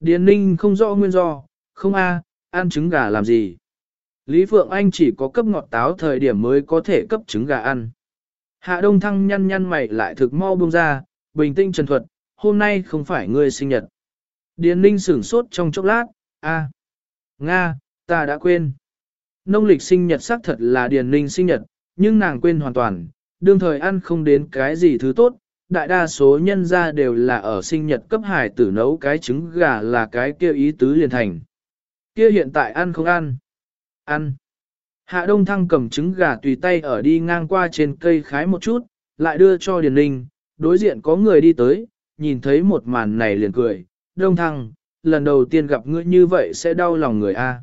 Điền ninh không rõ nguyên do, không a, ăn trứng gà làm gì. Lý Phượng Anh chỉ có cấp ngọt táo thời điểm mới có thể cấp trứng gà ăn. Hạ Đông Thăng nhăn nhăn mày lại thực mau buông ra, bình tĩnh trần thuật, hôm nay không phải ngươi sinh nhật. Điền ninh sửng sốt trong chốc lát, a, Nga, ta đã quên. Nông lịch sinh nhật xác thật là Điền ninh sinh nhật, nhưng nàng quên hoàn toàn, đương thời ăn không đến cái gì thứ tốt, đại đa số nhân gia đều là ở sinh nhật cấp hải tử nấu cái trứng gà là cái kia ý tứ liền thành. Kia hiện tại ăn không ăn? Ăn. Hạ Đông Thăng cầm trứng gà tùy tay ở đi ngang qua trên cây khái một chút, lại đưa cho Điền Ninh, đối diện có người đi tới, nhìn thấy một màn này liền cười, Đông Thăng, lần đầu tiên gặp ngươi như vậy sẽ đau lòng người a.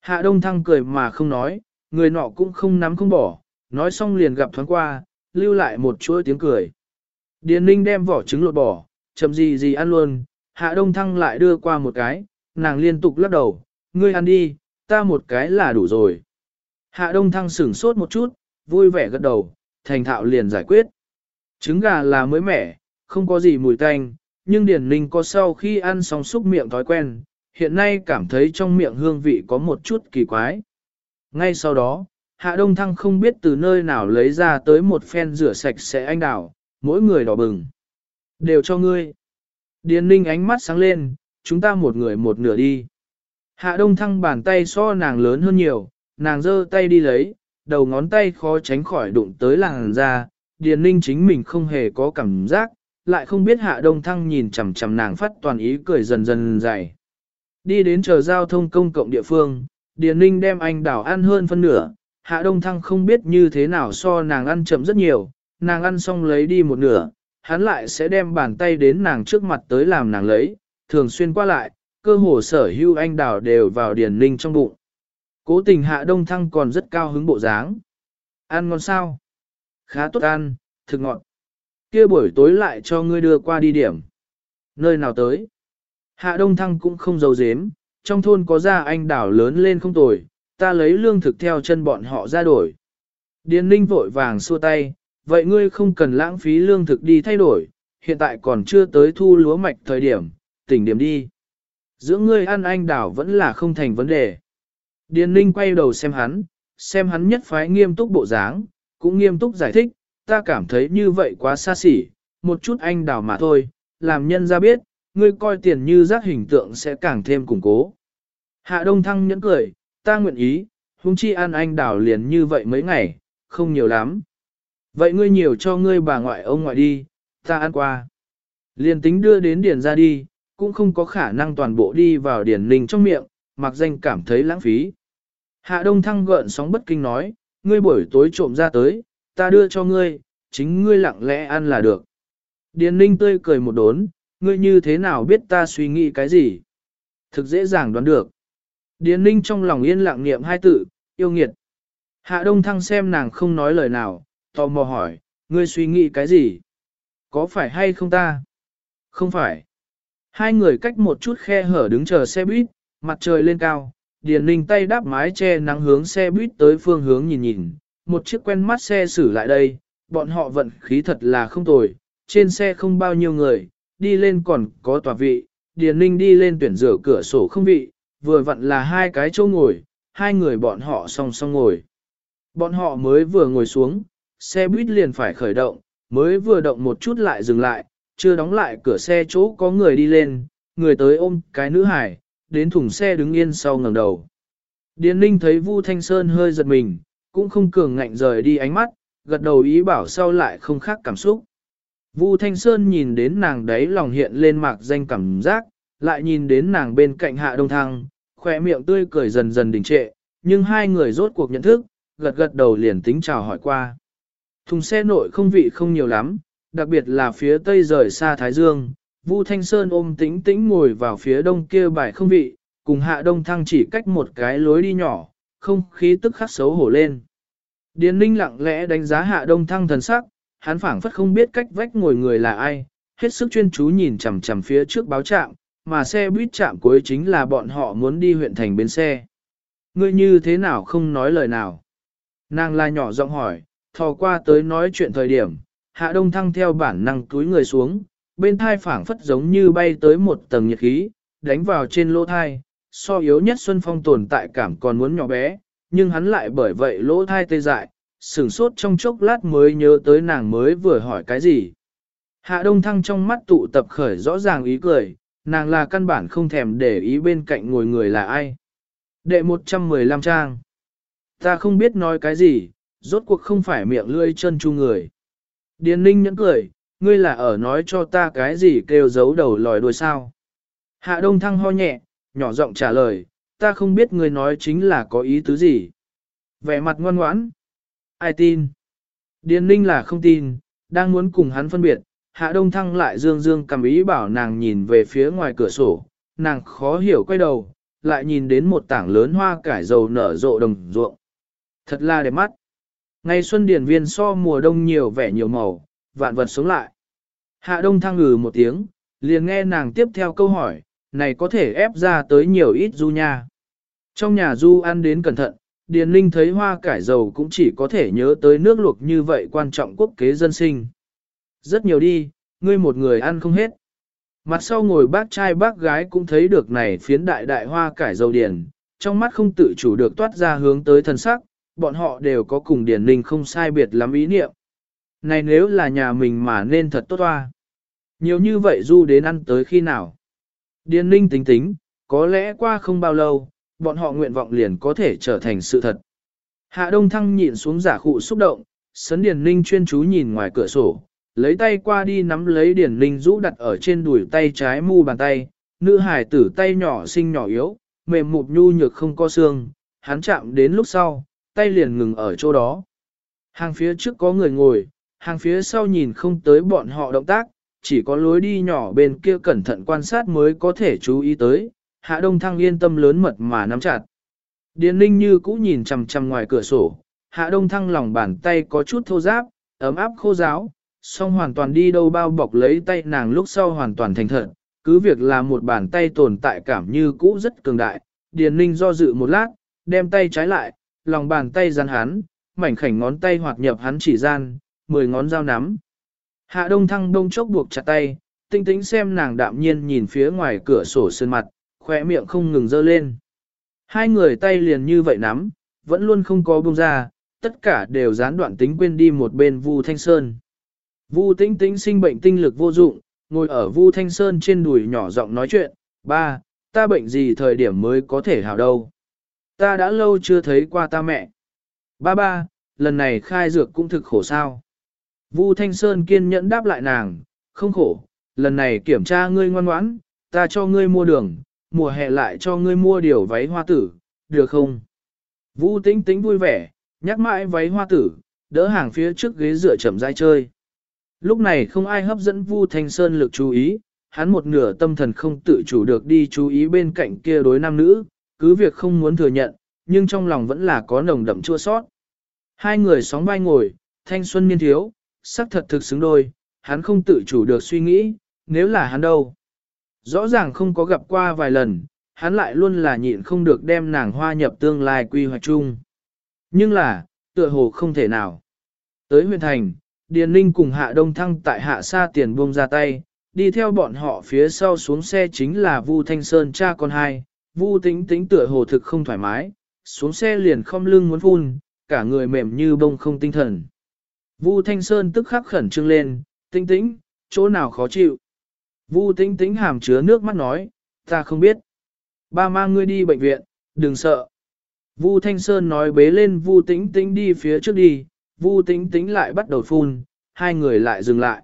Hạ Đông Thăng cười mà không nói, người nọ cũng không nắm không bỏ, nói xong liền gặp thoáng qua, lưu lại một chuỗi tiếng cười. Điền Ninh đem vỏ trứng lột bỏ, chậm gì gì ăn luôn, Hạ Đông Thăng lại đưa qua một cái, nàng liên tục lắc đầu, ngươi ăn đi, ta một cái là đủ rồi. Hạ Đông Thăng sửng sốt một chút, vui vẻ gật đầu, thành thạo liền giải quyết. Trứng gà là mới mẻ, không có gì mùi tanh, nhưng Điền Ninh có sau khi ăn xong xúc miệng thói quen, hiện nay cảm thấy trong miệng hương vị có một chút kỳ quái. Ngay sau đó, Hạ Đông Thăng không biết từ nơi nào lấy ra tới một phen rửa sạch sẽ anh đào, mỗi người đỏ bừng. Đều cho ngươi. Điền ninh ánh mắt sáng lên, chúng ta một người một nửa đi. Hạ đông thăng bàn tay so nàng lớn hơn nhiều, nàng giơ tay đi lấy, đầu ngón tay khó tránh khỏi đụng tới làng ra, điền ninh chính mình không hề có cảm giác, lại không biết hạ đông thăng nhìn chằm chằm nàng phát toàn ý cười dần dần dày. Đi đến chờ giao thông công cộng địa phương, điền ninh đem anh đảo ăn hơn phân nửa, hạ đông thăng không biết như thế nào so nàng ăn chậm rất nhiều, nàng ăn xong lấy đi một nửa, hắn lại sẽ đem bàn tay đến nàng trước mặt tới làm nàng lấy, thường xuyên qua lại, cơ hồ sở hữu anh đào đều vào điền ninh trong bụng. Cố tình hạ đông thăng còn rất cao hứng bộ dáng. Ăn ngon sao? Khá tốt ăn, thực ngọt. kia buổi tối lại cho ngươi đưa qua đi điểm. Nơi nào tới? Hạ đông thăng cũng không giàu dếm, trong thôn có ra anh đảo lớn lên không tồi, ta lấy lương thực theo chân bọn họ ra đổi. Điền ninh vội vàng xua tay, Vậy ngươi không cần lãng phí lương thực đi thay đổi, hiện tại còn chưa tới thu lúa mạch thời điểm, tỉnh điểm đi. Giữa ngươi ăn anh đảo vẫn là không thành vấn đề. Điền Ninh quay đầu xem hắn, xem hắn nhất phái nghiêm túc bộ dáng, cũng nghiêm túc giải thích, ta cảm thấy như vậy quá xa xỉ, một chút anh đảo mà thôi, làm nhân ra biết, ngươi coi tiền như giác hình tượng sẽ càng thêm củng cố. Hạ Đông Thăng nhẫn cười, ta nguyện ý, huống chi ăn anh đảo liền như vậy mấy ngày, không nhiều lắm. Vậy ngươi nhiều cho ngươi bà ngoại ông ngoại đi, ta ăn qua. Liền tính đưa đến điền ra đi, cũng không có khả năng toàn bộ đi vào điển ninh trong miệng, mặc danh cảm thấy lãng phí. Hạ đông thăng gợn sóng bất kinh nói, ngươi buổi tối trộm ra tới, ta đưa cho ngươi, chính ngươi lặng lẽ ăn là được. Điền ninh tươi cười một đốn, ngươi như thế nào biết ta suy nghĩ cái gì? Thực dễ dàng đoán được. Điền ninh trong lòng yên lặng niệm hai tự, yêu nghiệt. Hạ đông thăng xem nàng không nói lời nào, tò mò hỏi, ngươi suy nghĩ cái gì? Có phải hay không ta? Không phải. Hai người cách một chút khe hở đứng chờ xe buýt, mặt trời lên cao, Điền Ninh tay đáp mái che nắng hướng xe buýt tới phương hướng nhìn nhìn, một chiếc quen mắt xe xử lại đây, bọn họ vận khí thật là không tồi, trên xe không bao nhiêu người, đi lên còn có tòa vị, Điền Ninh đi lên tuyển rửa cửa sổ không vị, vừa vặn là hai cái chỗ ngồi, hai người bọn họ song song ngồi. Bọn họ mới vừa ngồi xuống, xe buýt liền phải khởi động, mới vừa động một chút lại dừng lại, chưa đóng lại cửa xe chỗ có người đi lên, người tới ôm cái nữ hải, đến thùng xe đứng yên sau ngẩng đầu. Điền Linh thấy Vu Thanh Sơn hơi giật mình, cũng không cường ngạnh rời đi ánh mắt, gật đầu ý bảo sau lại không khác cảm xúc. Vu Thanh Sơn nhìn đến nàng đấy lòng hiện lên mạc danh cảm giác, lại nhìn đến nàng bên cạnh hạ đông thăng, khỏe miệng tươi cười dần dần đình trệ, nhưng hai người rốt cuộc nhận thức, gật gật đầu liền tính chào hỏi qua. Thùng xe nội không vị không nhiều lắm, đặc biệt là phía tây rời xa Thái Dương, Vu Thanh Sơn ôm tĩnh tĩnh ngồi vào phía đông kia bài không vị, cùng hạ đông thăng chỉ cách một cái lối đi nhỏ, không khí tức khắc xấu hổ lên. Điền Ninh lặng lẽ đánh giá hạ đông thăng thần sắc, hắn phảng phất không biết cách vách ngồi người là ai, hết sức chuyên chú nhìn chằm chằm phía trước báo trạm, mà xe buýt trạm cuối chính là bọn họ muốn đi huyện thành bến xe. Ngươi như thế nào không nói lời nào? Nàng la nhỏ giọng hỏi, thò qua tới nói chuyện thời điểm, hạ đông thăng theo bản năng túi người xuống, bên thai phảng phất giống như bay tới một tầng nhiệt khí, đánh vào trên lỗ thai, so yếu nhất Xuân Phong tồn tại cảm còn muốn nhỏ bé, nhưng hắn lại bởi vậy lỗ thai tê dại, sửng sốt trong chốc lát mới nhớ tới nàng mới vừa hỏi cái gì. Hạ Đông Thăng trong mắt tụ tập khởi rõ ràng ý cười, nàng là căn bản không thèm để ý bên cạnh ngồi người là ai. Đệ 115 trang. Ta không biết nói cái gì, rốt cuộc không phải miệng lươi chân chu người. Điền ninh nhẫn cười, ngươi là ở nói cho ta cái gì kêu giấu đầu lòi đuôi sao. Hạ đông thăng ho nhẹ, nhỏ giọng trả lời, ta không biết ngươi nói chính là có ý tứ gì. Vẻ mặt ngoan ngoãn. Ai tin? Điền ninh là không tin, đang muốn cùng hắn phân biệt, hạ đông thăng lại dương dương cầm ý bảo nàng nhìn về phía ngoài cửa sổ, nàng khó hiểu quay đầu, lại nhìn đến một tảng lớn hoa cải dầu nở rộ đồng ruộng. Thật là đẹp mắt. Ngày xuân điển viên so mùa đông nhiều vẻ nhiều màu, vạn vật sống lại. Hạ đông thăng ngừ một tiếng, liền nghe nàng tiếp theo câu hỏi, này có thể ép ra tới nhiều ít du nha. Trong nhà du ăn đến cẩn thận, Điền Linh thấy hoa cải dầu cũng chỉ có thể nhớ tới nước luộc như vậy quan trọng quốc kế dân sinh. Rất nhiều đi, ngươi một người ăn không hết. Mặt sau ngồi bác trai bác gái cũng thấy được này phiến đại đại hoa cải dầu điền, trong mắt không tự chủ được toát ra hướng tới thân sắc, bọn họ đều có cùng Điền ninh không sai biệt lắm ý niệm. Này nếu là nhà mình mà nên thật tốt hoa. Nhiều như vậy du đến ăn tới khi nào? Điền ninh tính tính, có lẽ qua không bao lâu, bọn họ nguyện vọng liền có thể trở thành sự thật. Hạ Đông Thăng nhịn xuống giả khụ xúc động, sấn Điền ninh chuyên chú nhìn ngoài cửa sổ, lấy tay qua đi nắm lấy Điền ninh rũ đặt ở trên đùi tay trái mu bàn tay, nữ hải tử tay nhỏ xinh nhỏ yếu, mềm mụt nhu nhược không có xương, hắn chạm đến lúc sau, tay liền ngừng ở chỗ đó. Hàng phía trước có người ngồi, hàng phía sau nhìn không tới bọn họ động tác, chỉ có lối đi nhỏ bên kia cẩn thận quan sát mới có thể chú ý tới, hạ đông thăng yên tâm lớn mật mà nắm chặt. Điền ninh như cũ nhìn chằm chằm ngoài cửa sổ, hạ đông thăng lòng bàn tay có chút thô giáp, ấm áp khô giáo, song hoàn toàn đi đâu bao bọc lấy tay nàng lúc sau hoàn toàn thành thật, cứ việc là một bàn tay tồn tại cảm như cũ rất cường đại. Điền ninh do dự một lát, đem tay trái lại, lòng bàn tay gian hắn, mảnh khảnh ngón tay hoạt nhập hắn chỉ gian, mười ngón dao nắm. Hạ đông thăng đông chốc buộc chặt tay, tinh tĩnh xem nàng đạm nhiên nhìn phía ngoài cửa sổ sơn mặt, khỏe miệng không ngừng dơ lên. Hai người tay liền như vậy nắm, vẫn luôn không có buông ra, tất cả đều gián đoạn tính quên đi một bên Vu Thanh Sơn. Vu Tĩnh Tĩnh sinh bệnh tinh lực vô dụng, ngồi ở Vu Thanh Sơn trên đùi nhỏ giọng nói chuyện, ba, ta bệnh gì thời điểm mới có thể hảo đâu. Ta đã lâu chưa thấy qua ta mẹ. Ba ba, lần này khai dược cũng thực khổ sao. Vu Thanh Sơn kiên nhẫn đáp lại nàng, không khổ, lần này kiểm tra ngươi ngoan ngoãn, ta cho ngươi mua đường, mùa hè lại cho ngươi mua điều váy hoa tử, được không? Vu Tĩnh Tĩnh vui vẻ, nhắc mãi váy hoa tử, đỡ hàng phía trước ghế dựa chậm rãi chơi. Lúc này không ai hấp dẫn Vu Thanh Sơn lực chú ý, hắn một nửa tâm thần không tự chủ được đi chú ý bên cạnh kia đối nam nữ, cứ việc không muốn thừa nhận, nhưng trong lòng vẫn là có nồng đậm chua sót. Hai người sóng vai ngồi, thanh xuân niên thiếu, sắc thật thực xứng đôi, hắn không tự chủ được suy nghĩ, nếu là hắn đâu. Rõ ràng không có gặp qua vài lần, hắn lại luôn là nhịn không được đem nàng hoa nhập tương lai quy hoạch chung. Nhưng là, tựa hồ không thể nào. Tới huyện thành, Điền Ninh cùng Hạ Đông Thăng tại Hạ Sa tiền buông ra tay, đi theo bọn họ phía sau xuống xe chính là Vu Thanh Sơn cha con hai, Vu Tĩnh Tĩnh tựa hồ thực không thoải mái, xuống xe liền không lưng muốn phun, cả người mềm như bông không tinh thần. Vu Thanh Sơn tức khắc khẩn trương lên, Tĩnh Tĩnh, chỗ nào khó chịu. Vu Tĩnh Tĩnh hàm chứa nước mắt nói, ta không biết. Ba mang ngươi đi bệnh viện, đừng sợ. Vu Thanh Sơn nói bế lên Vu Tĩnh Tĩnh đi phía trước đi, Vu Tĩnh Tĩnh lại bắt đầu phun, hai người lại dừng lại.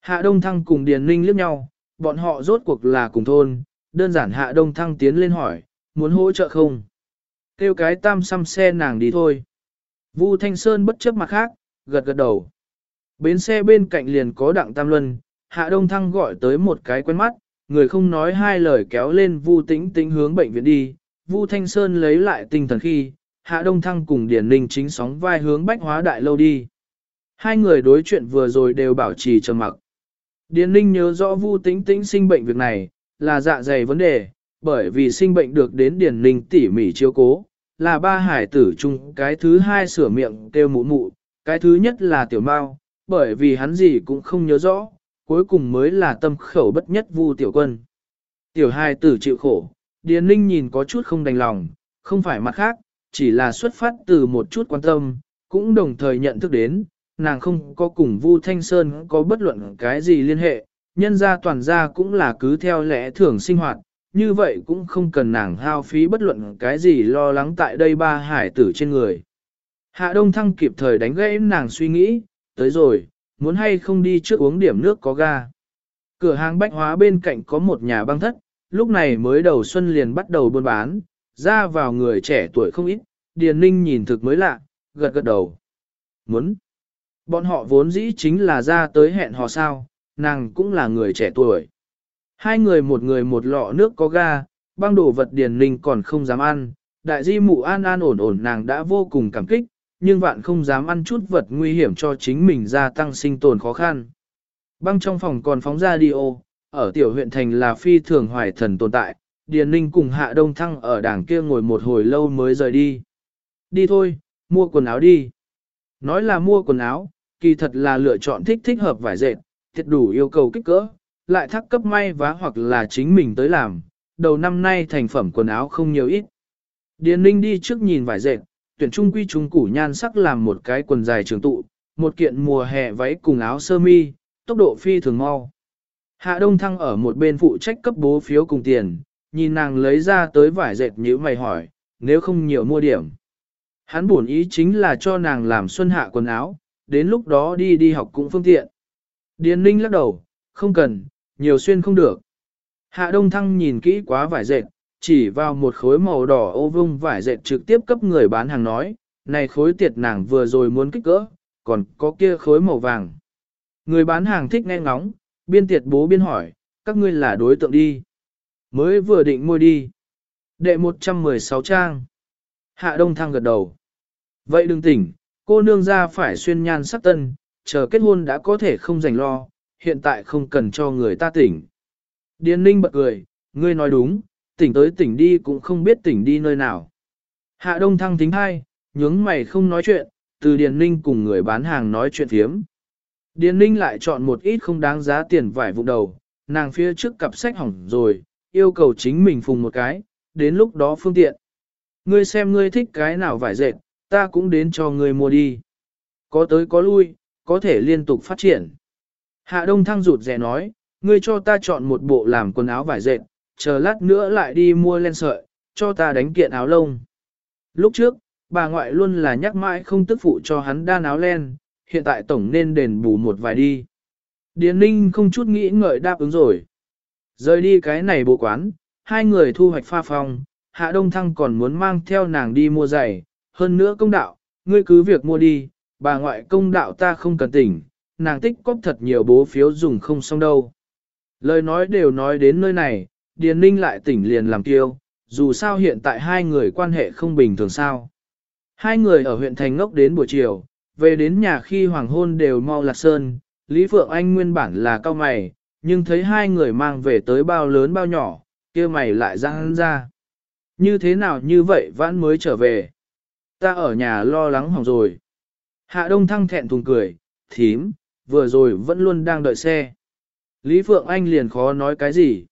Hạ Đông Thăng cùng Điền Ninh liếc nhau, bọn họ rốt cuộc là cùng thôn, đơn giản Hạ Đông Thăng tiến lên hỏi, muốn hỗ trợ không? Kêu cái tam xăm xe nàng đi thôi. Vu Thanh Sơn bất chấp mặt khác, gật gật đầu. Bến xe bên cạnh liền có đặng tam luân, Hạ Đông Thăng gọi tới một cái quen mắt, người không nói hai lời kéo lên Vu Tĩnh Tĩnh hướng bệnh viện đi. Vu Thanh Sơn lấy lại tinh thần khi, Hạ Đông Thăng cùng Điển Ninh chính sóng vai hướng bách hóa đại lâu đi. Hai người đối chuyện vừa rồi đều bảo trì trầm mặc. Điền Ninh nhớ rõ Vu Tĩnh Tĩnh sinh bệnh việc này, là dạ dày vấn đề, bởi vì sinh bệnh được đến Điền Ninh tỉ mỉ chiếu cố, là ba hải tử chung cái thứ hai sửa miệng kêu mụ mụ, cái thứ nhất là tiểu mao, bởi vì hắn gì cũng không nhớ rõ, cuối cùng mới là tâm khẩu bất nhất Vu tiểu quân. Tiểu Hai tử chịu khổ, Điền Ninh nhìn có chút không đành lòng, không phải mặt khác, chỉ là xuất phát từ một chút quan tâm, cũng đồng thời nhận thức đến, nàng không có cùng Vu Thanh Sơn có bất luận cái gì liên hệ, nhân ra toàn gia cũng là cứ theo lẽ thường sinh hoạt, như vậy cũng không cần nàng hao phí bất luận cái gì lo lắng tại đây ba hải tử trên người. Hạ Đông Thăng kịp thời đánh gãy nàng suy nghĩ, tới rồi, muốn hay không đi trước uống điểm nước có ga. Cửa hàng bách hóa bên cạnh có một nhà băng thất, lúc này mới đầu xuân liền bắt đầu buôn bán, ra vào người trẻ tuổi không ít, Điền Ninh nhìn thực mới lạ, gật gật đầu. Muốn. Bọn họ vốn dĩ chính là ra tới hẹn hò sao, nàng cũng là người trẻ tuổi. Hai người một người một lọ nước có ga, băng đổ vật Điền Ninh còn không dám ăn, đại di mụ an an ổn ổn nàng đã vô cùng cảm kích, nhưng vạn không dám ăn chút vật nguy hiểm cho chính mình gia tăng sinh tồn khó khăn. Băng trong phòng còn phóng ra đi ô, ở tiểu huyện thành là phi thường hoài thần tồn tại, Điền Ninh cùng Hạ Đông Thăng ở đảng kia ngồi một hồi lâu mới rời đi. Đi thôi, mua quần áo đi. Nói là mua quần áo, kỳ thật là lựa chọn thích thích hợp vải dệt, thiệt đủ yêu cầu kích cỡ, lại thắc cấp may vá hoặc là chính mình tới làm. Đầu năm nay thành phẩm quần áo không nhiều ít. Điền Ninh đi trước nhìn vải dệt, tuyển trung quy trung củ nhan sắc làm một cái quần dài trường tụ, một kiện mùa hè váy cùng áo sơ mi, tốc độ phi thường mau. Hạ Đông Thăng ở một bên phụ trách cấp bố phiếu cùng tiền, nhìn nàng lấy ra tới vải dệt như mày hỏi, nếu không nhiều mua điểm. Hắn buồn ý chính là cho nàng làm xuân hạ quần áo, đến lúc đó đi đi học cũng phương tiện. Điền Ninh lắc đầu, không cần, nhiều xuyên không được. Hạ Đông Thăng nhìn kỹ quá vải dệt, chỉ vào một khối màu đỏ ô vung vải dệt trực tiếp cấp người bán hàng nói, này khối tiệt nàng vừa rồi muốn kích cỡ, còn có kia khối màu vàng. Người bán hàng thích nghe ngóng, biên tiệt bố biên hỏi, các ngươi là đối tượng đi. Mới vừa định mua đi. Đệ 116 trang. Hạ Đông Thăng gật đầu. Vậy đừng tỉnh, cô nương ra phải xuyên nhan sắc tân, chờ kết hôn đã có thể không dành lo, hiện tại không cần cho người ta tỉnh. Điền Ninh bật cười, ngươi nói đúng, tỉnh tới tỉnh đi cũng không biết tỉnh đi nơi nào. Hạ Đông Thăng thính hai, nhướng mày không nói chuyện, từ Điền Ninh cùng người bán hàng nói chuyện thiếm. Điền Ninh lại chọn một ít không đáng giá tiền vải vụ đầu, nàng phía trước cặp sách hỏng rồi, yêu cầu chính mình phùng một cái, đến lúc đó phương tiện. Ngươi xem ngươi thích cái nào vải dệt, ta cũng đến cho ngươi mua đi. Có tới có lui, có thể liên tục phát triển. Hạ Đông Thăng rụt rè nói, ngươi cho ta chọn một bộ làm quần áo vải dệt, chờ lát nữa lại đi mua len sợi, cho ta đánh kiện áo lông. Lúc trước, bà ngoại luôn là nhắc mãi không tức phụ cho hắn đan áo len, hiện tại tổng nên đền bù một vài đi. Điền Ninh không chút nghĩ ngợi đáp ứng rồi. Rời đi cái này bộ quán, hai người thu hoạch pha phong, Hạ Đông Thăng còn muốn mang theo nàng đi mua giày, hơn nữa công đạo, ngươi cứ việc mua đi, bà ngoại công đạo ta không cần tỉnh, nàng tích cóp thật nhiều bố phiếu dùng không xong đâu. Lời nói đều nói đến nơi này, Điền Ninh lại tỉnh liền làm tiêu, dù sao hiện tại hai người quan hệ không bình thường sao. Hai người ở huyện Thành ngốc đến buổi chiều, về đến nhà khi hoàng hôn đều mau lạc sơn, Lý Phượng Anh nguyên bản là cao mày, nhưng thấy hai người mang về tới bao lớn bao nhỏ, kia mày lại răng ra. Như thế nào như vậy vãn mới trở về? Ta ở nhà lo lắng hỏng rồi. Hạ Đông Thăng thẹn thùng cười, thím, vừa rồi vẫn luôn đang đợi xe. Lý Phượng Anh liền khó nói cái gì.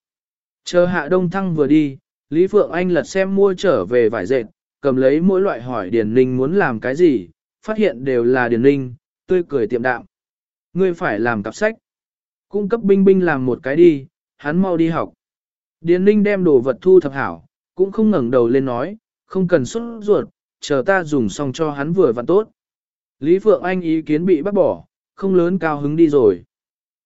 Chờ Hạ Đông Thăng vừa đi, Lý Phượng Anh lật xem mua trở về vải dệt, cầm lấy mỗi loại hỏi Điền Ninh muốn làm cái gì, phát hiện đều là Điền Ninh, tươi cười tiệm đạm. Ngươi phải làm cặp sách. Cung cấp binh binh làm một cái đi, hắn mau đi học. Điền Ninh đem đồ vật thu thập hảo, cũng không ngẩng đầu lên nói, không cần xuất ruột, chờ ta dùng xong cho hắn vừa vặn tốt. Lý Phượng Anh ý kiến bị bác bỏ, không lớn cao hứng đi rồi.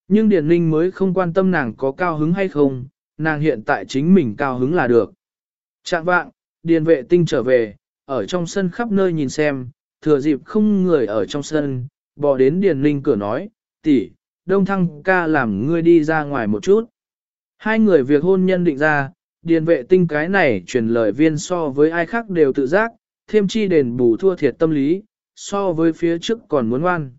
Nhưng Điền Ninh mới không quan tâm nàng có cao hứng hay không, nàng hiện tại chính mình cao hứng là được. Trạng vạng, Điền vệ tinh trở về, ở trong sân khắp nơi nhìn xem, thừa dịp không người ở trong sân, bỏ đến Điền Ninh cửa nói, tỷ, Đông Thăng ca làm ngươi đi ra ngoài một chút. Hai người việc hôn nhân định ra, Điền vệ tinh cái này truyền lời viên so với ai khác đều tự giác, thêm chi đền bù thua thiệt tâm lý, so với phía trước còn muốn ngoan.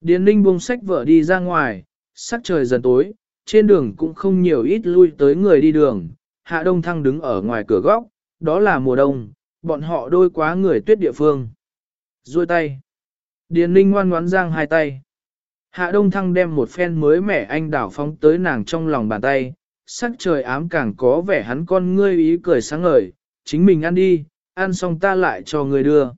Điền Ninh buông sách vợ đi ra ngoài, sắc trời dần tối, trên đường cũng không nhiều ít lui tới người đi đường, Hạ Đông Thăng đứng ở ngoài cửa góc, đó là mùa đông, bọn họ đôi quá người tuyết địa phương. Rồi tay. Điền Ninh ngoan ngoãn giang hai tay. Hạ Đông Thăng đem một phen mới mẻ anh đảo phóng tới nàng trong lòng bàn tay, sắc trời ám càng có vẻ hắn con ngươi ý cười sáng ngời, chính mình ăn đi, ăn xong ta lại cho người đưa.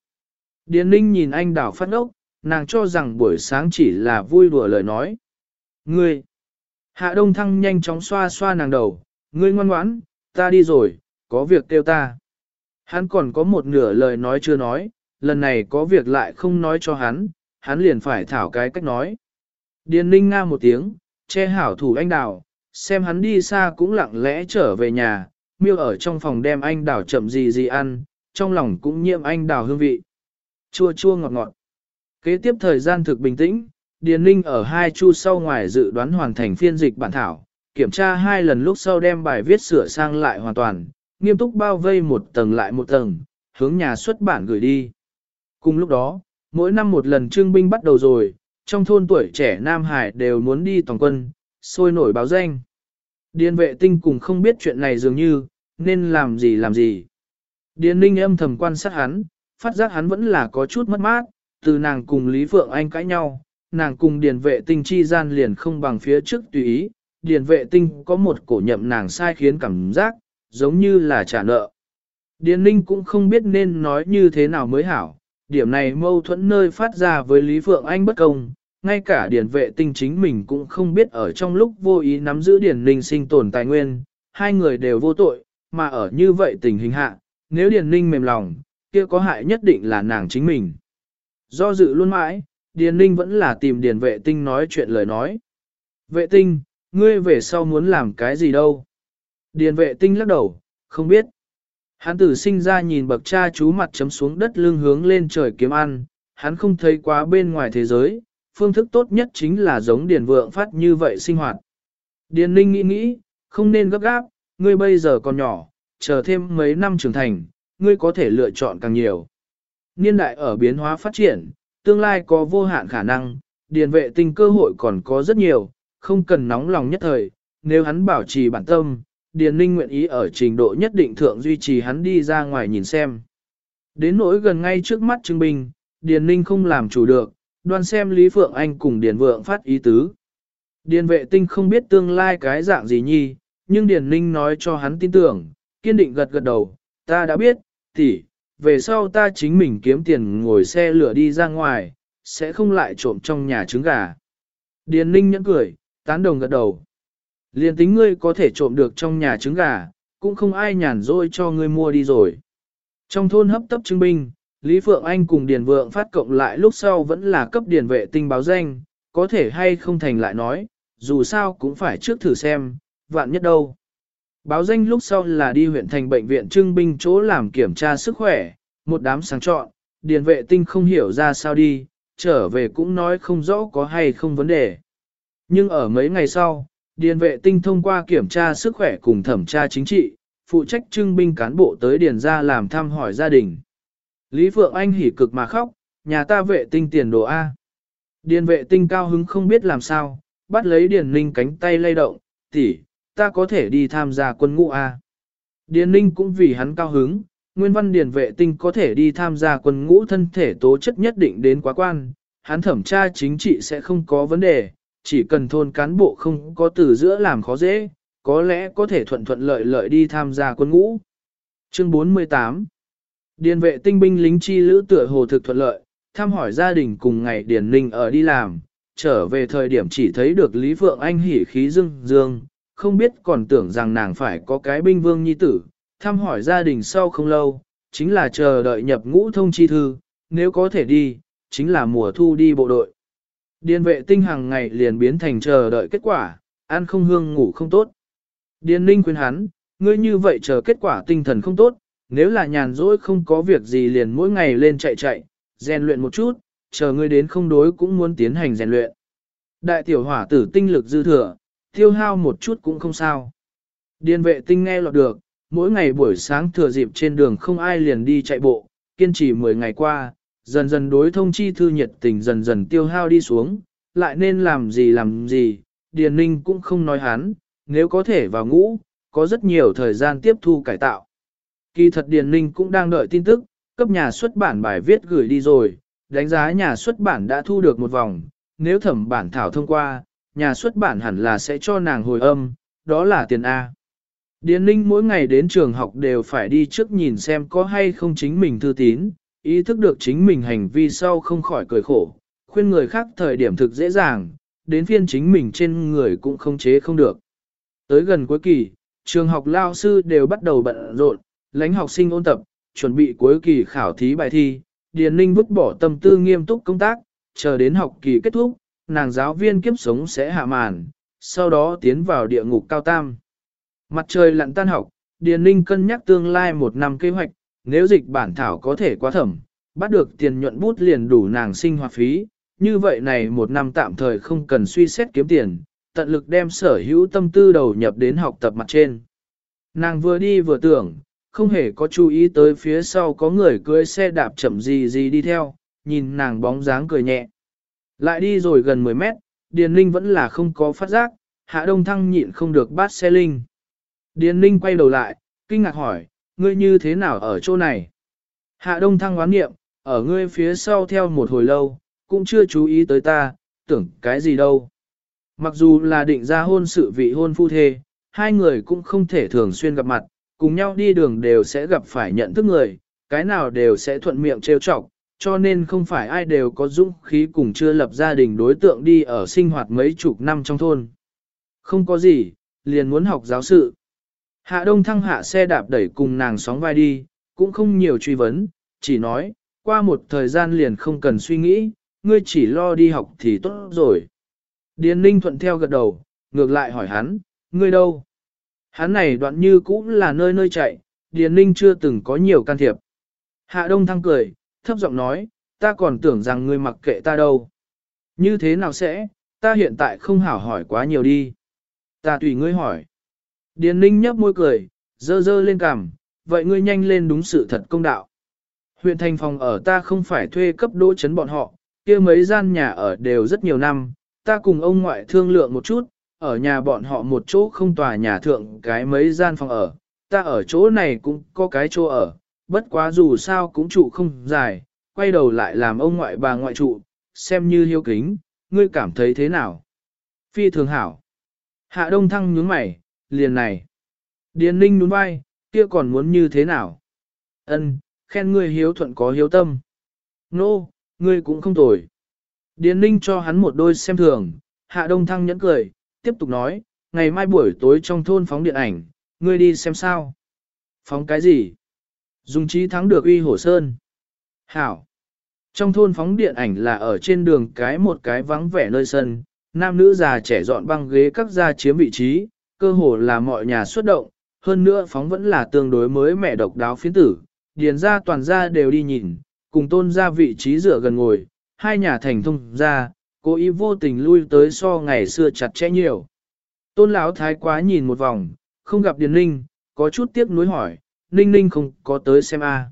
Điền ninh nhìn anh đảo phát ốc, nàng cho rằng buổi sáng chỉ là vui đùa lời nói. Ngươi! Hạ đông thăng nhanh chóng xoa xoa nàng đầu, ngươi ngoan ngoãn, ta đi rồi, có việc kêu ta. Hắn còn có một nửa lời nói chưa nói, lần này có việc lại không nói cho hắn, hắn liền phải thảo cái cách nói. Điền ninh nga một tiếng, che hảo thủ anh đào, xem hắn đi xa cũng lặng lẽ trở về nhà, miêu ở trong phòng đem anh đào chậm gì gì ăn, trong lòng cũng nhiễm anh đào hương vị. Chua chua ngọt ngọt. Kế tiếp thời gian thực bình tĩnh, Điền Ninh ở hai chu sau ngoài dự đoán hoàn thành phiên dịch bản thảo, kiểm tra hai lần lúc sau đem bài viết sửa sang lại hoàn toàn, nghiêm túc bao vây một tầng lại một tầng, hướng nhà xuất bản gửi đi. Cùng lúc đó, mỗi năm một lần trương binh bắt đầu rồi, trong thôn tuổi trẻ Nam Hải đều muốn đi toàn quân, sôi nổi báo danh. Điền vệ tinh cùng không biết chuyện này dường như, nên làm gì làm gì. Điền ninh âm thầm quan sát hắn, phát giác hắn vẫn là có chút mất mát, từ nàng cùng Lý Phượng Anh cãi nhau, nàng cùng điền vệ tinh chi gian liền không bằng phía trước tùy ý, điền vệ tinh có một cổ nhậm nàng sai khiến cảm giác, giống như là trả nợ. Điền ninh cũng không biết nên nói như thế nào mới hảo, điểm này mâu thuẫn nơi phát ra với Lý Phượng Anh bất công, ngay cả điền vệ tinh chính mình cũng không biết ở trong lúc vô ý nắm giữ điền ninh sinh tồn tài nguyên, hai người đều vô tội, mà ở như vậy tình hình hạ, nếu điền ninh mềm lòng, kia có hại nhất định là nàng chính mình. Do dự luôn mãi, điền ninh vẫn là tìm điền vệ tinh nói chuyện lời nói. Vệ tinh, ngươi về sau muốn làm cái gì đâu? Điền vệ tinh lắc đầu, không biết. Hắn tử sinh ra nhìn bậc cha chú mặt chấm xuống đất lưng hướng lên trời kiếm ăn, hắn không thấy quá bên ngoài thế giới, phương thức tốt nhất chính là giống điền vượng phát như vậy sinh hoạt. Điền ninh nghĩ nghĩ, không nên gấp gáp, ngươi bây giờ còn nhỏ, chờ thêm mấy năm trưởng thành, ngươi có thể lựa chọn càng nhiều. Niên đại ở biến hóa phát triển, tương lai có vô hạn khả năng, điền vệ tinh cơ hội còn có rất nhiều, không cần nóng lòng nhất thời, nếu hắn bảo trì bản tâm, Điền Ninh nguyện ý ở trình độ nhất định thượng duy trì hắn đi ra ngoài nhìn xem. Đến nỗi gần ngay trước mắt chứng minh, Điền Ninh không làm chủ được, đoan xem Lý Phượng Anh cùng Điền Vượng phát ý tứ. Điền vệ tinh không biết tương lai cái dạng gì nhi, nhưng Điền Ninh nói cho hắn tin tưởng, kiên định gật gật đầu, ta đã biết, tỷ, về sau ta chính mình kiếm tiền ngồi xe lửa đi ra ngoài, sẽ không lại trộm trong nhà trứng gà. Điền Ninh nhẫn cười, tán đồng gật đầu. Liên tính ngươi có thể trộm được trong nhà trứng gà, cũng không ai nhàn rỗi cho ngươi mua đi rồi. Trong thôn hấp tấp chứng binh, Lý Phượng Anh cùng Điền Vượng phát cộng lại lúc sau vẫn là cấp điền vệ tinh báo danh, có thể hay không thành lại nói, dù sao cũng phải trước thử xem, vạn nhất đâu. Báo danh lúc sau là đi huyện thành bệnh viện trưng binh chỗ làm kiểm tra sức khỏe, một đám sáng chọn, điền vệ tinh không hiểu ra sao đi, trở về cũng nói không rõ có hay không vấn đề. Nhưng ở mấy ngày sau, điền vệ tinh thông qua kiểm tra sức khỏe cùng thẩm tra chính trị, phụ trách trưng binh cán bộ tới điền ra làm thăm hỏi gia đình. Lý Phượng Anh hỉ cực mà khóc, nhà ta vệ tinh tiền đồ A. Điền vệ tinh cao hứng không biết làm sao, bắt lấy điền ninh cánh tay lay động, tỷ, ta có thể đi tham gia quân ngũ A. Điền ninh cũng vì hắn cao hứng, nguyên văn điền vệ tinh có thể đi tham gia quân ngũ thân thể tố chất nhất định đến quá quan, hắn thẩm tra chính trị sẽ không có vấn đề, chỉ cần thôn cán bộ không có từ giữa làm khó dễ, có lẽ có thể thuận thuận lợi lợi đi tham gia quân ngũ. Chương 48 Điền vệ tinh binh lính chi lữ tựa hồ thực thuận lợi, thăm hỏi gia đình cùng ngày Điền Ninh ở đi làm, trở về thời điểm chỉ thấy được Lý Phượng Anh hỉ khí dương dương, không biết còn tưởng rằng nàng phải có cái binh vương nhi tử, thăm hỏi gia đình sau không lâu, chính là chờ đợi nhập ngũ thông chi thư, nếu có thể đi, chính là mùa thu đi bộ đội. Điền vệ tinh hàng ngày liền biến thành chờ đợi kết quả, ăn không hương ngủ không tốt. Điền ninh khuyên hắn, ngươi như vậy chờ kết quả tinh thần không tốt, nếu là nhàn rỗi không có việc gì liền mỗi ngày lên chạy chạy, rèn luyện một chút, chờ ngươi đến không đối cũng muốn tiến hành rèn luyện. Đại tiểu hỏa tử tinh lực dư thừa, tiêu hao một chút cũng không sao. Điền vệ tinh nghe lọt được, mỗi ngày buổi sáng thừa dịp trên đường không ai liền đi chạy bộ, kiên trì 10 ngày qua, dần dần đối thông chi thư nhiệt tình dần dần tiêu hao đi xuống, lại nên làm gì làm gì, Điền Ninh cũng không nói hắn, nếu có thể vào ngũ, có rất nhiều thời gian tiếp thu cải tạo. Kỳ thật Điền Ninh cũng đang đợi tin tức, cấp nhà xuất bản bài viết gửi đi rồi, đánh giá nhà xuất bản đã thu được một vòng, nếu thẩm bản thảo thông qua, nhà xuất bản hẳn là sẽ cho nàng hồi âm, đó là tiền A. Điền Ninh mỗi ngày đến trường học đều phải đi trước nhìn xem có hay không chính mình thư tín, ý thức được chính mình hành vi sau không khỏi cười khổ, khuyên người khác thời điểm thực dễ dàng, đến phiên chính mình trên người cũng không chế không được. Tới gần cuối kỳ, trường học lao sư đều bắt đầu bận rộn, lãnh học sinh ôn tập, chuẩn bị cuối kỳ khảo thí bài thi, Điền Ninh vứt bỏ tâm tư nghiêm túc công tác, chờ đến học kỳ kết thúc, nàng giáo viên kiếp sống sẽ hạ màn, sau đó tiến vào địa ngục cao tam. Mặt trời lặn tan học, Điền Ninh cân nhắc tương lai một năm kế hoạch, nếu dịch bản thảo có thể quá thẩm, bắt được tiền nhuận bút liền đủ nàng sinh hoạt phí, như vậy này một năm tạm thời không cần suy xét kiếm tiền, tận lực đem sở hữu tâm tư đầu nhập đến học tập mặt trên. Nàng vừa đi vừa tưởng, không hề có chú ý tới phía sau có người cưỡi xe đạp chậm gì gì đi theo, nhìn nàng bóng dáng cười nhẹ. Lại đi rồi gần 10 mét, Điền Linh vẫn là không có phát giác, Hạ Đông Thăng nhịn không được bắt xe Linh. Điền Linh quay đầu lại, kinh ngạc hỏi, ngươi như thế nào ở chỗ này? Hạ Đông Thăng oán nghiệm, ở ngươi phía sau theo một hồi lâu, cũng chưa chú ý tới ta, tưởng cái gì đâu. Mặc dù là định ra hôn sự vị hôn phu thê, hai người cũng không thể thường xuyên gặp mặt, cùng nhau đi đường đều sẽ gặp phải nhận thức người, cái nào đều sẽ thuận miệng trêu chọc, cho nên không phải ai đều có dũng khí cùng chưa lập gia đình đối tượng đi ở sinh hoạt mấy chục năm trong thôn. Không có gì, liền muốn học giáo sự. Hạ Đông Thăng hạ xe đạp đẩy cùng nàng sóng vai đi, cũng không nhiều truy vấn, chỉ nói, qua một thời gian liền không cần suy nghĩ, ngươi chỉ lo đi học thì tốt rồi. Điền Ninh thuận theo gật đầu, ngược lại hỏi hắn, ngươi đâu? Hắn này đoạn như cũng là nơi nơi chạy, Điền Ninh chưa từng có nhiều can thiệp. Hạ Đông Thăng cười, thấp giọng nói, ta còn tưởng rằng ngươi mặc kệ ta đâu. Như thế nào sẽ, ta hiện tại không hảo hỏi quá nhiều đi. Ta tùy ngươi hỏi. Điền Ninh nhấp môi cười, dơ dơ lên cằm, vậy ngươi nhanh lên đúng sự thật công đạo. Huyện thành phòng ở ta không phải thuê cấp đỗ chấn bọn họ, kia mấy gian nhà ở đều rất nhiều năm, ta cùng ông ngoại thương lượng một chút, ở nhà bọn họ một chỗ không tòa nhà thượng cái mấy gian phòng ở, ta ở chỗ này cũng có cái chỗ ở, bất quá dù sao cũng trụ không dài, quay đầu lại làm ông ngoại bà ngoại trụ, xem như hiếu kính, ngươi cảm thấy thế nào? Phi thường hảo. Hạ Đông Thăng nhướng mày, liền này. Điền Ninh nhún vai, kia còn muốn như thế nào? Ân, khen ngươi hiếu thuận có hiếu tâm. Nô, no, ngươi cũng không tồi. Điền Ninh cho hắn một đôi xem thường, Hạ Đông Thăng nhẫn cười, tiếp tục nói, ngày mai buổi tối trong thôn phóng điện ảnh, ngươi đi xem sao. Phóng cái gì? Dùng trí thắng được uy hổ sơn. Hảo. Trong thôn phóng điện ảnh là ở trên đường cái một cái vắng vẻ nơi sân, nam nữ già trẻ dọn băng ghế các gia chiếm vị trí, cơ hồ là mọi nhà xuất động, hơn nữa phóng vẫn là tương đối mới mẹ độc đáo phiến tử, điền ra toàn gia đều đi nhìn, cùng tôn ra vị trí dựa gần ngồi, hai nhà thành thông ra, cố ý vô tình lui tới so ngày xưa chặt chẽ nhiều. Tôn lão thái quá nhìn một vòng, không gặp Điền Ninh, có chút tiếc nuối hỏi, Ninh Ninh không có tới xem a.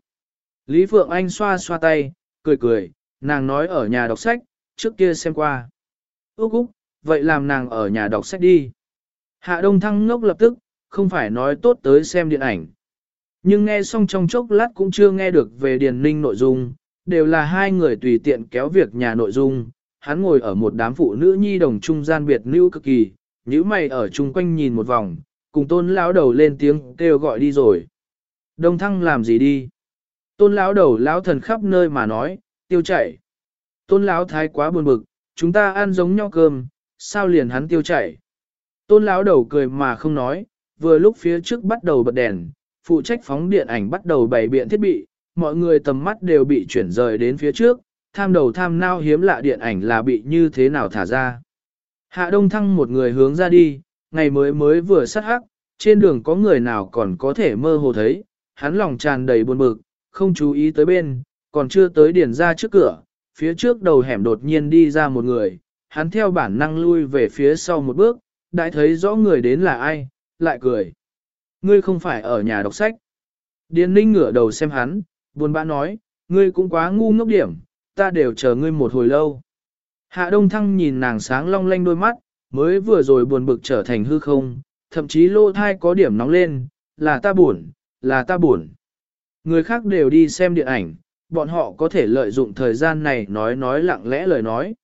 Lý Phượng Anh xoa xoa tay, cười cười, nàng nói ở nhà đọc sách, trước kia xem qua. Úc Úc, vậy làm nàng ở nhà đọc sách đi. Hạ Đông Thăng ngốc lập tức, không phải nói tốt tới xem điện ảnh. Nhưng nghe xong trong chốc lát cũng chưa nghe được về Điền Ninh nội dung, đều là hai người tùy tiện kéo việc nhà nội dung. Hắn ngồi ở một đám phụ nữ nhi đồng trung gian biệt nữ cực kỳ, nhíu mày ở chung quanh nhìn một vòng, cùng tôn lão đầu lên tiếng kêu gọi đi rồi. Đông thăng làm gì đi? Tôn lão đầu lão thần khắp nơi mà nói, tiêu chảy. Tôn lão thái quá buồn bực, chúng ta ăn giống nhau cơm, sao liền hắn tiêu chảy? Tôn lão đầu cười mà không nói, vừa lúc phía trước bắt đầu bật đèn, phụ trách phóng điện ảnh bắt đầu bày biện thiết bị, mọi người tầm mắt đều bị chuyển rời đến phía trước, tham đầu tham nao hiếm lạ điện ảnh là bị như thế nào thả ra. Hạ Đông Thăng một người hướng ra đi, ngày mới mới vừa sát hắc, trên đường có người nào còn có thể mơ hồ thấy, hắn lòng tràn đầy buồn bực, không chú ý tới bên, còn chưa tới điền ra trước cửa, phía trước đầu hẻm đột nhiên đi ra một người, hắn theo bản năng lui về phía sau một bước, đã thấy rõ người đến là ai, lại cười. Ngươi không phải ở nhà đọc sách. Điền ninh ngửa đầu xem hắn, buồn bã nói, ngươi cũng quá ngu ngốc điểm, ta đều chờ ngươi một hồi lâu. Hạ Đông Thăng nhìn nàng sáng long lanh đôi mắt, mới vừa rồi buồn bực trở thành hư không, thậm chí lô thai có điểm nóng lên, là ta buồn, là ta buồn. Người khác đều đi xem điện ảnh, bọn họ có thể lợi dụng thời gian này nói nói lặng lẽ lời nói.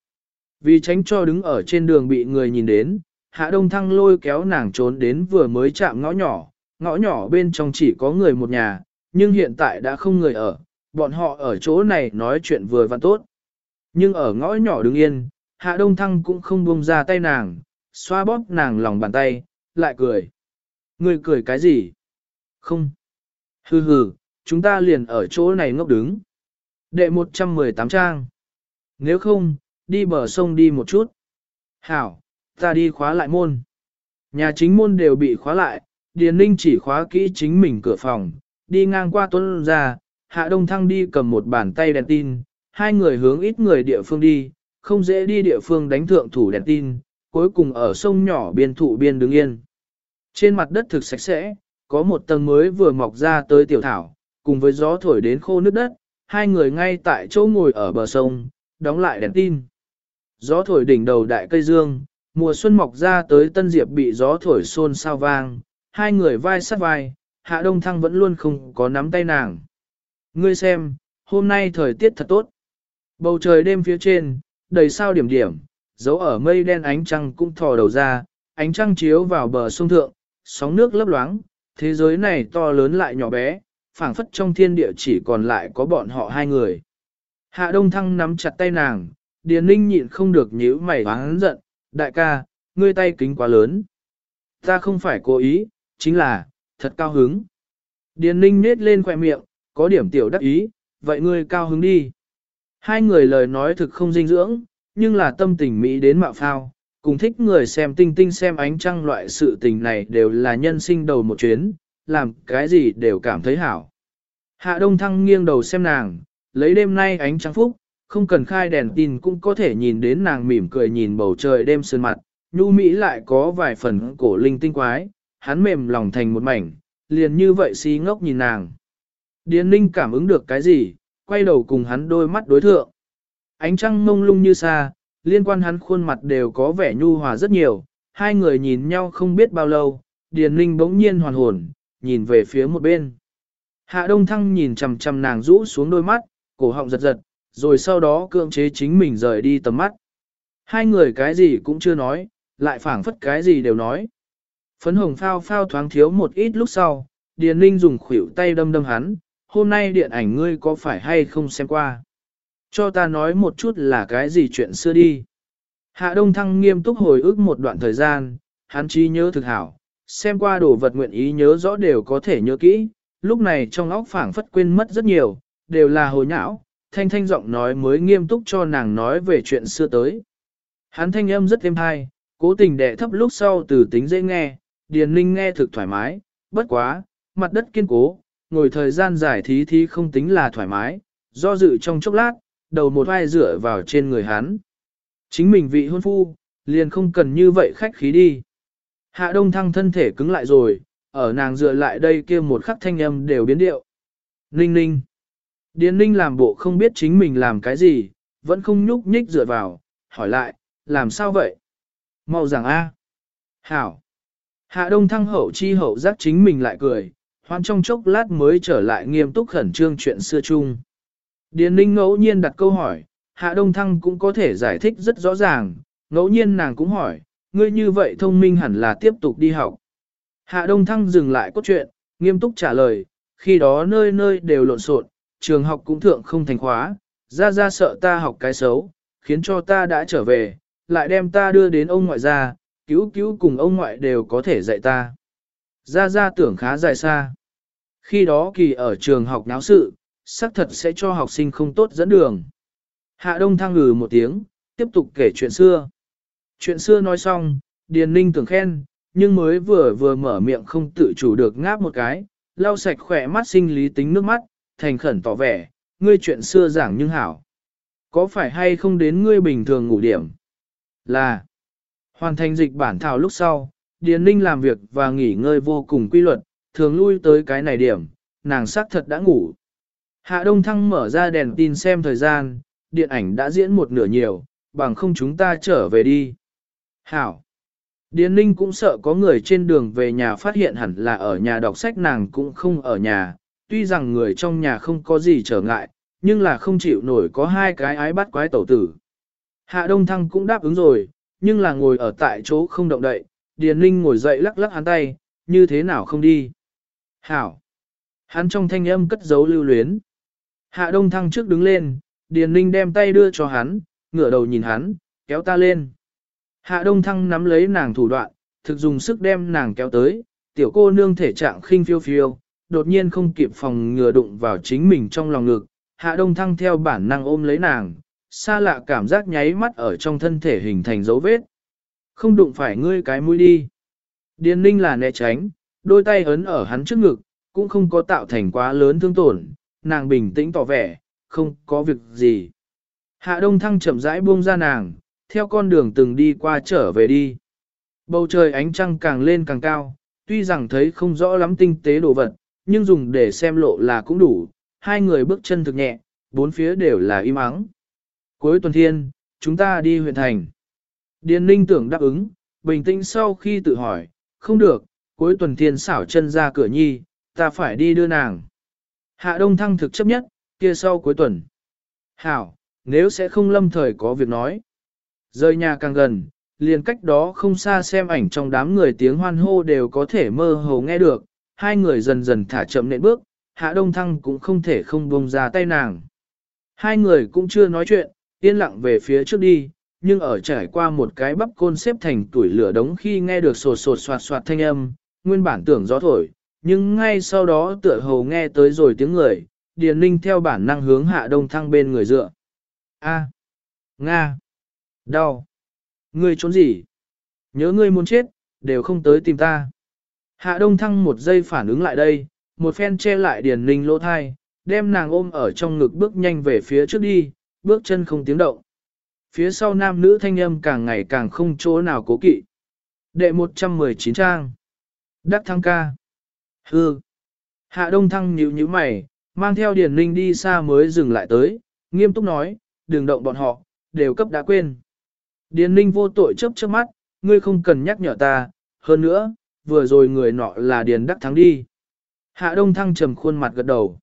Vì tránh cho đứng ở trên đường bị người nhìn đến, Hạ Đông Thăng lôi kéo nàng trốn đến vừa mới chạm ngõ nhỏ, ngõ nhỏ bên trong chỉ có người một nhà, nhưng hiện tại đã không người ở, bọn họ ở chỗ này nói chuyện vừa văn tốt. Nhưng ở ngõ nhỏ đứng yên, Hạ Đông Thăng cũng không buông ra tay nàng, xoa bóp nàng lòng bàn tay, lại cười. Người cười cái gì? Không. Hừ hừ, chúng ta liền ở chỗ này ngốc đứng. Đệ 118 trang. Nếu không, đi bờ sông đi một chút. Hảo, ta đi khóa lại môn. Nhà chính môn đều bị khóa lại, Điền Ninh chỉ khóa kỹ chính mình cửa phòng, đi ngang qua tuấn ra, Hạ Đông Thăng đi cầm một bàn tay đèn tin, hai người hướng ít người địa phương đi, không dễ đi địa phương đánh thượng thủ đèn tin, cuối cùng ở sông nhỏ biên thụ biên đứng yên. Trên mặt đất thực sạch sẽ, có một tầng mới vừa mọc ra tới tiểu thảo, cùng với gió thổi đến khô nước đất, hai người ngay tại chỗ ngồi ở bờ sông, đóng lại đèn tin. Gió thổi đỉnh đầu đại cây dương, mùa xuân mọc ra tới tân diệp bị gió thổi xôn sao vang, hai người vai sát vai, hạ đông thăng vẫn luôn không có nắm tay nàng. Ngươi xem, hôm nay thời tiết thật tốt. Bầu trời đêm phía trên, đầy sao điểm điểm, dấu ở mây đen ánh trăng cũng thò đầu ra, ánh trăng chiếu vào bờ sông thượng, sóng nước lấp loáng, thế giới này to lớn lại nhỏ bé, phảng phất trong thiên địa chỉ còn lại có bọn họ hai người. Hạ Đông Thăng nắm chặt tay nàng, Điền Ninh nhịn không được nhíu mày hắn giận, đại ca, ngươi tay kính quá lớn. Ta không phải cố ý, chính là, thật cao hứng. Điền Ninh nết lên khỏe miệng, có điểm tiểu đắc ý, vậy ngươi cao hứng đi. Hai người lời nói thực không dinh dưỡng, nhưng là tâm tình Mỹ đến mạo phao, cùng thích người xem tinh tinh xem ánh trăng loại sự tình này đều là nhân sinh đầu một chuyến, làm cái gì đều cảm thấy hảo. Hạ Đông Thăng nghiêng đầu xem nàng, lấy đêm nay ánh trăng phúc, không cần khai đèn tin cũng có thể nhìn đến nàng mỉm cười nhìn bầu trời đêm sơn mặt, nhu mỹ lại có vài phần cổ linh tinh quái, hắn mềm lòng thành một mảnh, liền như vậy si ngốc nhìn nàng. Điền ninh cảm ứng được cái gì, quay đầu cùng hắn đôi mắt đối thượng. Ánh trăng mông lung như xa, liên quan hắn khuôn mặt đều có vẻ nhu hòa rất nhiều, hai người nhìn nhau không biết bao lâu, Điền ninh bỗng nhiên hoàn hồn, nhìn về phía một bên. Hạ Đông Thăng nhìn chằm chằm nàng rũ xuống đôi mắt, cổ họng giật giật, rồi sau đó cưỡng chế chính mình rời đi tầm mắt. Hai người cái gì cũng chưa nói, lại phảng phất cái gì đều nói. Phấn hồng phao phao thoáng thiếu một ít lúc sau, Điền Ninh dùng khuỷu tay đâm đâm hắn, hôm nay điện ảnh ngươi có phải hay không xem qua? Cho ta nói một chút là cái gì chuyện xưa đi. Hạ Đông Thăng nghiêm túc hồi ức một đoạn thời gian, hắn trí nhớ thực hảo, xem qua đồ vật nguyện ý nhớ rõ đều có thể nhớ kỹ, lúc này trong óc phảng phất quên mất rất nhiều, đều là hồi nhão, thanh thanh giọng nói mới nghiêm túc cho nàng nói về chuyện xưa tới. Hắn thanh âm rất êm hay, cố tình đẻ thấp lúc sau từ tính dễ nghe, Điền Ninh nghe thực thoải mái, bất quá, mặt đất kiên cố, ngồi thời gian dài thí thí không tính là thoải mái, do dự trong chốc lát, đầu một vai dựa vào trên người hắn. Chính mình vị hôn phu, liền không cần như vậy khách khí đi. Hạ đông thăng thân thể cứng lại rồi, ở nàng dựa lại đây kia một khắc thanh âm đều biến điệu. Ninh ninh. Điền ninh làm bộ không biết chính mình làm cái gì, vẫn không nhúc nhích dựa vào, hỏi lại, làm sao vậy? Mau rằng a. Hảo. Hạ đông thăng hậu chi hậu giác chính mình lại cười, hoan trong chốc lát mới trở lại nghiêm túc khẩn trương chuyện xưa chung. Điền ninh ngẫu nhiên đặt câu hỏi, hạ đông thăng cũng có thể giải thích rất rõ ràng, ngẫu nhiên nàng cũng hỏi, ngươi như vậy thông minh hẳn là tiếp tục đi học. Hạ đông thăng dừng lại cốt truyện, nghiêm túc trả lời, khi đó nơi nơi đều lộn xộn, trường học cũng thượng không thành khóa, ra ra sợ ta học cái xấu, khiến cho ta đã trở về, lại đem ta đưa đến ông ngoại gia, cứu cứu cùng ông ngoại đều có thể dạy ta. Ra ra tưởng khá dài xa. Khi đó kỳ ở trường học náo sự, xác thật sẽ cho học sinh không tốt dẫn đường. Hạ Đông thăng ngừ một tiếng, tiếp tục kể chuyện xưa. Chuyện xưa nói xong, Điền Ninh tưởng khen, nhưng mới vừa vừa mở miệng không tự chủ được ngáp một cái, lau sạch khỏe mắt sinh lý tính nước mắt, thành khẩn tỏ vẻ, ngươi chuyện xưa giảng nhưng hảo. Có phải hay không đến ngươi bình thường ngủ điểm? Là, hoàn thành dịch bản thảo lúc sau, Điền Ninh làm việc và nghỉ ngơi vô cùng quy luật, thường lui tới cái này điểm, nàng xác thật đã ngủ. Hạ Đông Thăng mở ra đèn tin xem thời gian, điện ảnh đã diễn một nửa nhiều, bằng không chúng ta trở về đi. Hảo. Điền Ninh cũng sợ có người trên đường về nhà phát hiện hẳn là ở nhà đọc sách nàng cũng không ở nhà, tuy rằng người trong nhà không có gì trở ngại, nhưng là không chịu nổi có hai cái ái bắt quái tẩu tử. Hạ Đông Thăng cũng đáp ứng rồi, nhưng là ngồi ở tại chỗ không động đậy, Điền Ninh ngồi dậy lắc lắc hắn tay, như thế nào không đi. Hảo! Hắn trong thanh âm cất giấu lưu luyến. Hạ Đông Thăng trước đứng lên, Điền Ninh đem tay đưa cho hắn, ngửa đầu nhìn hắn, kéo ta lên. Hạ Đông Thăng nắm lấy nàng thủ đoạn, thực dùng sức đem nàng kéo tới, tiểu cô nương thể trạng khinh phiêu phiêu, đột nhiên không kịp phòng ngừa đụng vào chính mình trong lòng ngực. Hạ Đông Thăng theo bản năng ôm lấy nàng, xa lạ cảm giác nháy mắt ở trong thân thể hình thành dấu vết. Không đụng phải ngươi cái mũi đi. Điền Ninh là né tránh, đôi tay ấn ở hắn trước ngực, cũng không có tạo thành quá lớn thương tổn, nàng bình tĩnh tỏ vẻ, không có việc gì. Hạ Đông Thăng chậm rãi buông ra nàng, theo con đường từng đi qua trở về đi. Bầu trời ánh trăng càng lên càng cao, tuy rằng thấy không rõ lắm tinh tế đồ vật, nhưng dùng để xem lộ là cũng đủ, hai người bước chân thực nhẹ, bốn phía đều là im ắng. Cuối tuần thiên, chúng ta đi huyện thành. Điền ninh tưởng đáp ứng, bình tĩnh sau khi tự hỏi, không được, cuối tuần thiên xảo chân ra cửa nhi, ta phải đi đưa nàng. Hạ Đông Thăng thực chấp nhất, kia sau cuối tuần. Hảo, nếu sẽ không lâm thời có việc nói. Rời nhà càng gần, liền cách đó không xa xem ảnh trong đám người tiếng hoan hô đều có thể mơ hồ nghe được, hai người dần dần thả chậm nện bước, Hạ Đông Thăng cũng không thể không buông ra tay nàng. Hai người cũng chưa nói chuyện, yên lặng về phía trước đi, nhưng ở trải qua một cái bắp côn xếp thành tuổi lửa đống khi nghe được sột sột soạt soạt thanh âm, nguyên bản tưởng gió thổi, nhưng ngay sau đó tựa hồ nghe tới rồi tiếng người, Điền Ninh theo bản năng hướng Hạ Đông Thăng bên người dựa. A. Nga. Đau. Ngươi trốn gì? Nhớ ngươi muốn chết, đều không tới tìm ta. Hạ Đông Thăng một giây phản ứng lại đây, một phen che lại Điền Ninh lỗ thai, đem nàng ôm ở trong ngực bước nhanh về phía trước đi, bước chân không tiếng động. Phía sau nam nữ thanh âm càng ngày càng không chỗ nào cố kỵ. Đệ 119 trang. Đắc thăng ca. Hư. Hạ Đông Thăng nhíu nhíu mày, mang theo Điền Ninh đi xa mới dừng lại tới, nghiêm túc nói, đừng động bọn họ, đều cấp đã quên. Điền Ninh vô tội chớp chớp mắt, ngươi không cần nhắc nhở ta, hơn nữa, vừa rồi người nọ là Điền Đắc Thắng đi. Hạ Đông Thăng trầm khuôn mặt gật đầu.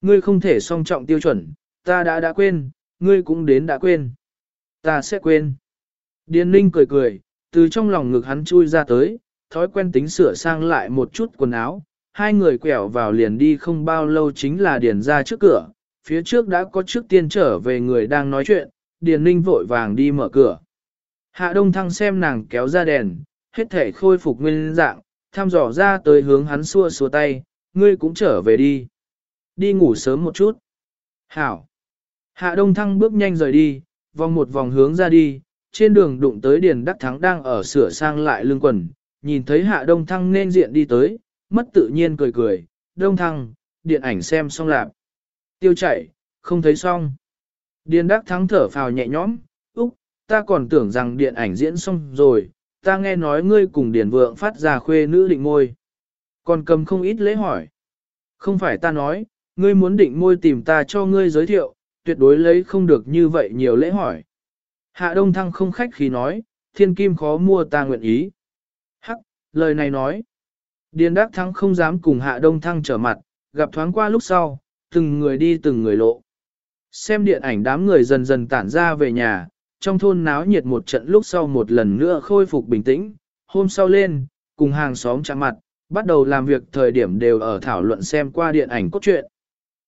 Ngươi không thể song trọng tiêu chuẩn, ta đã đã quên, ngươi cũng đến đã quên. Ta sẽ quên. Điền Ninh cười cười, từ trong lòng ngực hắn chui ra tới, thói quen tính sửa sang lại một chút quần áo. Hai người quẹo vào liền đi không bao lâu chính là Điền ra trước cửa, phía trước đã có trước tiên trở về người đang nói chuyện, Điền Ninh vội vàng đi mở cửa. Hạ Đông Thăng xem nàng kéo ra đèn, hết thể khôi phục nguyên dạng, thăm dò ra tới hướng hắn xua xua tay, ngươi cũng trở về đi. Đi ngủ sớm một chút. Hảo. Hạ Đông Thăng bước nhanh rời đi, vòng một vòng hướng ra đi, trên đường đụng tới Điền Đắc Thắng đang ở sửa sang lại lưng quần, nhìn thấy Hạ Đông Thăng nên diện đi tới, mất tự nhiên cười cười, Đông Thăng, điện ảnh xem xong lạc. Tiêu chạy, không thấy xong. Điền Đắc Thắng thở phào nhẹ nhõm, Úc, ta còn tưởng rằng điện ảnh diễn xong rồi, ta nghe nói ngươi cùng Điền Vượng phát ra khuê nữ định môi. Còn cầm không ít lễ hỏi. Không phải ta nói, ngươi muốn định môi tìm ta cho ngươi giới thiệu, tuyệt đối lấy không được như vậy nhiều lễ hỏi. Hạ Đông Thăng không khách khí nói, thiên kim khó mua ta nguyện ý. Hắc, lời này nói. Điền Đắc thắng không dám cùng Hạ Đông Thăng trở mặt, gặp thoáng qua lúc sau, từng người đi từng người lộ. Xem điện ảnh đám người dần dần tản ra về nhà, trong thôn náo nhiệt một trận lúc sau một lần nữa khôi phục bình tĩnh, hôm sau lên, cùng hàng xóm chạm mặt, bắt đầu làm việc thời điểm đều ở thảo luận xem qua điện ảnh cốt truyện.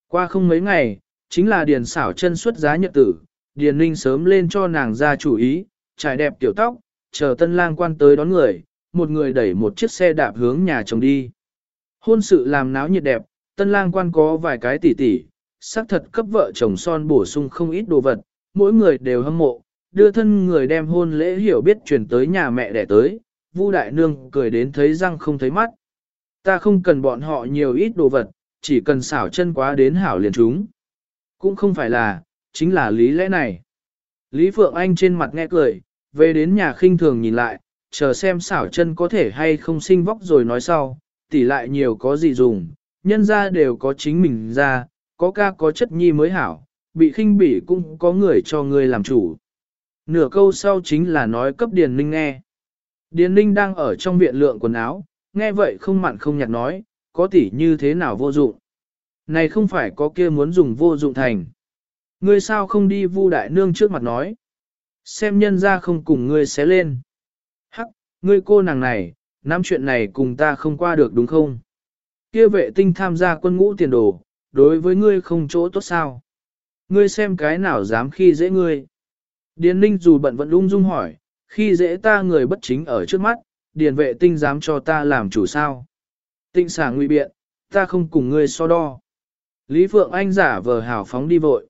Qua không mấy ngày, chính là Điền xảo chân xuất giá nhật tử, Điền Ninh sớm lên cho nàng ra chủ ý, trải đẹp tiểu tóc, chờ tân lang quan tới đón người, một người đẩy một chiếc xe đạp hướng nhà chồng đi. Hôn sự làm náo nhiệt đẹp, tân lang quan có vài cái tỉ tỉ, xác thật cấp vợ chồng son bổ sung không ít đồ vật, mỗi người đều hâm mộ, đưa thân người đem hôn lễ hiểu biết chuyển tới nhà mẹ đẻ tới, Vu đại nương cười đến thấy răng không thấy mắt. Ta không cần bọn họ nhiều ít đồ vật, chỉ cần xảo chân quá đến hảo liền chúng. Cũng không phải là, chính là lý lẽ này. Lý Phượng Anh trên mặt nghe cười, về đến nhà khinh thường nhìn lại, chờ xem xảo chân có thể hay không sinh vóc rồi nói sau, tỷ lại nhiều có gì dùng, nhân ra đều có chính mình ra, có ca có chất nhi mới hảo, bị khinh bỉ cũng có người cho người làm chủ. Nửa câu sau chính là nói cấp Điền Ninh nghe. Điền Ninh đang ở trong viện lượng quần áo, nghe vậy không mặn không nhạt nói, có tỷ như thế nào vô dụng. Này không phải có kia muốn dùng vô dụng thành. Ngươi sao không đi vu đại nương trước mặt nói. Xem nhân ra không cùng ngươi xé lên. Ngươi cô nàng này, năm chuyện này cùng ta không qua được đúng không? Kia vệ tinh tham gia quân ngũ tiền đồ, đối với ngươi không chỗ tốt sao? Ngươi xem cái nào dám khi dễ ngươi? Điền ninh dù bận vẫn lung dung hỏi, khi dễ ta người bất chính ở trước mắt, điền vệ tinh dám cho ta làm chủ sao? Tinh xả nguy biện, ta không cùng ngươi so đo. Lý Phượng Anh giả vờ hào phóng đi vội.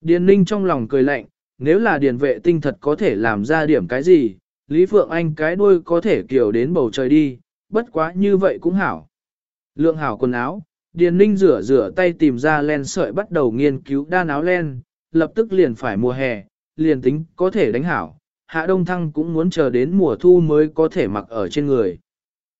Điền ninh trong lòng cười lạnh, nếu là điền vệ tinh thật có thể làm ra điểm cái gì, Lý Phượng Anh cái đuôi có thể kiểu đến bầu trời đi, bất quá như vậy cũng hảo. Lượng hảo quần áo, Điền Ninh rửa rửa tay tìm ra len sợi bắt đầu nghiên cứu đan áo len, lập tức liền phải mùa hè, liền tính có thể đánh hảo. Hạ Đông Thăng cũng muốn chờ đến mùa thu mới có thể mặc ở trên người.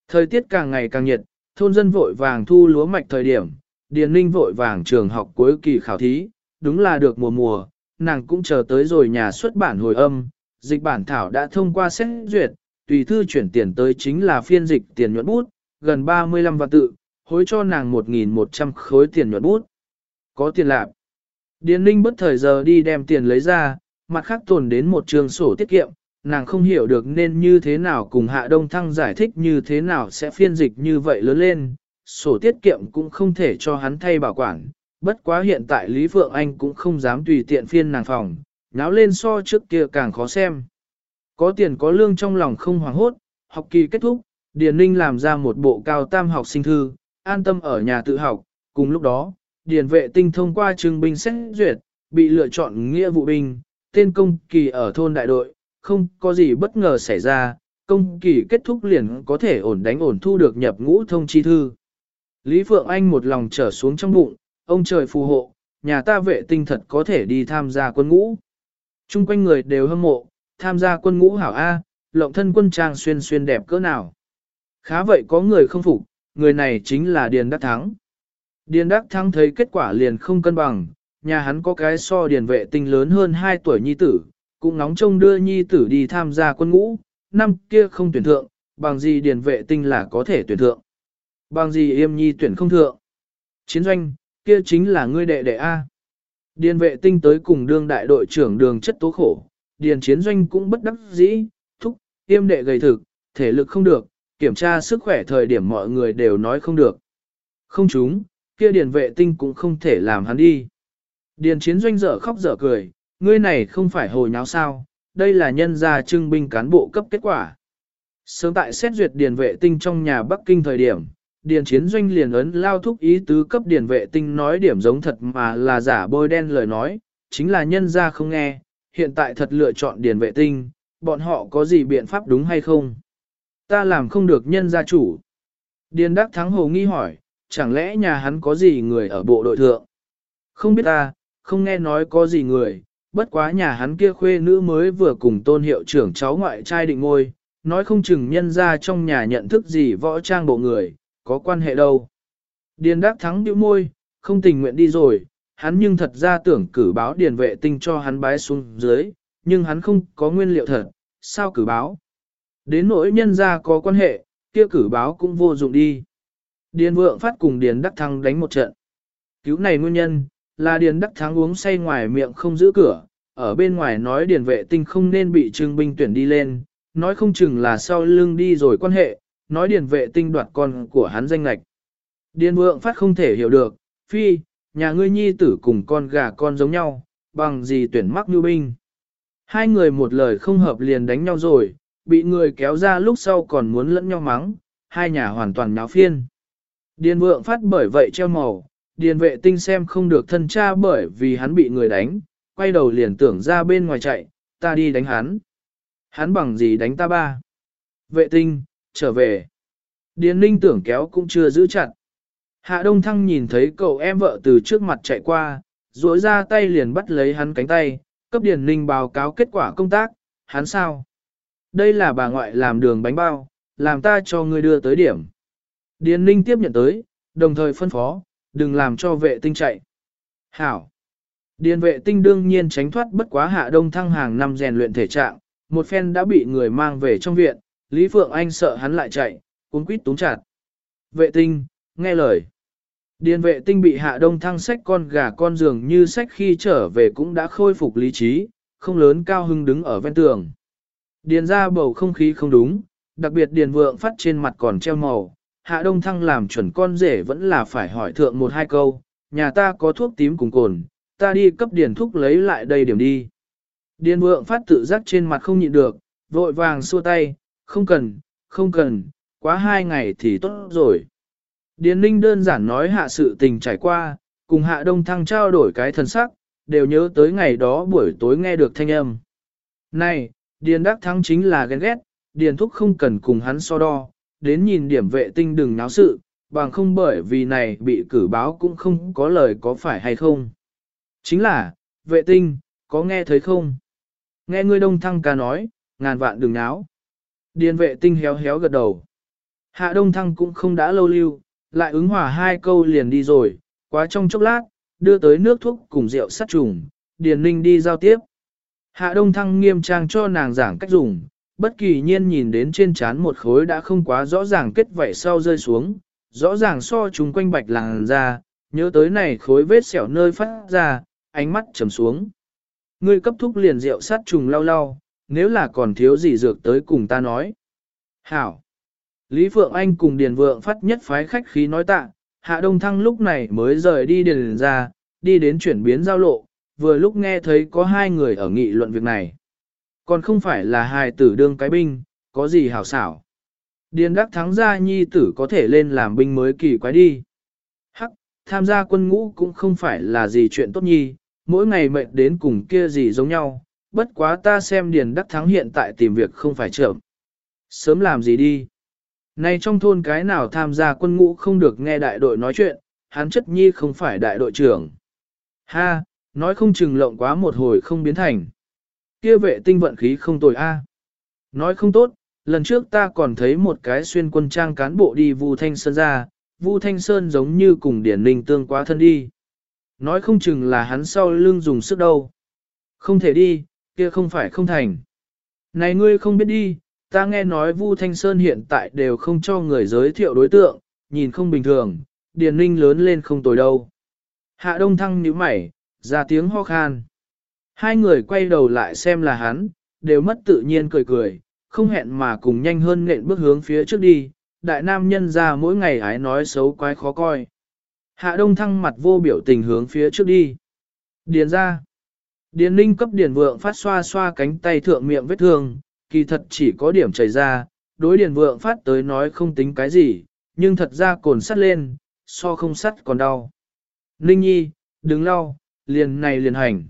Thời tiết càng ngày càng nhiệt, thôn dân vội vàng thu lúa mạch thời điểm, Điền Ninh vội vàng trường học cuối kỳ khảo thí, đúng là được mùa mùa, nàng cũng chờ tới rồi nhà xuất bản hồi âm, dịch bản thảo đã thông qua xét duyệt, tùy thư chuyển tiền tới chính là phiên dịch tiền nhuận bút, gần 35 vạn tự, hối cho nàng 1.100 khối tiền nhuận bút. Có tiền lạc. Điền Linh bất thời giờ đi đem tiền lấy ra, mặt khác tồn đến một trường sổ tiết kiệm, nàng không hiểu được nên như thế nào cùng Hạ Đông Thăng giải thích như thế nào sẽ phiên dịch như vậy lớn lên, sổ tiết kiệm cũng không thể cho hắn thay bảo quản, bất quá hiện tại Lý Phượng Anh cũng không dám tùy tiện phiên nàng phòng, náo lên so trước kia càng khó xem. Có tiền có lương trong lòng không hoảng hốt, học kỳ kết thúc, Điền Ninh làm ra một bộ cao tam học sinh thư, an tâm ở nhà tự học, cùng lúc đó, Điền vệ tinh thông qua trưng binh xét duyệt, bị lựa chọn nghĩa vụ binh, tên công kỳ ở thôn đại đội, không có gì bất ngờ xảy ra, công kỳ kết thúc liền có thể ổn đánh ổn thu được nhập ngũ thông chi thư. Lý Phượng Anh một lòng trở xuống trong bụng, ông trời phù hộ, nhà ta vệ tinh thật có thể đi tham gia quân ngũ. Trung quanh người đều hâm mộ, tham gia quân ngũ hảo A, lộng thân quân trang xuyên xuyên đẹp cỡ nào. Khá vậy có người không phục, người này chính là Điền Đắc Thắng. Điền Đắc Thắng thấy kết quả liền không cân bằng, nhà hắn có cái so điền vệ tinh lớn hơn 2 tuổi nhi tử, cũng nóng trông đưa nhi tử đi tham gia quân ngũ, năm kia không tuyển thượng, bằng gì điền vệ tinh là có thể tuyển thượng. Bằng gì yêm nhi tuyển không thượng. Chiến doanh, kia chính là ngươi đệ đệ A. Điền vệ tinh tới cùng đương đại đội trưởng đường chất tố khổ, điền chiến doanh cũng bất đắc dĩ, thúc, tiêm đệ gầy thực, thể lực không được, kiểm tra sức khỏe thời điểm mọi người đều nói không được. Không chúng, kia điền vệ tinh cũng không thể làm hắn đi. Điền chiến doanh dở khóc dở cười, ngươi này không phải hồi nháo sao, đây là nhân gia trưng binh cán bộ cấp kết quả. Sớm tại xét duyệt điền vệ tinh trong nhà Bắc Kinh thời điểm, điền chiến doanh liền ấn lao thúc ý tứ cấp điền vệ tinh nói điểm giống thật mà là giả bôi đen lời nói, chính là nhân gia không nghe, hiện tại thật lựa chọn điền vệ tinh, bọn họ có gì biện pháp đúng hay không? Ta làm không được nhân gia chủ. Điền đắc thắng hồ nghi hỏi, chẳng lẽ nhà hắn có gì người ở bộ đội thượng? Không biết ta, không nghe nói có gì người, bất quá nhà hắn kia khuê nữ mới vừa cùng tôn hiệu trưởng cháu ngoại trai định ngôi, nói không chừng nhân ra trong nhà nhận thức gì võ trang bộ người, có quan hệ đâu. Điền đắc thắng điệu môi, không tình nguyện đi rồi, hắn nhưng thật ra tưởng cử báo điền vệ tinh cho hắn bái xuống dưới, nhưng hắn không có nguyên liệu thật, sao cử báo? Đến nỗi nhân ra có quan hệ, kia cử báo cũng vô dụng đi. Điền vượng phát cùng Điền Đắc Thắng đánh một trận. Cứu này nguyên nhân, là Điền Đắc Thắng uống say ngoài miệng không giữ cửa, ở bên ngoài nói Điền vệ tinh không nên bị Trương binh tuyển đi lên, nói không chừng là sau lưng đi rồi quan hệ, nói Điền vệ tinh đoạt con của hắn danh lạch. Điền vượng phát không thể hiểu được, phi, nhà ngươi nhi tử cùng con gà con giống nhau, bằng gì tuyển mắc như binh. Hai người một lời không hợp liền đánh nhau rồi, bị người kéo ra lúc sau còn muốn lẫn nhau mắng, hai nhà hoàn toàn náo phiên. Điền vượng phát bởi vậy treo màu, điền vệ tinh xem không được thân cha bởi vì hắn bị người đánh, quay đầu liền tưởng ra bên ngoài chạy, ta đi đánh hắn. Hắn bằng gì đánh ta ba? Vệ tinh, trở về. Điền ninh tưởng kéo cũng chưa giữ chặt. Hạ Đông Thăng nhìn thấy cậu em vợ từ trước mặt chạy qua, duỗi ra tay liền bắt lấy hắn cánh tay, cấp Điền ninh báo cáo kết quả công tác, hắn sao? Đây là bà ngoại làm đường bánh bao, làm ta cho ngươi đưa tới điểm. Điền ninh tiếp nhận tới, đồng thời phân phó, đừng làm cho vệ tinh chạy. Hảo. Điền vệ tinh đương nhiên tránh thoát bất quá hạ đông thăng hàng năm rèn luyện thể trạng, một phen đã bị người mang về trong viện, Lý Phượng Anh sợ hắn lại chạy, cuốn quýt túm chặt. Vệ tinh, nghe lời. Điền vệ tinh bị hạ đông thăng sách con gà con giường như sách khi trở về cũng đã khôi phục lý trí, không lớn cao hưng đứng ở ven tường. Điền ra bầu không khí không đúng, đặc biệt điền vượng phát trên mặt còn treo màu, hạ đông thăng làm chuẩn con rể vẫn là phải hỏi thượng một hai câu, nhà ta có thuốc tím cùng cồn, ta đi cấp điền thuốc lấy lại đây điểm đi. Điền vượng phát tự giác trên mặt không nhịn được, vội vàng xua tay, không cần, không cần, quá hai ngày thì tốt rồi. Điền ninh đơn giản nói hạ sự tình trải qua, cùng hạ đông thăng trao đổi cái thần sắc, đều nhớ tới ngày đó buổi tối nghe được thanh âm. Này, Điền Đắc Thắng chính là ghen ghét, Điền Thúc không cần cùng hắn so đo, đến nhìn điểm vệ tinh đừng náo sự, bằng không bởi vì này bị cử báo cũng không có lời có phải hay không. Chính là, vệ tinh, có nghe thấy không? Nghe ngươi đông thăng ca nói, ngàn vạn đừng náo. Điền vệ tinh héo héo gật đầu. Hạ đông thăng cũng không đã lâu lưu, lại ứng hòa hai câu liền đi rồi, quá trong chốc lát, đưa tới nước thuốc cùng rượu sát trùng, Điền Ninh đi giao tiếp. Hạ Đông Thăng nghiêm trang cho nàng giảng cách dùng, bất kỳ nhiên nhìn đến trên trán một khối đã không quá rõ ràng kết vảy sau rơi xuống, rõ ràng so chúng quanh bạch làng ra, nhớ tới này khối vết sẹo nơi phát ra, ánh mắt trầm xuống. Ngươi cấp thúc liền rượu sát trùng lau lau, nếu là còn thiếu gì dược tới cùng ta nói. Hảo! Lý Phượng Anh cùng Điền Vượng phát nhất phái khách khí nói tạ, Hạ Đông Thăng lúc này mới rời đi Điền ra, đi đến chuyển biến giao lộ, vừa lúc nghe thấy có hai người ở nghị luận việc này. Còn không phải là hài tử đương cái binh, có gì hảo xảo. Điền đắc thắng gia nhi tử có thể lên làm binh mới kỳ quái đi. Hắc, tham gia quân ngũ cũng không phải là gì chuyện tốt nhi, mỗi ngày mệt đến cùng kia gì giống nhau, bất quá ta xem Điền đắc thắng hiện tại tìm việc không phải chậm. Sớm làm gì đi. Này trong thôn cái nào tham gia quân ngũ không được nghe đại đội nói chuyện, hắn chất nhi không phải đại đội trưởng. Ha, nói không chừng lộng quá một hồi không biến thành. Kia vệ tinh vận khí không tồi a. Nói không tốt, lần trước ta còn thấy một cái xuyên quân trang cán bộ đi Vu Thanh Sơn ra, Vu Thanh Sơn giống như cùng Điển Ninh tương quá thân đi. Nói không chừng là hắn sau lưng dùng sức đâu. Không thể đi, kia không phải không thành. Này ngươi không biết đi, ta nghe nói Vu Thanh Sơn hiện tại đều không cho người giới thiệu đối tượng, nhìn không bình thường, Điền Ninh lớn lên không tồi đâu. Hạ Đông Thăng nhíu mày, ra tiếng ho khan. Hai người quay đầu lại xem là hắn, đều mất tự nhiên cười cười, không hẹn mà cùng nhanh hơn nện bước hướng phía trước đi, đại nam nhân ra mỗi ngày hái nói xấu quái khó coi. Hạ Đông Thăng mặt vô biểu tình hướng phía trước đi. Điền ra. Điền Ninh cấp Điền Vượng phát xoa xoa cánh tay thượng miệng vết thương, kỳ thật chỉ có điểm chảy ra, đối Điền Vượng phát tới nói không tính cái gì, nhưng thật ra cồn sắt lên, so không sắt còn đau. Ninh nhi, đứng lau, liền này liền hành.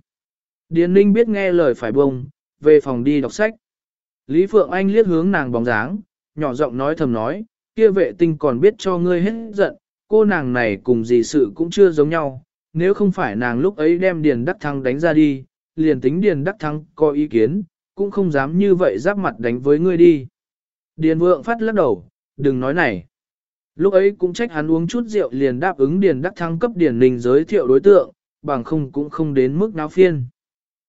Điền ninh biết nghe lời phải bông, về phòng đi đọc sách. Lý Phượng Anh liếc hướng nàng bóng dáng, nhỏ giọng nói thầm nói, kia vệ tinh còn biết cho ngươi hết giận, cô nàng này cùng gì sự cũng chưa giống nhau, nếu không phải nàng lúc ấy đem Điền Đắc Thăng đánh ra đi, liền tính Điền Đắc Thắng có ý kiến, cũng không dám như vậy giáp mặt đánh với ngươi đi. Điền Vượng phát lắc đầu, đừng nói này. Lúc ấy cũng trách hắn uống chút rượu liền đáp ứng Điền Đắc Thắng cấp Điền Ninh giới thiệu đối tượng, bằng không cũng không đến mức náo phiên.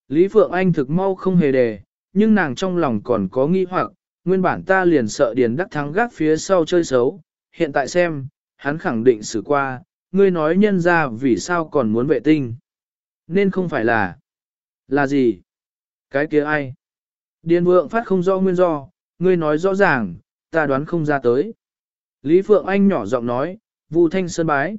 Lý Phượng Anh thực mau không hề đề, nhưng nàng trong lòng còn có nghi hoặc, nguyên bản ta liền sợ Điền Đắc Thắng gác phía sau chơi xấu, hiện tại xem, hắn khẳng định xử qua, ngươi nói nhân ra vì sao còn muốn vệ tinh. Nên không phải là, là gì? Cái kia ai? Điền Vượng phát không rõ nguyên do, ngươi nói rõ ràng, ta đoán không ra tới. Lý Phượng Anh nhỏ giọng nói, Vu Thanh Sơn bái.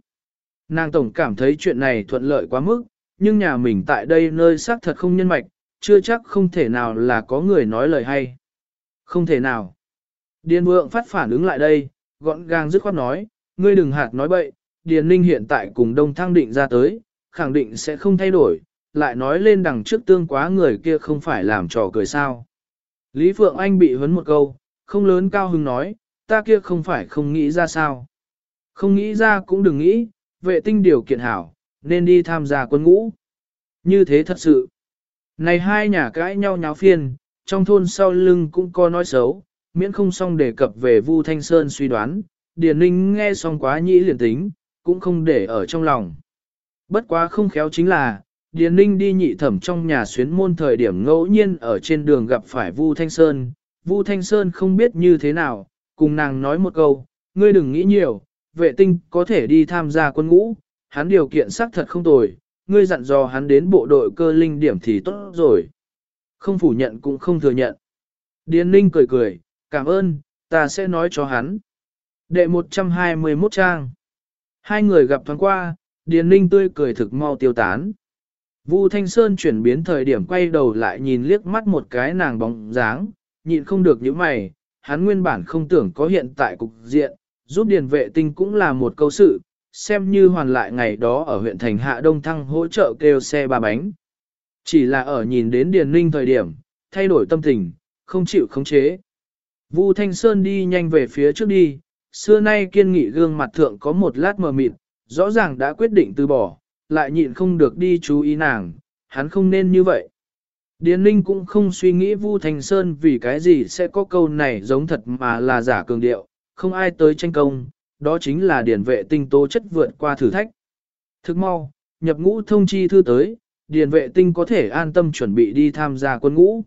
Nàng tổng cảm thấy chuyện này thuận lợi quá mức, nhưng nhà mình tại đây nơi xác thật không nhân mạch, chưa chắc không thể nào là có người nói lời hay. Không thể nào. Điền vượng phát phản ứng lại đây, gọn gàng dứt khoát nói, ngươi đừng hạt nói bậy, Điền Ninh hiện tại cùng Đông Thăng định ra tới, khẳng định sẽ không thay đổi, lại nói lên đằng trước tương quá người kia không phải làm trò cười sao. Lý Phượng Anh bị huấn một câu, không lớn cao hứng nói, ta kia không phải không nghĩ ra sao. Không nghĩ ra cũng đừng nghĩ, vệ tinh điều kiện hảo, nên đi tham gia quân ngũ. Như thế thật sự. Này hai nhà cãi nhau nháo phiên, trong thôn sau lưng cũng có nói xấu, miễn không xong đề cập về Vu Thanh Sơn suy đoán, Điền Ninh nghe xong quá nhĩ liền tính, cũng không để ở trong lòng. Bất quá không khéo chính là, Điền Ninh đi nhị thẩm trong nhà xuyến môn thời điểm ngẫu nhiên ở trên đường gặp phải Vu Thanh Sơn. Vu Thanh Sơn không biết như thế nào, cùng nàng nói một câu, ngươi đừng nghĩ nhiều, vệ tinh có thể đi tham gia quân ngũ, hắn điều kiện xác thật không tồi, ngươi dặn dò hắn đến bộ đội cơ linh điểm thì tốt rồi. Không phủ nhận cũng không thừa nhận. Điền Ninh cười cười, cảm ơn, ta sẽ nói cho hắn. Đệ 121 trang. Hai người gặp thoáng qua, Điền Ninh tươi cười thực mau tiêu tán. Vu Thanh Sơn chuyển biến thời điểm quay đầu lại nhìn liếc mắt một cái nàng bóng dáng, nhịn không được những mày, hắn nguyên bản không tưởng có hiện tại cục diện, giúp điền vệ tinh cũng là một câu sự, xem như hoàn lại ngày đó ở huyện thành Hạ Đông Thăng hỗ trợ kêu xe ba bánh. Chỉ là ở nhìn đến điền ninh thời điểm, thay đổi tâm tình, không chịu khống chế. Vu Thanh Sơn đi nhanh về phía trước đi, xưa nay kiên nghị gương mặt thượng có một lát mờ mịt, rõ ràng đã quyết định từ bỏ, lại nhịn không được đi chú ý nàng, hắn không nên như vậy. Điền Ninh cũng không suy nghĩ Vu Thành Sơn vì cái gì sẽ có câu này giống thật mà là giả cường điệu, không ai tới tranh công, đó chính là điển vệ tinh tố chất vượt qua thử thách. Thức mau, nhập ngũ thông chi thư tới, điền vệ tinh có thể an tâm chuẩn bị đi tham gia quân ngũ.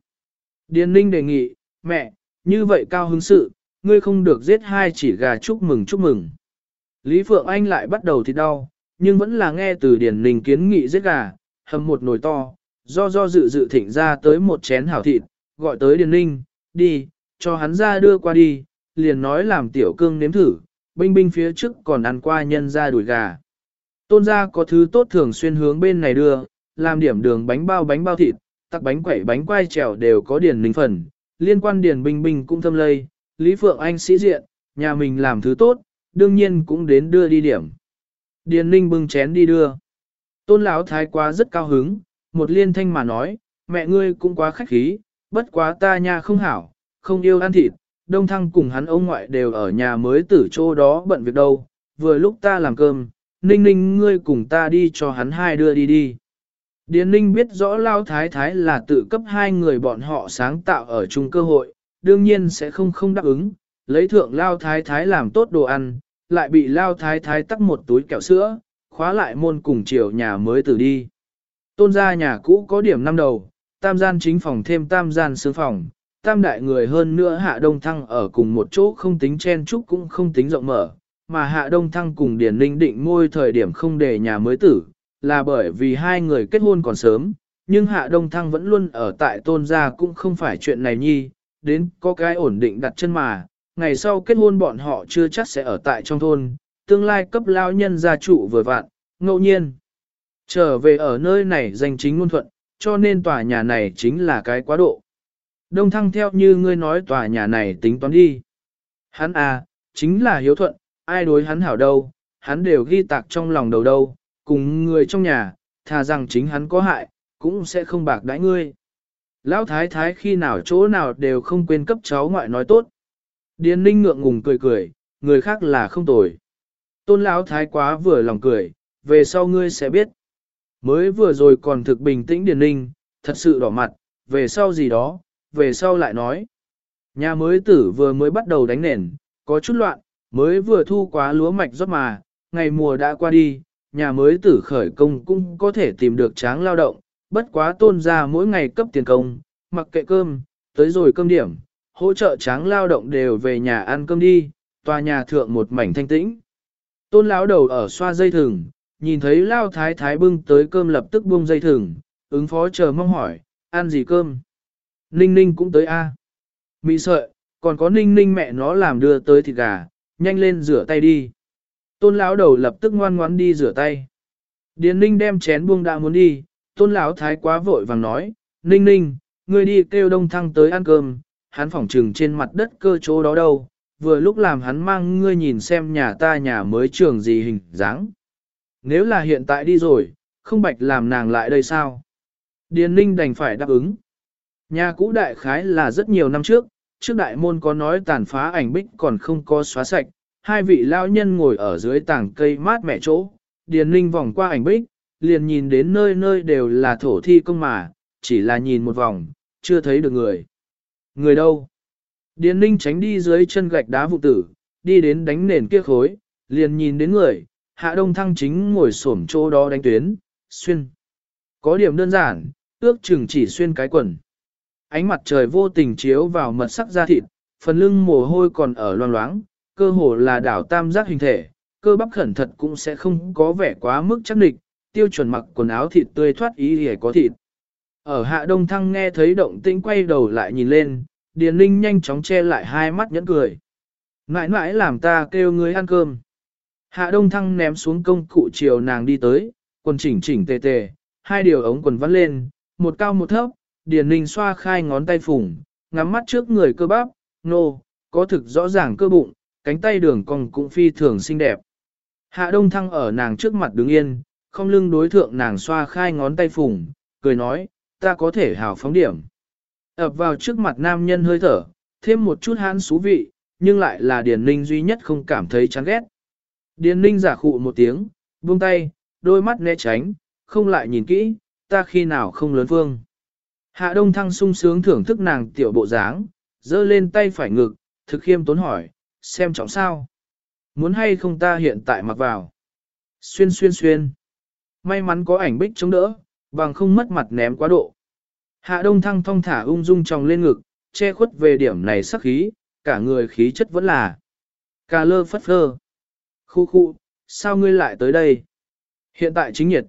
Điền Ninh đề nghị, mẹ, như vậy cao hứng sự, ngươi không được giết hai chỉ gà chúc mừng chúc mừng. Lý Phượng Anh lại bắt đầu thì đau, nhưng vẫn là nghe từ Điền Ninh kiến nghị giết gà, hầm một nồi to, do do dự dự thịnh ra tới một chén hảo thịt, gọi tới Điền Ninh, đi, cho hắn ra đưa qua đi, liền nói làm tiểu cương nếm thử, binh binh phía trước còn ăn qua nhân ra đuổi gà. Tôn gia có thứ tốt thường xuyên hướng bên này đưa, làm điểm đường bánh bao bánh bao thịt, tắc bánh quẩy bánh quai trèo đều có điền ninh phần, liên quan điền binh binh cũng thâm lây, Lý Phượng Anh sĩ diện, nhà mình làm thứ tốt, đương nhiên cũng đến đưa đi điểm. Điền ninh bưng chén đi đưa. Tôn lão thái quá rất cao hứng, một liên thanh mà nói, mẹ ngươi cũng quá khách khí, bất quá ta nha không hảo, không yêu ăn thịt, đông thăng cùng hắn ông ngoại đều ở nhà mới tử chỗ đó bận việc đâu, vừa lúc ta làm cơm, ninh ninh ngươi cùng ta đi cho hắn hai đưa đi đi. Điền ninh biết rõ lao thái thái là tự cấp hai người bọn họ sáng tạo ở chung cơ hội, đương nhiên sẽ không không đáp ứng, lấy thượng lao thái thái làm tốt đồ ăn, lại bị lao thái thái tắc một túi kẹo sữa, khóa lại môn cùng chiều nhà mới tử đi. Tôn gia nhà cũ có điểm năm đầu, tam gian chính phòng thêm tam gian sướng phòng, tam đại người hơn nữa hạ đông thăng ở cùng một chỗ không tính chen chúc cũng không tính rộng mở, mà hạ đông thăng cùng điển linh định ngôi thời điểm không để nhà mới tử, là bởi vì hai người kết hôn còn sớm, nhưng hạ đông thăng vẫn luôn ở tại tôn gia cũng không phải chuyện này nhi, đến có cái ổn định đặt chân mà, ngày sau kết hôn bọn họ chưa chắc sẽ ở tại trong thôn, tương lai cấp lao nhân gia trụ vừa vạn, ngẫu nhiên. Trở về ở nơi này danh chính ngôn thuận, cho nên tòa nhà này chính là cái quá độ. Đông thăng theo như ngươi nói tòa nhà này tính toán đi. Hắn à, chính là hiếu thuận, ai đối hắn hảo đâu, hắn đều ghi tạc trong lòng đầu đâu, cùng người trong nhà, thà rằng chính hắn có hại, cũng sẽ không bạc đãi ngươi. Lão thái thái khi nào chỗ nào đều không quên cấp cháu ngoại nói tốt. Điền ninh ngượng ngùng cười cười, người khác là không tồi. Tôn lão thái quá vừa lòng cười, về sau ngươi sẽ biết. Mới vừa rồi còn thực bình tĩnh điền ninh, thật sự đỏ mặt, về sau gì đó, về sau lại nói. Nhà mới tử vừa mới bắt đầu đánh nền, có chút loạn, mới vừa thu quá lúa mạch rót mà, ngày mùa đã qua đi, nhà mới tử khởi công cũng có thể tìm được tráng lao động, bất quá tôn ra mỗi ngày cấp tiền công, mặc kệ cơm, tới rồi cơm điểm, hỗ trợ tráng lao động đều về nhà ăn cơm đi, tòa nhà thượng một mảnh thanh tĩnh. Tôn lão đầu ở xoa dây thừng, nhìn thấy lao thái thái bưng tới cơm lập tức buông dây thừng, ứng phó chờ mong hỏi, ăn gì cơm? Ninh ninh cũng tới a. Mị sợi, còn có ninh ninh mẹ nó làm đưa tới thịt gà, nhanh lên rửa tay đi. Tôn lão đầu lập tức ngoan ngoãn đi rửa tay. Điền ninh đem chén buông đã muốn đi, tôn lão thái quá vội vàng nói, ninh ninh, ngươi đi kêu đông thăng tới ăn cơm, hắn phỏng trừng trên mặt đất cơ chỗ đó đâu, vừa lúc làm hắn mang ngươi nhìn xem nhà ta nhà mới trường gì hình dáng. Nếu là hiện tại đi rồi, không bạch làm nàng lại đây sao? Điền ninh đành phải đáp ứng. Nhà cũ đại khái là rất nhiều năm trước, trước đại môn có nói tàn phá ảnh bích còn không có xóa sạch, hai vị lao nhân ngồi ở dưới tảng cây mát mẻ chỗ, điền ninh vòng qua ảnh bích, liền nhìn đến nơi nơi đều là thổ thi công mà, chỉ là nhìn một vòng, chưa thấy được người. Người đâu? Điền ninh tránh đi dưới chân gạch đá vụ tử, đi đến đánh nền kia khối, liền nhìn đến người, hạ đông thăng chính ngồi xổm chỗ đó đánh tuyến, xuyên. Có điểm đơn giản, ước chừng chỉ xuyên cái quần. Ánh mặt trời vô tình chiếu vào mật sắc da thịt, phần lưng mồ hôi còn ở loang loáng, cơ hồ là đảo tam giác hình thể, cơ bắp khẩn thật cũng sẽ không có vẻ quá mức chắc địch, tiêu chuẩn mặc quần áo thịt tươi thoát ý hề có thịt. Ở hạ đông thăng nghe thấy động tĩnh quay đầu lại nhìn lên, Điền Ninh nhanh chóng che lại hai mắt nhẫn cười. Mãi mãi làm ta kêu người ăn cơm. Hạ đông thăng ném xuống công cụ chiều nàng đi tới, quần chỉnh chỉnh tề tề, hai điều ống quần vắt lên, một cao một thấp, Điền Ninh xoa khai ngón tay phủng, ngắm mắt trước người cơ bắp, nô, có thực rõ ràng cơ bụng, cánh tay đường cong cũng phi thường xinh đẹp. Hạ đông thăng ở nàng trước mặt đứng yên, không lưng đối thượng nàng xoa khai ngón tay phủng, cười nói, ta có thể hào phóng điểm. ập vào trước mặt nam nhân hơi thở, thêm một chút hán xú vị, nhưng lại là Điền Ninh duy nhất không cảm thấy chán ghét. Điền Ninh giả khụ một tiếng, buông tay, đôi mắt né tránh, không lại nhìn kỹ, ta khi nào không lớn phương. Hạ Đông Thăng sung sướng thưởng thức nàng tiểu bộ dáng, giơ lên tay phải ngực, thực khiêm tốn hỏi, xem trọng sao. Muốn hay không ta hiện tại mặc vào. Xuyên xuyên xuyên. May mắn có ảnh bích chống đỡ, bằng không mất mặt ném quá độ. Hạ Đông Thăng thong thả ung dung trong lên ngực, che khuất về điểm này sắc khí, cả người khí chất vẫn là. Cà lơ phất phơ. Khu khu, sao ngươi lại tới đây? Hiện tại chính nhiệt.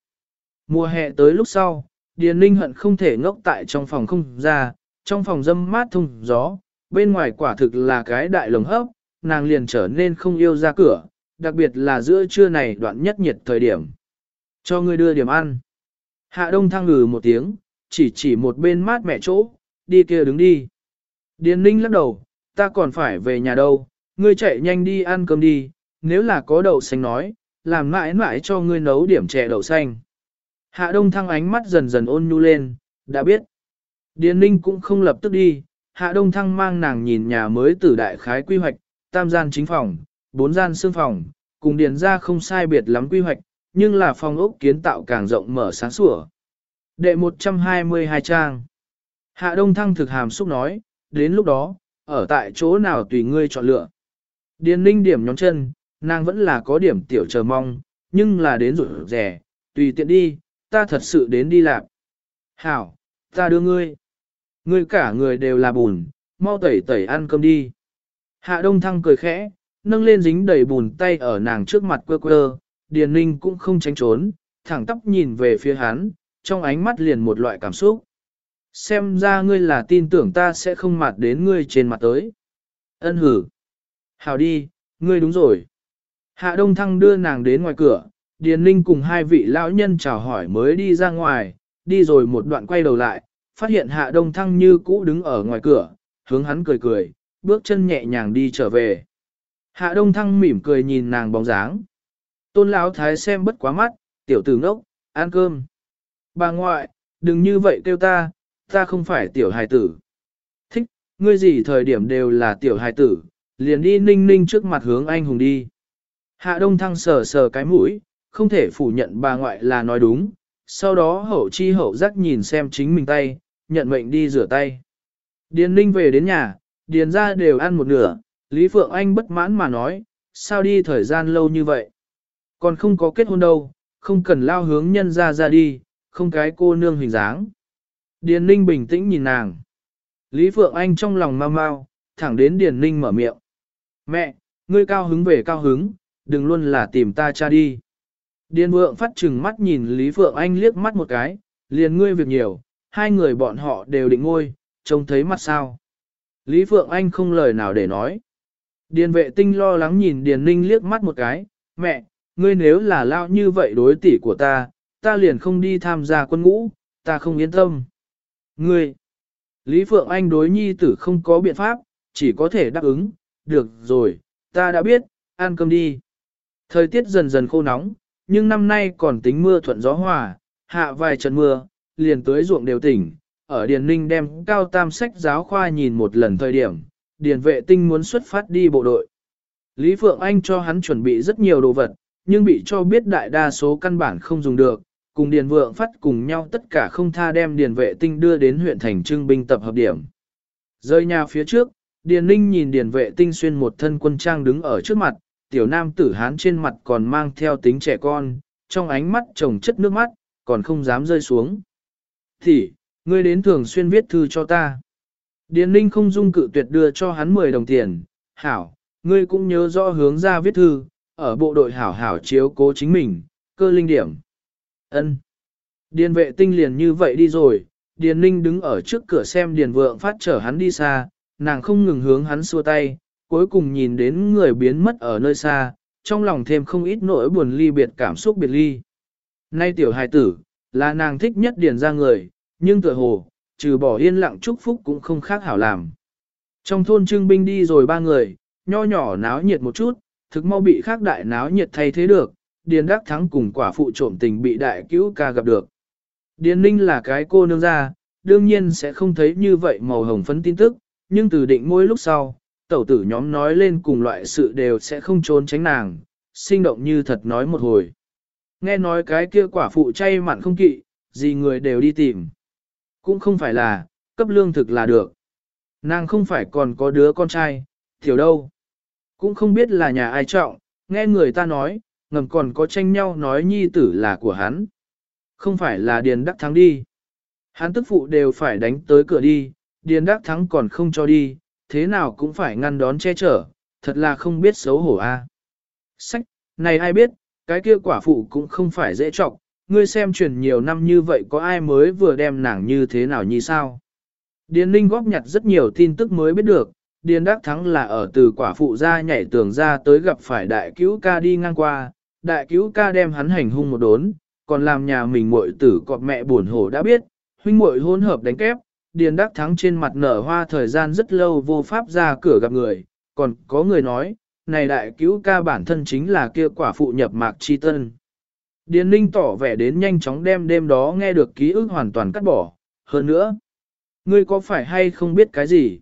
Mùa hè tới lúc sau, Điền Ninh hận không thể ngốc tại trong phòng không ra, trong phòng dâm mát thông gió, bên ngoài quả thực là cái đại lồng hấp, nàng liền trở nên không yêu ra cửa, đặc biệt là giữa trưa này đoạn nhất nhiệt thời điểm. Cho ngươi đưa điểm ăn. Hạ đông thăng ngừ một tiếng, chỉ chỉ một bên mát mẹ chỗ, đi kia đứng đi. Điền ninh lắc đầu, ta còn phải về nhà đâu, ngươi chạy nhanh đi ăn cơm đi, nếu là có đậu xanh nói, làm mãi mãi cho ngươi nấu điểm chè đậu xanh. Hạ đông thăng ánh mắt dần dần ôn nhu lên, đã biết. Điền ninh cũng không lập tức đi, hạ đông thăng mang nàng nhìn nhà mới tử đại khái quy hoạch, tam gian chính phòng, bốn gian xương phòng, cùng điền ra không sai biệt lắm quy hoạch, nhưng là phòng ốc kiến tạo càng rộng mở sáng sủa. Đệ 122 trang. Hạ Đông Thăng thực hàm xúc nói, đến lúc đó, ở tại chỗ nào tùy ngươi chọn lựa. Điền ninh điểm nhóm chân, nàng vẫn là có điểm tiểu chờ mong, nhưng là đến rủi rẻ, tùy tiện đi, ta thật sự đến đi lạc, Hảo, ta đưa ngươi. Ngươi cả người đều là bùn, mau tẩy tẩy ăn cơm đi. Hạ Đông Thăng cười khẽ, nâng lên dính đầy bùn tay ở nàng trước mặt quơ quơ, Điền Ninh cũng không tránh trốn, thẳng tóc nhìn về phía hắn, trong ánh mắt liền một loại cảm xúc. Xem ra ngươi là tin tưởng ta sẽ không mặt đến ngươi trên mặt tới. Ân hử. Hào đi, ngươi đúng rồi. Hạ Đông Thăng đưa nàng đến ngoài cửa, Điền Ninh cùng hai vị lão nhân chào hỏi mới đi ra ngoài, đi rồi một đoạn quay đầu lại, phát hiện Hạ Đông Thăng như cũ đứng ở ngoài cửa, hướng hắn cười cười, bước chân nhẹ nhàng đi trở về. Hạ Đông Thăng mỉm cười nhìn nàng bóng dáng. Tôn Lão Thái xem bất quá mắt, tiểu tử ngốc, ăn cơm. Bà ngoại, đừng như vậy kêu ta, ta không phải tiểu hài tử. Thích, ngươi gì thời điểm đều là tiểu hài tử, liền đi ninh ninh trước mặt hướng anh hùng đi. Hạ Đông Thăng sờ sờ cái mũi, không thể phủ nhận bà ngoại là nói đúng, sau đó hậu chi hậu giác nhìn xem chính mình tay, nhận mệnh đi rửa tay. Điền ninh về đến nhà, điền ra đều ăn một nửa, Lý Phượng Anh bất mãn mà nói, sao đi thời gian lâu như vậy? Còn không có kết hôn đâu, không cần lao hướng nhân ra ra đi, không cái cô nương hình dáng. Điền ninh bình tĩnh nhìn nàng. Lý Phượng Anh trong lòng mau mau, thẳng đến Điền ninh mở miệng. Mẹ, ngươi cao hứng về cao hứng, đừng luôn là tìm ta cha đi. Điền vượng phát trừng mắt nhìn Lý Phượng Anh liếc mắt một cái, liền ngươi việc nhiều, hai người bọn họ đều định ngôi, trông thấy mặt sao. Lý Phượng Anh không lời nào để nói. Điền vệ tinh lo lắng nhìn Điền Ninh liếc mắt một cái, mẹ, ngươi nếu là lao như vậy đối tỷ của ta, ta liền không đi tham gia quân ngũ, ta không yên tâm. Ngươi, Lý Phượng Anh đối nhi tử không có biện pháp, chỉ có thể đáp ứng, được rồi, ta đã biết, ăn cơm đi. Thời tiết dần dần khô nóng, nhưng năm nay còn tính mưa thuận gió hòa, hạ vài trận mưa, liền tới ruộng đều tỉnh. Ở Điền Ninh đem cao tam sách giáo khoa nhìn một lần thời điểm, Điền vệ tinh muốn xuất phát đi bộ đội. Lý Phượng Anh cho hắn chuẩn bị rất nhiều đồ vật, nhưng bị cho biết đại đa số căn bản không dùng được, cùng Điền Vượng phát cùng nhau tất cả không tha đem Điền vệ tinh đưa đến huyện thành trưng binh tập hợp điểm. Rơi nhà phía trước, Điền Ninh nhìn Điền vệ tinh xuyên một thân quân trang đứng ở trước mặt, tiểu nam tử hán trên mặt còn mang theo tính trẻ con, trong ánh mắt trồng chất nước mắt, còn không dám rơi xuống. Thì, ngươi đến thường xuyên viết thư cho ta. Điền Ninh không dung cự tuyệt đưa cho hắn 10 đồng tiền, hảo, ngươi cũng nhớ rõ hướng ra viết thư, ở bộ đội hảo hảo chiếu cố chính mình, cơ linh điểm. ân Điền vệ tinh liền như vậy đi rồi, Điền Ninh đứng ở trước cửa xem Điền Vượng phát chở hắn đi xa, nàng không ngừng hướng hắn xua tay, cuối cùng nhìn đến người biến mất ở nơi xa, trong lòng thêm không ít nỗi buồn ly biệt cảm xúc biệt ly. Nay tiểu hài tử, là nàng thích nhất Điền ra người, nhưng tựa hồ, trừ bỏ yên lặng chúc phúc cũng không khác hảo làm. Trong thôn trưng binh đi rồi ba người, nho nhỏ náo nhiệt một chút, thực mau bị khác đại náo nhiệt thay thế được, Điền Đắc Thắng cùng quả phụ trộm tình bị đại cứu ca gặp được. Điền Ninh là cái cô nương ra, đương nhiên sẽ không thấy như vậy màu hồng phấn tin tức, nhưng từ định ngôi lúc sau, tẩu tử nhóm nói lên cùng loại sự đều sẽ không trốn tránh nàng, sinh động như thật nói một hồi. Nghe nói cái kia quả phụ chay mặn không kỵ, gì người đều đi tìm. Cũng không phải là, cấp lương thực là được. Nàng không phải còn có đứa con trai, thiểu đâu. Cũng không biết là nhà ai trọng, nghe người ta nói, ngầm còn có tranh nhau nói nhi tử là của hắn. Không phải là Điền Đắc Thắng đi. Hắn tức phụ đều phải đánh tới cửa đi, Điền Đắc Thắng còn không cho đi, thế nào cũng phải ngăn đón che chở, thật là không biết xấu hổ a. Sách, này ai biết, cái kia quả phụ cũng không phải dễ trọng, ngươi xem truyền nhiều năm như vậy có ai mới vừa đem nàng như thế nào như sao. Điền Linh góp nhặt rất nhiều tin tức mới biết được, Điền Đắc Thắng là ở từ quả phụ ra nhảy tường ra tới gặp phải đại cứu ca đi ngang qua, đại cứu ca đem hắn hành hung một đốn, còn làm nhà mình muội tử cọp mẹ buồn hổ đã biết, huynh muội hôn hợp đánh kép, Điền Đắc Thắng trên mặt nở hoa thời gian rất lâu vô pháp ra cửa gặp người, còn có người nói, này đại cứu ca bản thân chính là kia quả phụ nhập mạc chi tân. Điền Ninh tỏ vẻ đến nhanh chóng đem đêm đó nghe được ký ức hoàn toàn cắt bỏ, hơn nữa, ngươi có phải hay không biết cái gì?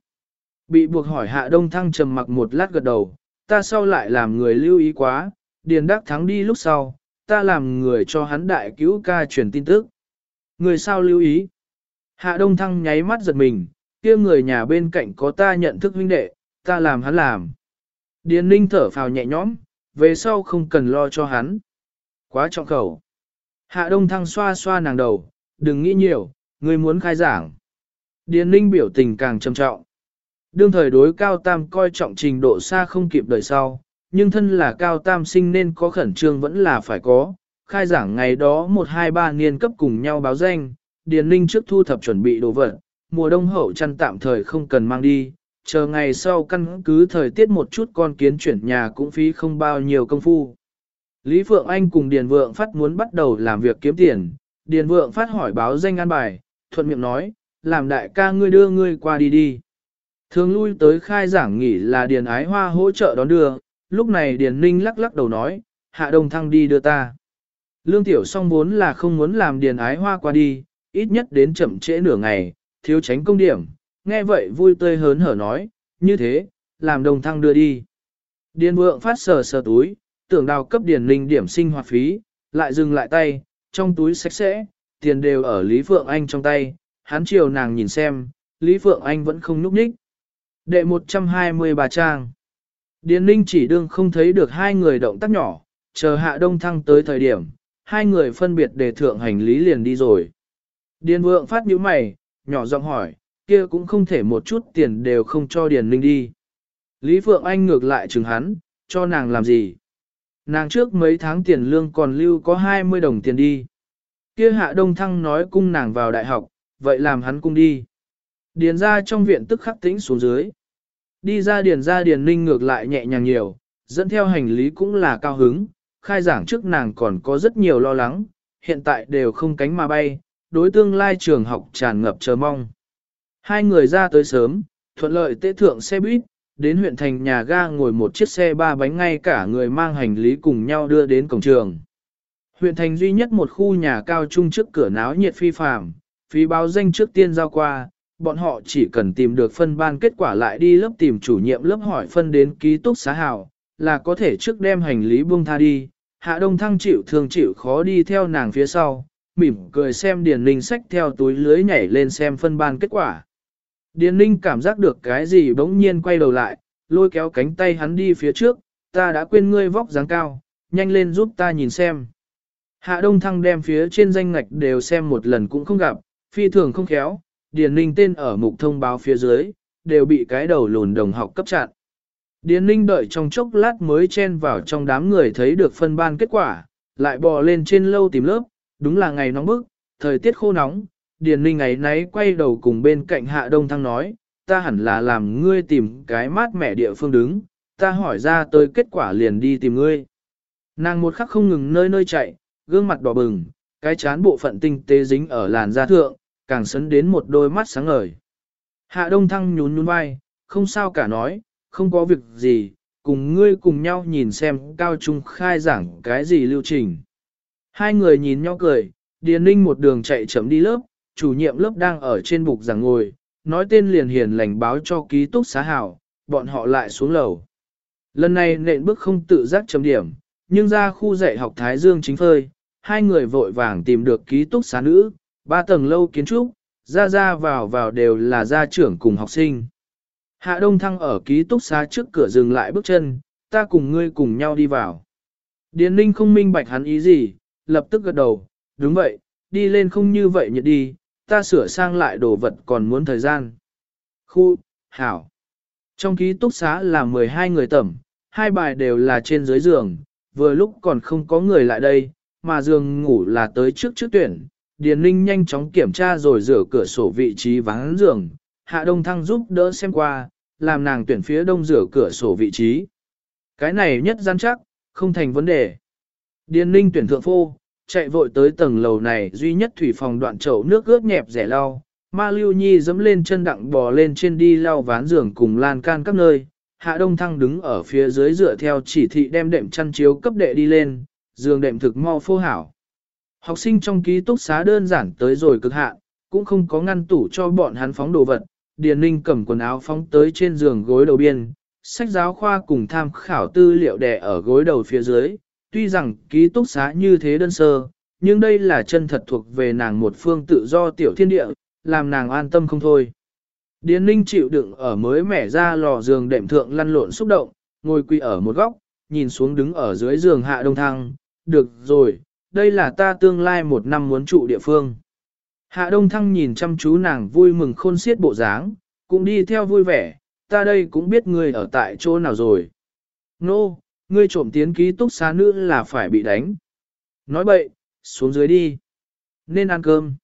Bị buộc hỏi Hạ Đông Thăng trầm mặc một lát gật đầu, ta sau lại làm người lưu ý quá, Điền Đắc Thắng đi lúc sau, ta làm người cho hắn đại cứu ca truyền tin tức. Người sao lưu ý? Hạ Đông Thăng nháy mắt giật mình, kia người nhà bên cạnh có ta nhận thức huynh đệ, ta làm hắn làm. Điền Ninh thở phào nhẹ nhõm, về sau không cần lo cho hắn. Quá trọng khẩu. Hạ Đông Thăng xoa xoa nàng đầu, đừng nghĩ nhiều, người muốn khai giảng. Điền Ninh biểu tình càng trầm trọng. Đương thời đối cao tam coi trọng trình độ xa không kịp đời sau, nhưng thân là cao tam sinh nên có khẩn trương vẫn là phải có. Khai giảng ngày đó 1-2-3 niên cấp cùng nhau báo danh, Điền Ninh trước thu thập chuẩn bị đồ vật, mùa đông hậu chăn tạm thời không cần mang đi, chờ ngày sau căn cứ thời tiết một chút con kiến chuyển nhà cũng phí không bao nhiêu công phu. Lý Phượng Anh cùng Điền Vượng Phát muốn bắt đầu làm việc kiếm tiền, Điền Vượng Phát hỏi báo danh an bài, thuận miệng nói, làm đại ca ngươi đưa ngươi qua đi đi. Thường lui tới khai giảng nghỉ là Điền Ái Hoa hỗ trợ đón đưa, lúc này Điền Ninh lắc lắc đầu nói, hạ đông thăng đi đưa ta. Lương Tiểu song vốn là không muốn làm Điền Ái Hoa qua đi, ít nhất đến chậm trễ nửa ngày, thiếu tránh công điểm, nghe vậy vui tươi hớn hở nói, như thế, làm đồng thăng đưa đi. Điền vượng phát sờ sờ túi, tưởng đào cấp điền linh điểm sinh hoạt phí, lại dừng lại tay, trong túi sạch sẽ, tiền đều ở Lý Phượng Anh trong tay, hắn chiều nàng nhìn xem, Lý Phượng Anh vẫn không núp nhích. Đệ 123 trang. Điền Ninh chỉ đương không thấy được hai người động tác nhỏ, chờ hạ đông thăng tới thời điểm, hai người phân biệt để thượng hành lý liền đi rồi. Điền vượng phát nhíu mày, nhỏ giọng hỏi, kia cũng không thể một chút tiền đều không cho Điền Ninh đi. Lý Phượng Anh ngược lại chừng hắn, cho nàng làm gì? Nàng trước mấy tháng tiền lương còn lưu có 20 đồng tiền đi. Kia hạ đông thăng nói cung nàng vào đại học, vậy làm hắn cung đi. Điền ra trong viện tức khắc tĩnh xuống dưới. Đi ra điền ra điền ninh ngược lại nhẹ nhàng nhiều, dẫn theo hành lý cũng là cao hứng, khai giảng trước nàng còn có rất nhiều lo lắng, hiện tại đều không cánh mà bay, đối tương lai trường học tràn ngập chờ mong. Hai người ra tới sớm, thuận lợi tế thượng xe buýt, đến huyện thành nhà ga ngồi một chiếc xe ba bánh ngay cả người mang hành lý cùng nhau đưa đến cổng trường. Huyện thành duy nhất một khu nhà cao trung trước cửa náo nhiệt phi phàm, phí báo danh trước tiên giao qua, bọn họ chỉ cần tìm được phân ban kết quả lại đi lớp tìm chủ nhiệm lớp hỏi phân đến ký túc xá hào, là có thể trước đem hành lý buông tha đi. Hạ Đông Thăng chịu thường chịu khó đi theo nàng phía sau, mỉm cười xem Điền Ninh sách theo túi lưới nhảy lên xem phân ban kết quả. Điền Ninh cảm giác được cái gì bỗng nhiên quay đầu lại, lôi kéo cánh tay hắn đi phía trước, ta đã quên ngươi vóc dáng cao, nhanh lên giúp ta nhìn xem. Hạ Đông Thăng đem phía trên danh ngạch đều xem một lần cũng không gặp, phi thường không khéo, Điền Ninh tên ở mục thông báo phía dưới, đều bị cái đầu lùn đồng học cấp chặn. Điền Ninh đợi trong chốc lát mới chen vào trong đám người thấy được phân ban kết quả, lại bò lên trên lâu tìm lớp, đúng là ngày nóng bức, thời tiết khô nóng, Điền Ninh ấy nấy quay đầu cùng bên cạnh Hạ Đông Thăng nói, ta hẳn là làm ngươi tìm cái mát mẻ địa phương đứng, ta hỏi ra tới kết quả liền đi tìm ngươi. Nàng một khắc không ngừng nơi nơi chạy, gương mặt đỏ bừng, cái chán bộ phận tinh tế dính ở làn da thượng, càng sấn đến một đôi mắt sáng ngời. Hạ Đông Thăng nhún nhún vai, không sao cả nói, không có việc gì, cùng ngươi cùng nhau nhìn xem cao trung khai giảng cái gì lưu trình. Hai người nhìn nhau cười, Điền Ninh một đường chạy chậm đi lớp, chủ nhiệm lớp đang ở trên bục giảng ngồi, nói tên liền hiền lành báo cho ký túc xá hảo, bọn họ lại xuống lầu. Lần này nện bước không tự giác chấm điểm, nhưng ra khu dạy học Thái Dương chính phơi, hai người vội vàng tìm được ký túc xá nữ, ba tầng lâu kiến trúc, ra ra vào vào đều là gia trưởng cùng học sinh. Hạ Đông Thăng ở ký túc xá trước cửa dừng lại bước chân, ta cùng ngươi cùng nhau đi vào. Điền Ninh không minh bạch hắn ý gì, lập tức gật đầu, đúng vậy, đi lên không như vậy nhiệt đi, ta sửa sang lại đồ vật còn muốn thời gian. Khu, hảo. Trong ký túc xá là 12 người tẩm, hai bài đều là trên dưới giường, vừa lúc còn không có người lại đây, mà giường ngủ là tới trước trước tuyển. Điền Ninh nhanh chóng kiểm tra rồi rửa cửa sổ vị trí vắng giường, Hạ Đông Thăng giúp đỡ xem qua, làm nàng tuyển phía đông rửa cửa sổ vị trí. Cái này nhất gian chắc, không thành vấn đề. Điền Ninh tuyển thượng phô, chạy vội tới tầng lầu này duy nhất thủy phòng đoạn chậu nước ướt nhẹp rẻ lau. Ma Lưu Nhi dẫm lên chân đặng bò lên trên đi lau ván giường cùng lan can các nơi. Hạ Đông Thăng đứng ở phía dưới dựa theo chỉ thị đem đệm chăn chiếu cấp đệ đi lên, giường đệm thực mau phô hảo. Học sinh trong ký túc xá đơn giản tới rồi cực hạn, cũng không có ngăn tủ cho bọn hắn phóng đồ vật. Điền Ninh cầm quần áo phóng tới trên giường gối đầu biên, sách giáo khoa cùng tham khảo tư liệu đè ở gối đầu phía dưới, Tuy rằng ký túc xá như thế đơn sơ, nhưng đây là chân thật thuộc về nàng một phương tự do tiểu thiên địa, làm nàng an tâm không thôi. Điền ninh chịu đựng ở mới mẻ ra lò giường đệm thượng lăn lộn xúc động, ngồi quỳ ở một góc, nhìn xuống đứng ở dưới giường hạ đông thăng, được rồi, đây là ta tương lai một năm muốn trụ địa phương. Hạ đông thăng nhìn chăm chú nàng vui mừng khôn xiết bộ dáng, cũng đi theo vui vẻ, ta đây cũng biết ngươi ở tại chỗ nào rồi. Nô, no, ngươi trộm tiến ký túc xá nữ là phải bị đánh. Nói bậy, xuống dưới đi. Nên ăn cơm.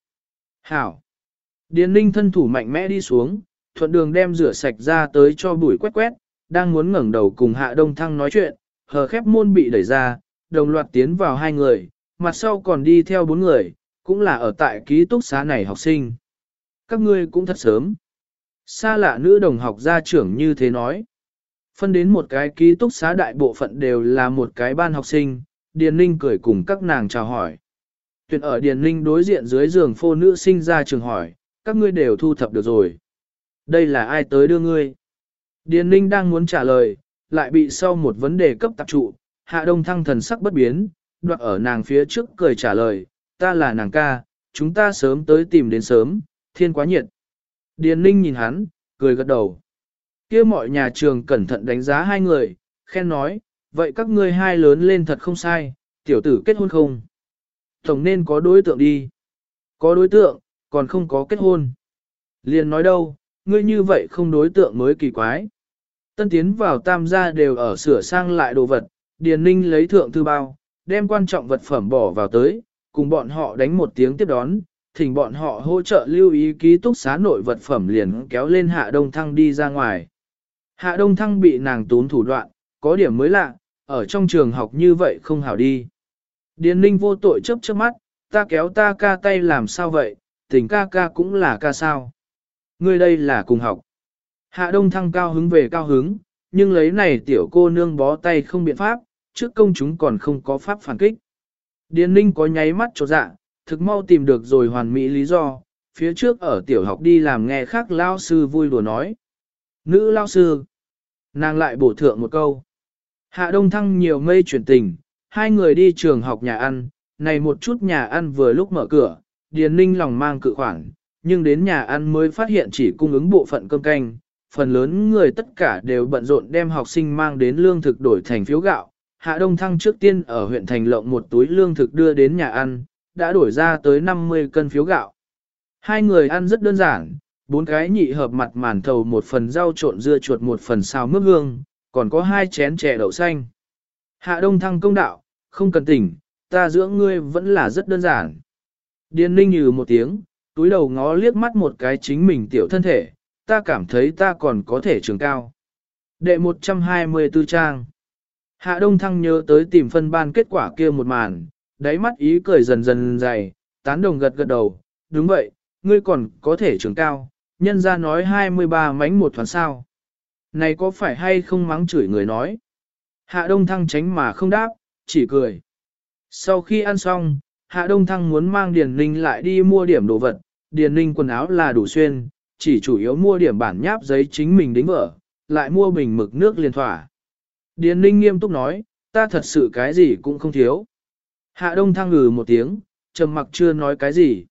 Hảo. Điền ninh thân thủ mạnh mẽ đi xuống, thuận đường đem rửa sạch ra tới cho bụi quét quét, đang muốn ngẩng đầu cùng hạ đông thăng nói chuyện, hờ khép môn bị đẩy ra, đồng loạt tiến vào hai người, mặt sau còn đi theo bốn người, cũng là ở tại ký túc xá này học sinh. Các ngươi cũng thật sớm. Xa lạ nữ đồng học gia trưởng như thế nói. Phân đến một cái ký túc xá đại bộ phận đều là một cái ban học sinh, Điền Ninh cười cùng các nàng chào hỏi. Tuyển ở Điền Ninh đối diện dưới giường phô nữ sinh ra trường hỏi, các ngươi đều thu thập được rồi. Đây là ai tới đưa ngươi? Điền Ninh đang muốn trả lời, lại bị sau một vấn đề cấp tạp trụ, hạ đông thăng thần sắc bất biến, đoạt ở nàng phía trước cười trả lời, ta là nàng ca, chúng ta sớm tới tìm đến sớm, thiên quá nhiệt. Điền Ninh nhìn hắn, cười gật đầu kia mọi nhà trường cẩn thận đánh giá hai người, khen nói, vậy các ngươi hai lớn lên thật không sai, tiểu tử kết hôn không? Tổng nên có đối tượng đi. Có đối tượng, còn không có kết hôn. Liền nói đâu, ngươi như vậy không đối tượng mới kỳ quái. Tân tiến vào tam gia đều ở sửa sang lại đồ vật, Điền Ninh lấy thượng thư bao, đem quan trọng vật phẩm bỏ vào tới, cùng bọn họ đánh một tiếng tiếp đón, thỉnh bọn họ hỗ trợ lưu ý ký túc xá nội vật phẩm liền kéo lên hạ đông thăng đi ra ngoài. Hạ Đông Thăng bị nàng tốn thủ đoạn, có điểm mới lạ, ở trong trường học như vậy không hảo đi. Điền Ninh vô tội chớp chớp mắt, ta kéo ta ca tay làm sao vậy, tình ca ca cũng là ca sao. Ngươi đây là cùng học. Hạ Đông Thăng cao hứng về cao hứng, nhưng lấy này tiểu cô nương bó tay không biện pháp, trước công chúng còn không có pháp phản kích. Điền Ninh có nháy mắt cho dạ, thực mau tìm được rồi hoàn mỹ lý do, phía trước ở tiểu học đi làm nghe khác lao sư vui đùa nói. Nữ lao sư, Nàng lại bổ thượng một câu. Hạ Đông Thăng nhiều mây chuyển tình, hai người đi trường học nhà ăn, này một chút nhà ăn vừa lúc mở cửa, Điền Ninh lòng mang cự khoản, nhưng đến nhà ăn mới phát hiện chỉ cung ứng bộ phận cơm canh, phần lớn người tất cả đều bận rộn đem học sinh mang đến lương thực đổi thành phiếu gạo. Hạ Đông Thăng trước tiên ở huyện Thành Lộng một túi lương thực đưa đến nhà ăn, đã đổi ra tới 50 cân phiếu gạo. Hai người ăn rất đơn giản, Bốn cái nhị hợp mặt màn thầu một phần rau trộn dưa chuột một phần xào mướp hương, còn có hai chén chè đậu xanh. Hạ đông thăng công đạo, không cần tỉnh, ta dưỡng ngươi vẫn là rất đơn giản. Điền ninh như một tiếng, túi đầu ngó liếc mắt một cái chính mình tiểu thân thể, ta cảm thấy ta còn có thể trường cao. Đệ 124 trang Hạ Đông Thăng nhớ tới tìm phân ban kết quả kia một màn, đáy mắt ý cười dần dần dày, tán đồng gật gật đầu, đúng vậy, ngươi còn có thể trường cao, nhân ra nói 23 mánh một thoáng sao. Này có phải hay không mắng chửi người nói? Hạ Đông Thăng tránh mà không đáp, chỉ cười. Sau khi ăn xong, Hạ Đông Thăng muốn mang Điền Ninh lại đi mua điểm đồ vật, Điền Ninh quần áo là đủ xuyên, chỉ chủ yếu mua điểm bản nháp giấy chính mình đính vợ, lại mua bình mực nước liền thỏa. Điền Ninh nghiêm túc nói, ta thật sự cái gì cũng không thiếu. Hạ Đông Thăng ngừ một tiếng, trầm mặc chưa nói cái gì.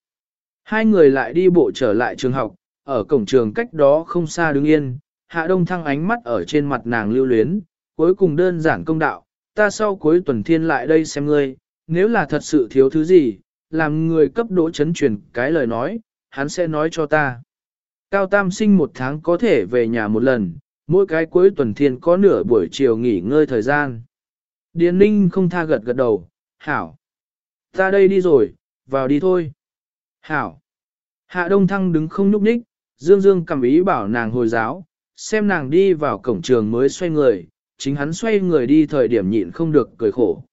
Hai người lại đi bộ trở lại trường học, ở cổng trường cách đó không xa đứng yên, Hạ Đông Thăng ánh mắt ở trên mặt nàng lưu luyến, cuối cùng đơn giản công đạo, ta sau cuối tuần thiên lại đây xem ngươi, nếu là thật sự thiếu thứ gì, làm người cấp đỗ chấn truyền cái lời nói, hắn sẽ nói cho ta. Cao Tam sinh một tháng có thể về nhà một lần, mỗi cái cuối tuần thiên có nửa buổi chiều nghỉ ngơi thời gian. Điền Ninh không tha gật gật đầu, hảo. Ta đây đi rồi, vào đi thôi. Hảo. Hạ Đông Thăng đứng không nhúc nhích, Dương Dương cầm ý bảo nàng hồi giáo, xem nàng đi vào cổng trường mới xoay người, chính hắn xoay người đi thời điểm nhịn không được cười khổ.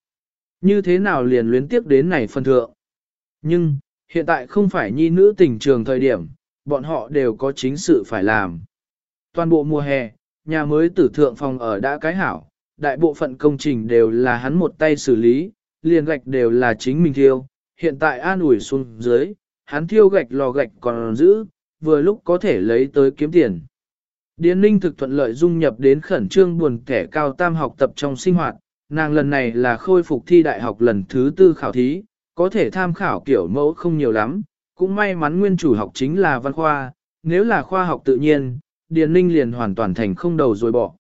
Như thế nào liền luyến tiếp đến này phân thượng. Nhưng, hiện tại không phải nhi nữ tình trường thời điểm, bọn họ đều có chính sự phải làm. Toàn bộ mùa hè, nhà mới tử thượng phòng ở đã cái hảo, đại bộ phận công trình đều là hắn một tay xử lý, liền gạch đều là chính mình thiêu, hiện tại an ủi xuống dưới, hắn thiêu gạch lò gạch còn giữ, vừa lúc có thể lấy tới kiếm tiền. Điền Ninh thực thuận lợi dung nhập đến khẩn trương buồn kẻ cao tam học tập trong sinh hoạt, nàng lần này là khôi phục thi đại học lần thứ tư khảo thí, có thể tham khảo kiểu mẫu không nhiều lắm, cũng may mắn nguyên chủ học chính là văn khoa, nếu là khoa học tự nhiên, Điền Ninh liền hoàn toàn thành không đầu rồi bỏ.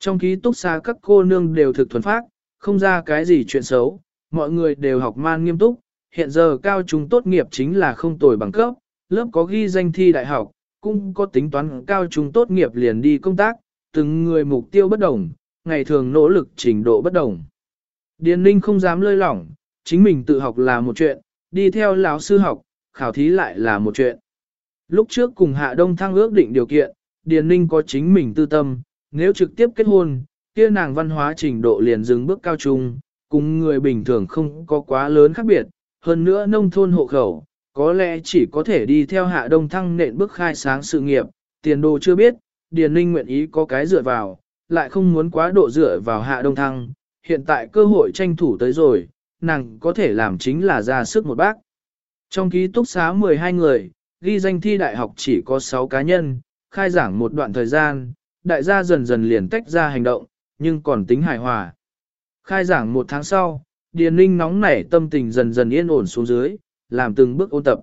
Trong ký túc xá các cô nương đều thực thuần phát, không ra cái gì chuyện xấu, mọi người đều học man nghiêm túc, hiện giờ cao trung tốt nghiệp chính là không tồi bằng cấp, lớp có ghi danh thi đại học, cũng có tính toán cao trung tốt nghiệp liền đi công tác, từng người mục tiêu bất đồng, ngày thường nỗ lực trình độ bất đồng. Điền Ninh không dám lơi lỏng, chính mình tự học là một chuyện, đi theo lão sư học, khảo thí lại là một chuyện. Lúc trước cùng Hạ Đông Thăng ước định điều kiện, Điền Ninh có chính mình tư tâm, nếu trực tiếp kết hôn, kia nàng văn hóa trình độ liền dừng bước cao trung, cùng người bình thường không có quá lớn khác biệt, hơn nữa nông thôn hộ khẩu, có lẽ chỉ có thể đi theo Hạ Đông Thăng nện bước khai sáng sự nghiệp, tiền đồ chưa biết, Điền Ninh nguyện ý có cái dựa vào, lại không muốn quá độ dựa vào Hạ Đông Thăng, hiện tại cơ hội tranh thủ tới rồi, nàng có thể làm chính là ra sức một bác. Trong ký túc xá 12 người, ghi danh thi đại học chỉ có 6 cá nhân, khai giảng một đoạn thời gian, đại gia dần dần liền tách ra hành động, nhưng còn tính hài hòa. Khai giảng một tháng sau, Điền Ninh nóng nảy tâm tình dần dần yên ổn xuống dưới, làm từng bước ôn tập.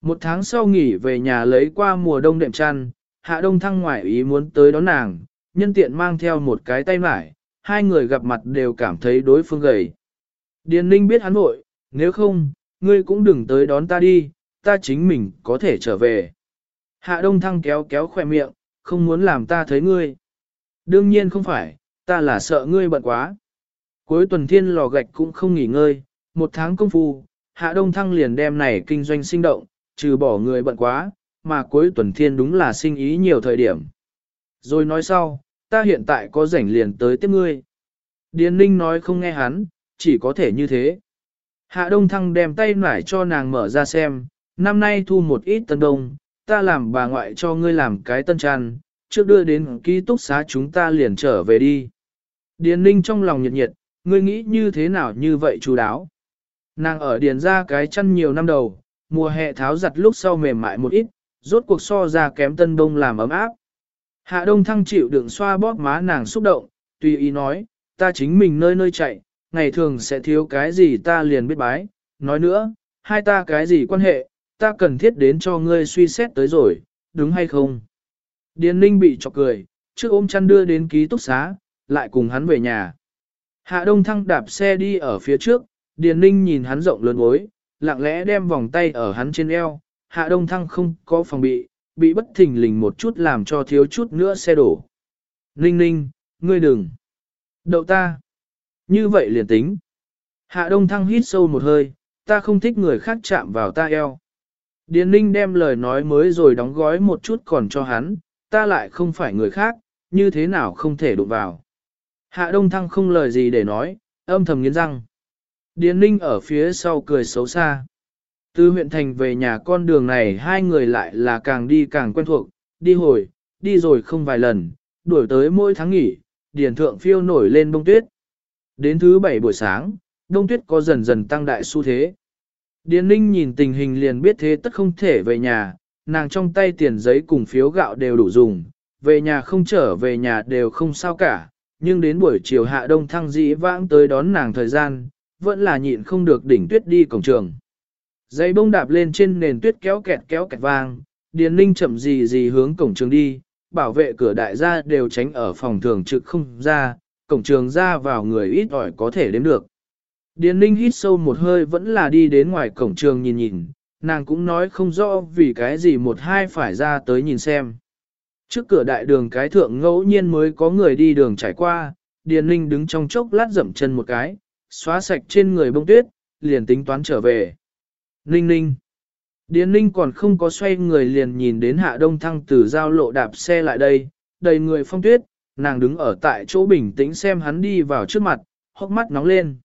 Một tháng sau nghỉ về nhà lấy qua mùa đông đệm chăn, hạ đông thăng ngoại ý muốn tới đón nàng, nhân tiện mang theo một cái tay mải, hai người gặp mặt đều cảm thấy đối phương gầy. Điền Ninh biết hắn vội, nếu không, ngươi cũng đừng tới đón ta đi, ta chính mình có thể trở về. Hạ đông thăng kéo kéo khỏe miệng, không muốn làm ta thấy ngươi. Đương nhiên không phải, ta là sợ ngươi bận quá. Cuối tuần thiên lò gạch cũng không nghỉ ngơi, một tháng công phu, hạ đông thăng liền đem này kinh doanh sinh động, trừ bỏ người bận quá, mà cuối tuần thiên đúng là sinh ý nhiều thời điểm. Rồi nói sau, ta hiện tại có rảnh liền tới tiếp ngươi. Điền Ninh nói không nghe hắn, chỉ có thể như thế. Hạ Đông Thăng đem tay nải cho nàng mở ra xem, năm nay thu một ít tân đông, ta làm bà ngoại cho ngươi làm cái tân tràn, trước đưa đến ký túc xá chúng ta liền trở về đi. Điền Ninh trong lòng nhiệt nhiệt, ngươi nghĩ như thế nào như vậy chú đáo. Nàng ở điền ra cái chăn nhiều năm đầu, mùa hè tháo giặt lúc sau mềm mại một ít, rốt cuộc so ra kém tân đông làm ấm áp. Hạ đông thăng chịu đựng xoa bóp má nàng xúc động, tùy ý nói, ta chính mình nơi nơi chạy, ngày thường sẽ thiếu cái gì ta liền biết bái, nói nữa, hai ta cái gì quan hệ, ta cần thiết đến cho ngươi suy xét tới rồi, đúng hay không? Điền ninh bị chọc cười, trước ôm chăn đưa đến ký túc xá, lại cùng hắn về nhà. Hạ đông thăng đạp xe đi ở phía trước, Điền ninh nhìn hắn rộng lớn gối, lặng lẽ đem vòng tay ở hắn trên eo, hạ đông thăng không có phòng bị, bị bất thình lình một chút làm cho thiếu chút nữa xe đổ. Ninh ninh, ngươi đừng. Đậu ta. Như vậy liền tính. Hạ đông thăng hít sâu một hơi, ta không thích người khác chạm vào ta eo. Điền Ninh đem lời nói mới rồi đóng gói một chút còn cho hắn, ta lại không phải người khác, như thế nào không thể đụng vào. Hạ Đông Thăng không lời gì để nói, âm thầm nghiến răng. Điền Ninh ở phía sau cười xấu xa. Từ huyện thành về nhà con đường này hai người lại là càng đi càng quen thuộc, đi hồi, đi rồi không vài lần, đuổi tới mỗi tháng nghỉ, điền thượng phiêu nổi lên bông tuyết. Đến thứ bảy buổi sáng, đông tuyết có dần dần tăng đại xu thế. Điền Ninh nhìn tình hình liền biết thế tất không thể về nhà, nàng trong tay tiền giấy cùng phiếu gạo đều đủ dùng, về nhà không trở về nhà đều không sao cả, nhưng đến buổi chiều hạ đông thăng dĩ vãng tới đón nàng thời gian, vẫn là nhịn không được đỉnh tuyết đi cổng trường. Giấy bông đạp lên trên nền tuyết kéo kẹt kéo kẹt vang, Điền Ninh chậm gì gì hướng cổng trường đi, bảo vệ cửa đại gia đều tránh ở phòng thường trực không ra, cổng trường ra vào người ít ỏi có thể đếm được. Điền Ninh hít sâu một hơi vẫn là đi đến ngoài cổng trường nhìn nhìn, nàng cũng nói không rõ vì cái gì một hai phải ra tới nhìn xem. Trước cửa đại đường cái thượng ngẫu nhiên mới có người đi đường trải qua, Điền Ninh đứng trong chốc lát dậm chân một cái, xóa sạch trên người bông tuyết, liền tính toán trở về. Ninh ninh. Điền ninh còn không có xoay người liền nhìn đến hạ đông thăng từ giao lộ đạp xe lại đây, đầy người phong tuyết, nàng đứng ở tại chỗ bình tĩnh xem hắn đi vào trước mặt, hốc mắt nóng lên.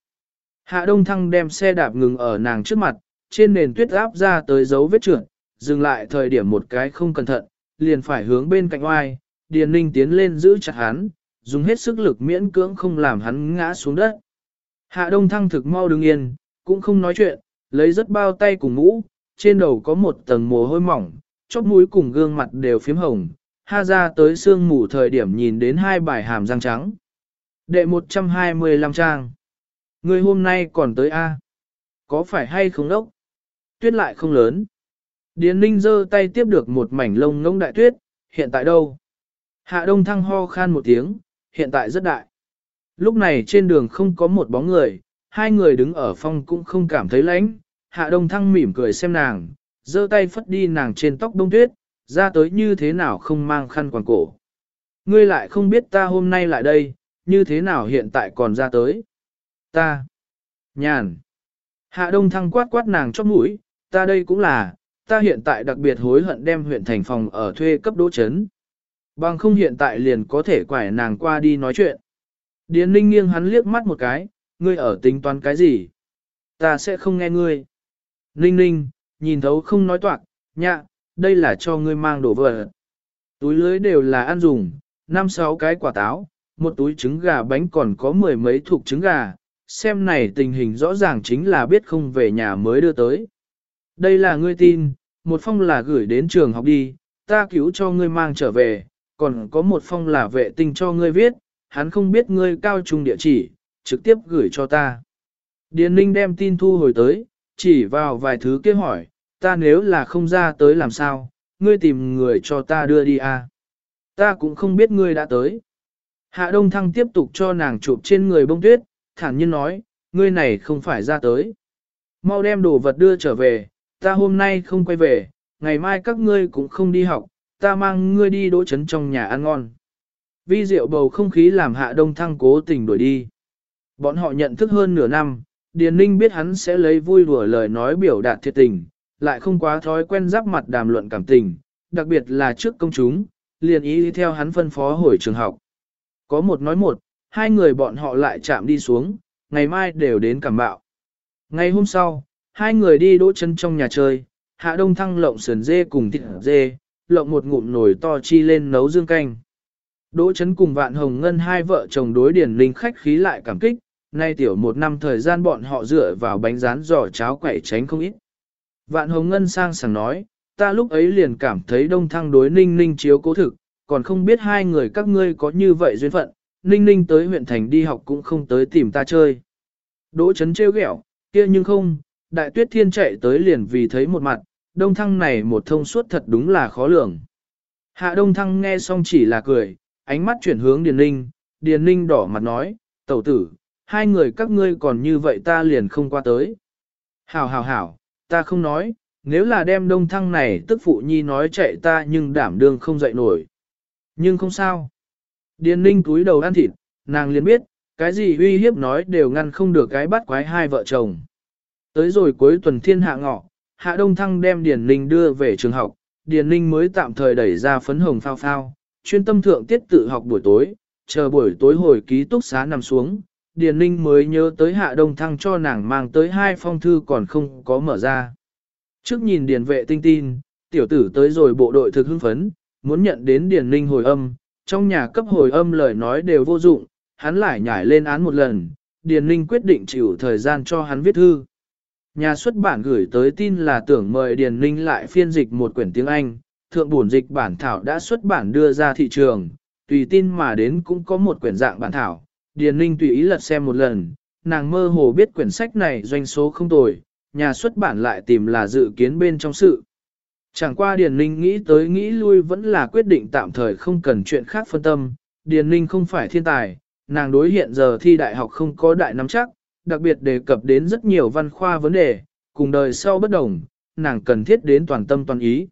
Hạ đông thăng đem xe đạp ngừng ở nàng trước mặt, trên nền tuyết áp ra tới dấu vết trượt, dừng lại thời điểm một cái không cẩn thận, liền phải hướng bên cạnh oai, Điền Ninh tiến lên giữ chặt hắn, dùng hết sức lực miễn cưỡng không làm hắn ngã xuống đất. Hạ Đông Thăng thực mau đứng yên, cũng không nói chuyện, lấy rất bao tay cùng mũ, trên đầu có một tầng mồ hôi mỏng, chóp mũi cùng gương mặt đều phím hồng, ha ra tới sương mù thời điểm nhìn đến hai bài hàm răng trắng. Đệ 125 trang. Người hôm nay còn tới A. Có phải hay không đốc? Tuyết lại không lớn. Điền Ninh giơ tay tiếp được một mảnh lông ngông đại tuyết, hiện tại đâu? Hạ Đông Thăng ho khan một tiếng, hiện tại rất đại. Lúc này trên đường không có một bóng người, hai người đứng ở phong cũng không cảm thấy lạnh. Hạ Đông Thăng mỉm cười xem nàng, giơ tay phất đi nàng trên tóc đông tuyết, ra tới như thế nào không mang khăn quàng cổ. Ngươi lại không biết ta hôm nay lại đây, như thế nào hiện tại còn ra tới. Ta. Nhàn. Hạ Đông Thăng quát quát nàng chóp mũi, ta đây cũng là, ta hiện tại đặc biệt hối hận đem huyện thành phòng ở thuê cấp đỗ chấn. Bằng không hiện tại liền có thể quải nàng qua đi nói chuyện. Điền ninh nghiêng hắn liếc mắt một cái, ngươi ở tính toán cái gì? Ta sẽ không nghe ngươi. Ninh ninh, nhìn thấu không nói toạc, nhạ, đây là cho ngươi mang đồ vật. Túi lưới đều là ăn dùng, năm sáu cái quả táo, một túi trứng gà bánh còn có mười mấy thuộc trứng gà, xem này tình hình rõ ràng chính là biết không về nhà mới đưa tới. Đây là ngươi tin, một phong là gửi đến trường học đi, ta cứu cho ngươi mang trở về, còn có một phong là vệ tinh cho ngươi viết, hắn không biết ngươi cao trung địa chỉ, trực tiếp gửi cho ta. Điền Ninh đem tin thu hồi tới, chỉ vào vài thứ kia hỏi, ta nếu là không ra tới làm sao, ngươi tìm người cho ta đưa đi à. Ta cũng không biết ngươi đã tới. Hạ Đông Thăng tiếp tục cho nàng chụp trên người bông tuyết, thản nhiên nói, ngươi này không phải ra tới. Mau đem đồ vật đưa trở về, ta hôm nay không quay về, ngày mai các ngươi cũng không đi học, ta mang ngươi đi đỗ chấn trong nhà ăn ngon. Vi diệu bầu không khí làm hạ đông thăng cố tình đuổi đi. Bọn họ nhận thức hơn nửa năm, Điền Ninh biết hắn sẽ lấy vui đùa lời nói biểu đạt thiệt tình, lại không quá thói quen giáp mặt đàm luận cảm tình, đặc biệt là trước công chúng, liền ý theo hắn phân phó hồi trường học. Có một nói một, hai người bọn họ lại chạm đi xuống, ngày mai đều đến cảm bạo. Ngày hôm sau, hai người đi đỗ chân trong nhà chơi, hạ đông thăng lộng sườn dê cùng thịt dê, lộng một ngụm nồi to chi lên nấu dương canh. Đỗ chấn cùng vạn hồng ngân hai vợ chồng đối điển linh khách khí lại cảm kích, nay tiểu một năm thời gian bọn họ dựa vào bánh rán giò cháo quẩy tránh không ít. Vạn hồng ngân sang sảng nói, ta lúc ấy liền cảm thấy đông thăng đối ninh ninh chiếu cố thực, còn không biết hai người các ngươi có như vậy duyên phận, ninh ninh tới huyện thành đi học cũng không tới tìm ta chơi. Đỗ chấn trêu ghẹo, kia nhưng không, đại tuyết thiên chạy tới liền vì thấy một mặt, đông thăng này một thông suốt thật đúng là khó lường. Hạ đông thăng nghe xong chỉ là cười, ánh mắt chuyển hướng Điền Ninh, Điền Ninh đỏ mặt nói, tẩu tử, hai người các ngươi còn như vậy ta liền không qua tới. Hảo hảo hảo, ta không nói, nếu là đem đông thăng này tức phụ nhi nói chạy ta nhưng đảm đương không dậy nổi. Nhưng không sao. Điền Ninh túi đầu ăn thịt, nàng liền biết, cái gì uy hiếp nói đều ngăn không được cái bắt quái hai vợ chồng. Tới rồi cuối tuần thiên hạ ngọ, Hạ Đông Thăng đem Điền Ninh đưa về trường học, Điền Ninh mới tạm thời đẩy ra phấn hồng phao phao, chuyên tâm thượng tiết tự học buổi tối, chờ buổi tối hồi ký túc xá nằm xuống, Điền Ninh mới nhớ tới Hạ Đông Thăng cho nàng mang tới hai phong thư còn không có mở ra. Trước nhìn Điền vệ tinh tin, tiểu tử tới rồi bộ đội thực hưng phấn, muốn nhận đến Điền Ninh hồi âm, trong nhà cấp hồi âm lời nói đều vô dụng, hắn lại nhảy lên án một lần, Điền Ninh quyết định chịu thời gian cho hắn viết thư. Nhà xuất bản gửi tới tin là tưởng mời Điền Ninh lại phiên dịch một quyển tiếng Anh, thượng bổn dịch bản thảo đã xuất bản đưa ra thị trường, tùy tin mà đến cũng có một quyển dạng bản thảo, Điền Ninh tùy ý lật xem một lần, nàng mơ hồ biết quyển sách này doanh số không tồi, nhà xuất bản lại tìm là dự kiến bên trong sự. Chẳng qua Điền Ninh nghĩ tới nghĩ lui vẫn là quyết định tạm thời không cần chuyện khác phân tâm, Điền Ninh không phải thiên tài, nàng đối hiện giờ thi đại học không có đại nắm chắc, đặc biệt đề cập đến rất nhiều văn khoa vấn đề, cùng đời sau bất đồng, nàng cần thiết đến toàn tâm toàn ý.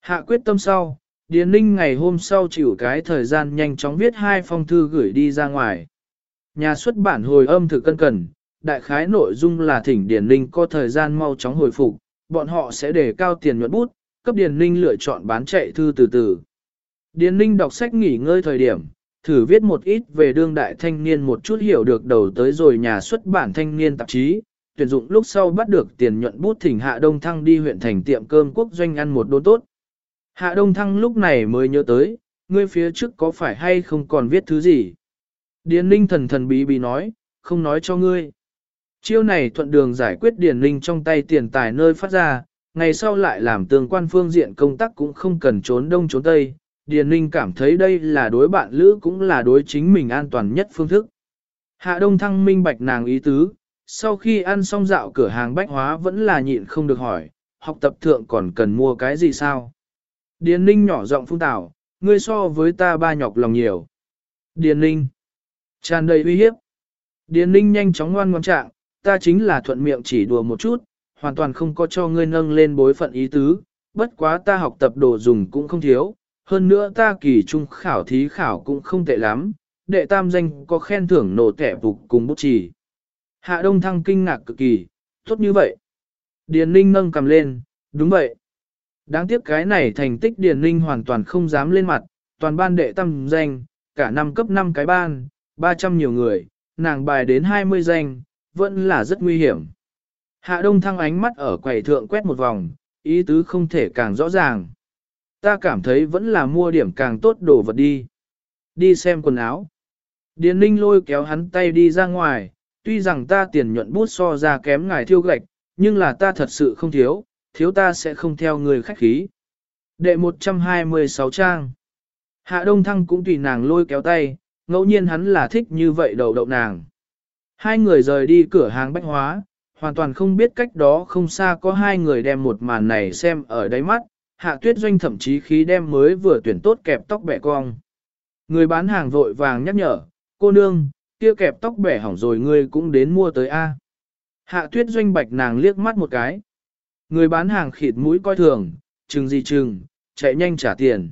Hạ quyết tâm sau, Điền Ninh ngày hôm sau chịu cái thời gian nhanh chóng viết hai phong thư gửi đi ra ngoài. Nhà xuất bản hồi âm thử cân cần, đại khái nội dung là thỉnh Điền Ninh có thời gian mau chóng hồi phục, bọn họ sẽ đề cao tiền nhuận bút, cấp Điền Ninh lựa chọn bán chạy thư từ từ. Điền Ninh đọc sách nghỉ ngơi thời điểm, thử viết một ít về đương đại thanh niên một chút hiểu được đầu tới rồi nhà xuất bản thanh niên tạp chí, tuyển dụng lúc sau bắt được tiền nhuận bút thỉnh Hạ Đông Thăng đi huyện thành tiệm cơm quốc doanh ăn một đốn tốt. Hạ Đông Thăng lúc này mới nhớ tới, ngươi phía trước có phải hay không còn viết thứ gì? Điền Ninh thần thần bí bí nói, không nói cho ngươi. Chiêu này thuận đường giải quyết Điền Ninh trong tay tiền tài nơi phát ra, ngày sau lại làm tương quan phương diện công tác cũng không cần trốn đông trốn tây. Điền Ninh cảm thấy đây là đối bạn lữ cũng là đối chính mình an toàn nhất phương thức. Hạ Đông Thăng minh bạch nàng ý tứ, sau khi ăn xong dạo cửa hàng bách hóa vẫn là nhịn không được hỏi, học tập thượng còn cần mua cái gì sao? Điền Ninh nhỏ giọng phung tảo, ngươi so với ta ba nhọc lòng nhiều. Điền Ninh, tràn đầy uy hiếp. Điền Ninh nhanh chóng ngoan ngoan trạng, ta chính là thuận miệng chỉ đùa một chút, hoàn toàn không có cho ngươi nâng lên bối phận ý tứ, bất quá ta học tập đồ dùng cũng không thiếu, hơn nữa ta kỳ trung khảo thí khảo cũng không tệ lắm, đệ tam danh có khen thưởng nổ tẻ phục cùng bút chỉ. Hạ Đông Thăng kinh ngạc cực kỳ, tốt như vậy. Điền Ninh nâng cầm lên, đúng vậy. Đáng tiếc cái này thành tích Điền Ninh hoàn toàn không dám lên mặt, toàn ban đệ tam danh, cả năm cấp 5 cái ban, 300 nhiều người, nàng bài đến 20 danh, vẫn là rất nguy hiểm. Hạ Đông Thăng ánh mắt ở quầy thượng quét một vòng, ý tứ không thể càng rõ ràng. Ta cảm thấy vẫn là mua điểm càng tốt đồ vật đi. Đi xem quần áo. Điền Ninh lôi kéo hắn tay đi ra ngoài, tuy rằng ta tiền nhuận bút so ra kém ngài thiêu gạch, nhưng là ta thật sự không thiếu, thiếu ta sẽ không theo người khách khí. Đệ 126 trang. Hạ Đông Thăng cũng tùy nàng lôi kéo tay, ngẫu nhiên hắn là thích như vậy đầu đậu nàng. Hai người rời đi cửa hàng bách hóa, hoàn toàn không biết cách đó không xa có hai người đem một màn này xem ở đáy mắt, hạ tuyết doanh thậm chí khí đem mới vừa tuyển tốt kẹp tóc bẻ cong. Người bán hàng vội vàng nhắc nhở, cô nương, kia kẹp tóc bẻ hỏng rồi ngươi cũng đến mua tới A. Hạ tuyết doanh bạch nàng liếc mắt một cái. Người bán hàng khịt mũi coi thường, chừng gì chừng, chạy nhanh trả tiền.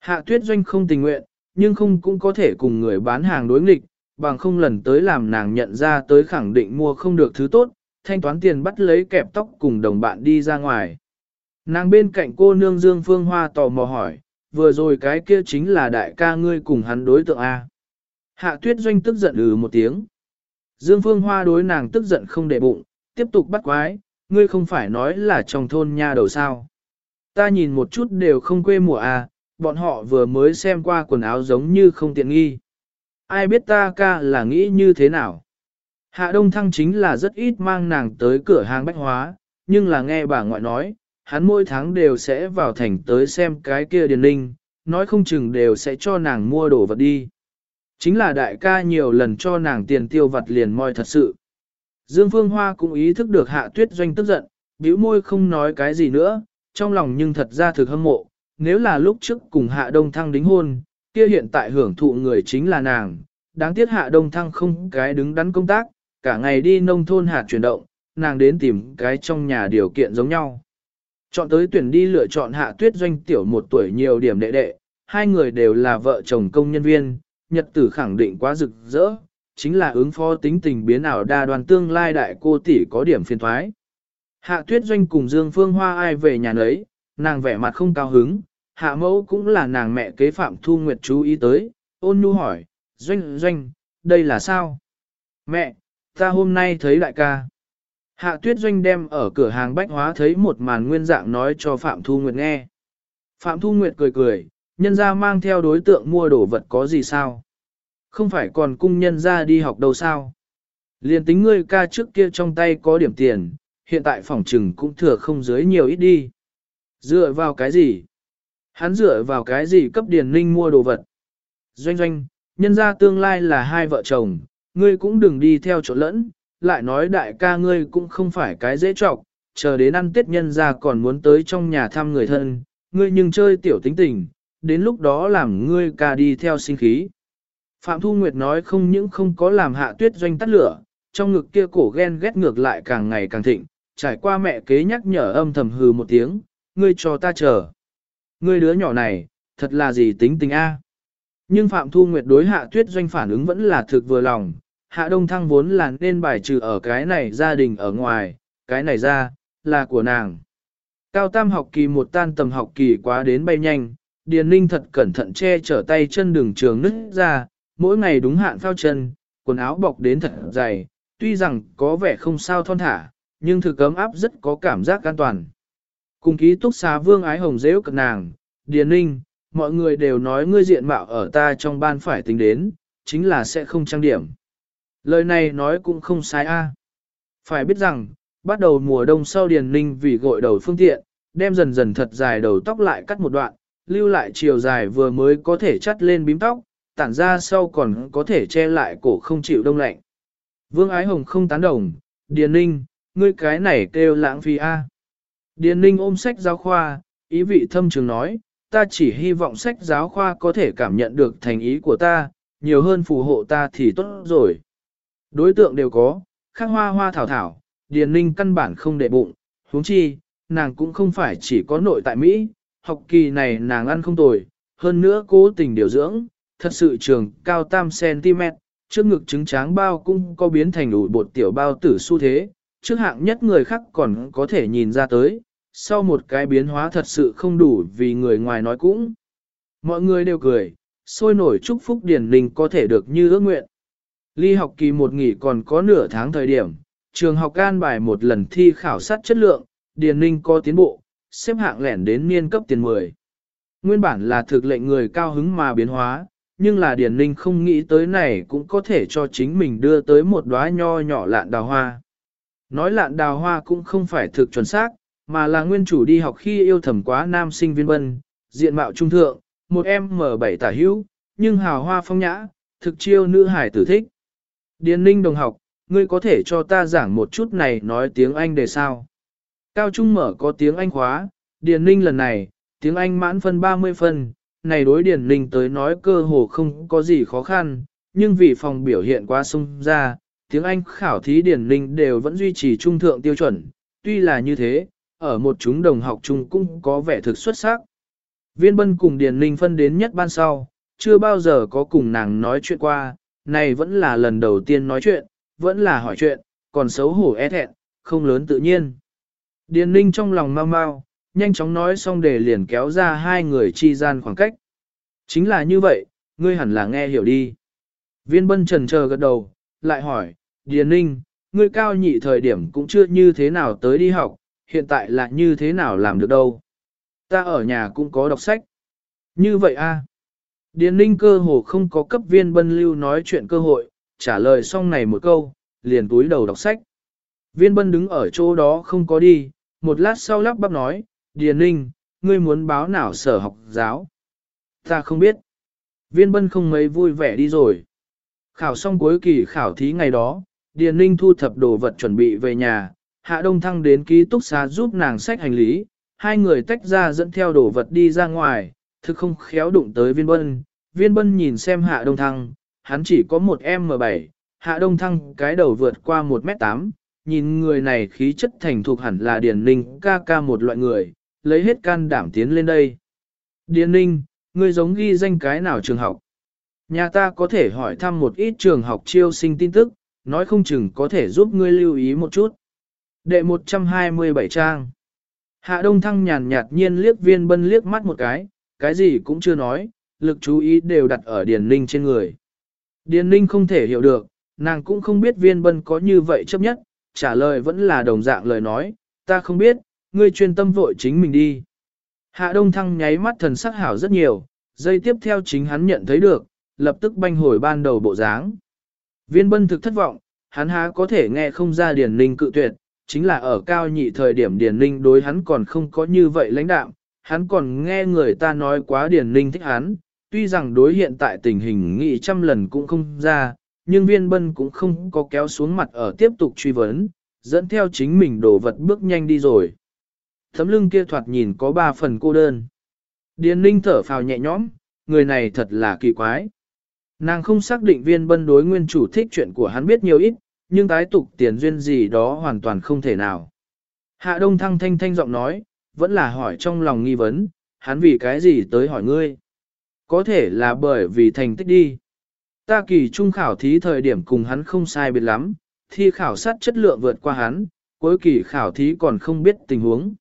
Hạ tuyết doanh không tình nguyện, nhưng không cũng có thể cùng người bán hàng đối nghịch, bằng không lần tới làm nàng nhận ra tới khẳng định mua không được thứ tốt, thanh toán tiền bắt lấy kẹp tóc cùng đồng bạn đi ra ngoài. Nàng bên cạnh cô nương Dương Phương Hoa tò mò hỏi, vừa rồi cái kia chính là đại ca ngươi cùng hắn đối tượng A. Hạ tuyết doanh tức giận ừ một tiếng. Dương Phương Hoa đối nàng tức giận không để bụng, tiếp tục bắt quái, ngươi không phải nói là trong thôn nha đầu sao. Ta nhìn một chút đều không quê mùa A, bọn họ vừa mới xem qua quần áo giống như không tiện nghi. Ai biết ta ca là nghĩ như thế nào? Hạ Đông Thăng chính là rất ít mang nàng tới cửa hàng bách hóa, nhưng là nghe bà ngoại nói, hắn mỗi tháng đều sẽ vào thành tới xem cái kia điền linh, nói không chừng đều sẽ cho nàng mua đồ vật đi. Chính là đại ca nhiều lần cho nàng tiền tiêu vật liền moi thật sự. Dương Phương Hoa cũng ý thức được hạ tuyết doanh tức giận, bĩu môi không nói cái gì nữa, trong lòng nhưng thật ra thực hâm mộ, nếu là lúc trước cùng hạ đông thăng đính hôn, kia hiện tại hưởng thụ người chính là nàng, đáng tiếc hạ đông thăng không cái đứng đắn công tác, cả ngày đi nông thôn hạt chuyển động, nàng đến tìm cái trong nhà điều kiện giống nhau. Chọn tới tuyển đi lựa chọn hạ tuyết doanh tiểu một tuổi nhiều điểm đệ đệ, hai người đều là vợ chồng công nhân viên, nhật tử khẳng định quá rực rỡ, chính là ứng phó tính tình biến ảo đa đoàn tương lai đại cô tỷ có điểm phiền thoái. Hạ tuyết doanh cùng Dương Phương Hoa ai về nhà nấy, nàng vẻ mặt không cao hứng, hạ mẫu cũng là nàng mẹ kế Phạm Thu Nguyệt chú ý tới, ôn nhu hỏi, doanh doanh, đây là sao? Mẹ, ta hôm nay thấy đại ca. Hạ tuyết doanh đem ở cửa hàng bách hóa thấy một màn nguyên dạng nói cho Phạm Thu Nguyệt nghe. Phạm Thu Nguyệt cười cười, nhân ra mang theo đối tượng mua đồ vật có gì sao? Không phải còn cung nhân ra đi học đâu sao? Liên tính ngươi ca trước kia trong tay có điểm tiền, hiện tại phòng trừng cũng thừa không dưới nhiều ít đi. Dựa vào cái gì? Hắn dựa vào cái gì cấp điền ninh mua đồ vật? Doanh doanh, nhân ra tương lai là hai vợ chồng, ngươi cũng đừng đi theo chỗ lẫn, lại nói đại ca ngươi cũng không phải cái dễ trọc, chờ đến ăn tết nhân ra còn muốn tới trong nhà thăm người thân, ngươi nhưng chơi tiểu tính tình, đến lúc đó làm ngươi ca đi theo sinh khí. Phạm Thu Nguyệt nói không những không có làm hạ tuyết doanh tắt lửa, trong ngực kia cổ ghen ghét ngược lại càng ngày càng thịnh, trải qua mẹ kế nhắc nhở âm thầm hừ một tiếng, ngươi cho ta chờ. Ngươi đứa nhỏ này, thật là gì tính tình a? Nhưng Phạm Thu Nguyệt đối hạ tuyết doanh phản ứng vẫn là thực vừa lòng, hạ đông thăng vốn là nên bài trừ ở cái này gia đình ở ngoài, cái này ra, là của nàng. Cao tam học kỳ một tan tầm học kỳ quá đến bay nhanh, Điền Ninh thật cẩn thận che chở tay chân đường trường nứt ra, mỗi ngày đúng hạn phao chân, quần áo bọc đến thật dày, tuy rằng có vẻ không sao thon thả, nhưng thực cấm áp rất có cảm giác an toàn. Cùng ký túc xá vương ái hồng dễ cực nàng, Điền Ninh, mọi người đều nói ngươi diện mạo ở ta trong ban phải tính đến, chính là sẽ không trang điểm. Lời này nói cũng không sai a. Phải biết rằng, bắt đầu mùa đông sau Điền Ninh vì gội đầu phương tiện, đem dần dần thật dài đầu tóc lại cắt một đoạn, lưu lại chiều dài vừa mới có thể chắt lên bím tóc, tản ra sau còn có thể che lại cổ không chịu đông lạnh. Vương Ái Hồng không tán đồng, Điền Ninh, ngươi cái này kêu lãng phí a. Điền Ninh ôm sách giáo khoa, ý vị thâm trường nói, ta chỉ hy vọng sách giáo khoa có thể cảm nhận được thành ý của ta, nhiều hơn phù hộ ta thì tốt rồi. Đối tượng đều có, khác hoa hoa thảo thảo, Điền Ninh căn bản không để bụng, huống chi, nàng cũng không phải chỉ có nội tại Mỹ, học kỳ này nàng ăn không tồi, hơn nữa cố tình điều dưỡng, thật sự trường cao tam cm, trước ngực trứng tráng bao cũng có biến thành đủ bột tiểu bao tử xu thế, trước hạng nhất người khác còn có thể nhìn ra tới, sau một cái biến hóa thật sự không đủ vì người ngoài nói cũng. Mọi người đều cười, sôi nổi chúc phúc Điển Ninh có thể được như ước nguyện. Ly học kỳ một nghỉ còn có nửa tháng thời điểm, trường học can bài một lần thi khảo sát chất lượng, Điền Ninh có tiến bộ, xếp hạng lẻn đến niên cấp tiền 10. Nguyên bản là thực lệnh người cao hứng mà biến hóa, nhưng là Điền Ninh không nghĩ tới này cũng có thể cho chính mình đưa tới một đóa nho nhỏ lạn đào hoa. Nói lạn đào hoa cũng không phải thực chuẩn xác, mà là nguyên chủ đi học khi yêu thầm quá nam sinh viên bân, diện mạo trung thượng, một em M7 tả hữu, nhưng hào hoa phong nhã, thực chiêu nữ hải tử thích. Điền Ninh đồng học, ngươi có thể cho ta giảng một chút này nói tiếng Anh để sao? Cao Trung mở có tiếng Anh khóa, Điền Ninh lần này, tiếng Anh mãn phân 30 phân, này đối Điền Ninh tới nói cơ hồ không có gì khó khăn, nhưng vì phòng biểu hiện quá sung ra, tiếng Anh khảo thí Điền Ninh đều vẫn duy trì trung thượng tiêu chuẩn, tuy là như thế, ở một chúng đồng học chung cũng có vẻ thực xuất sắc. Viên Bân cùng Điền Ninh phân đến nhất ban sau, chưa bao giờ có cùng nàng nói chuyện qua, này vẫn là lần đầu tiên nói chuyện, vẫn là hỏi chuyện, còn xấu hổ e thẹn, không lớn tự nhiên. Điền ninh trong lòng mau mau, nhanh chóng nói xong để liền kéo ra hai người chi gian khoảng cách. Chính là như vậy, ngươi hẳn là nghe hiểu đi. Viên bân trần chờ gật đầu, lại hỏi, Điền ninh, ngươi cao nhị thời điểm cũng chưa như thế nào tới đi học, hiện tại là như thế nào làm được đâu. Ta ở nhà cũng có đọc sách. Như vậy a Điền ninh cơ hồ không có cấp viên bân lưu nói chuyện cơ hội, trả lời xong này một câu, liền túi đầu đọc sách. Viên bân đứng ở chỗ đó không có đi, một lát sau lắp bắp nói, Điền ninh, ngươi muốn báo nào sở học giáo? Ta không biết. Viên bân không mấy vui vẻ đi rồi. Khảo xong cuối kỳ khảo thí ngày đó, Điền ninh thu thập đồ vật chuẩn bị về nhà, Hạ Đông Thăng đến ký túc xá giúp nàng sách hành lý, hai người tách ra dẫn theo đồ vật đi ra ngoài, thực không khéo đụng tới viên bân. Viên bân nhìn xem hạ đông thăng, hắn chỉ có một M7, hạ đông thăng cái đầu vượt qua 1m8, nhìn người này khí chất thành thuộc hẳn là Điền Ninh ca ca một loại người, lấy hết can đảm tiến lên đây. Điền Ninh, ngươi giống ghi danh cái nào trường học? Nhà ta có thể hỏi thăm một ít trường học chiêu sinh tin tức, nói không chừng có thể giúp ngươi lưu ý một chút. Đệ 127 trang. Hạ Đông Thăng nhàn nhạt nhiên liếc viên bân liếc mắt một cái, cái gì cũng chưa nói, lực chú ý đều đặt ở Điền Ninh trên người. Điền Ninh không thể hiểu được, nàng cũng không biết viên bân có như vậy chấp nhất, trả lời vẫn là đồng dạng lời nói, ta không biết, ngươi chuyên tâm vội chính mình đi. Hạ Đông Thăng nháy mắt thần sắc hảo rất nhiều, dây tiếp theo chính hắn nhận thấy được, lập tức banh hồi ban đầu bộ dáng. Viên bân thực thất vọng, hắn há có thể nghe không ra Điền Ninh cự tuyệt, chính là ở cao nhị thời điểm Điền Ninh đối hắn còn không có như vậy lãnh đạm, hắn còn nghe người ta nói quá Điền Ninh thích hắn, tuy rằng đối hiện tại tình hình nghị trăm lần cũng không ra, nhưng viên bân cũng không có kéo xuống mặt ở tiếp tục truy vấn, dẫn theo chính mình đổ vật bước nhanh đi rồi. Thấm lưng kia thoạt nhìn có ba phần cô đơn. Điền Ninh thở phào nhẹ nhõm, người này thật là kỳ quái. Nàng không xác định viên bân đối nguyên chủ thích chuyện của hắn biết nhiều ít, nhưng tái tục tiền duyên gì đó hoàn toàn không thể nào. Hạ Đông Thăng thanh thanh giọng nói, vẫn là hỏi trong lòng nghi vấn, hắn vì cái gì tới hỏi ngươi. Có thể là bởi vì thành tích đi. Ta kỳ trung khảo thí thời điểm cùng hắn không sai biệt lắm, thi khảo sát chất lượng vượt qua hắn, cuối kỳ khảo thí còn không biết tình huống.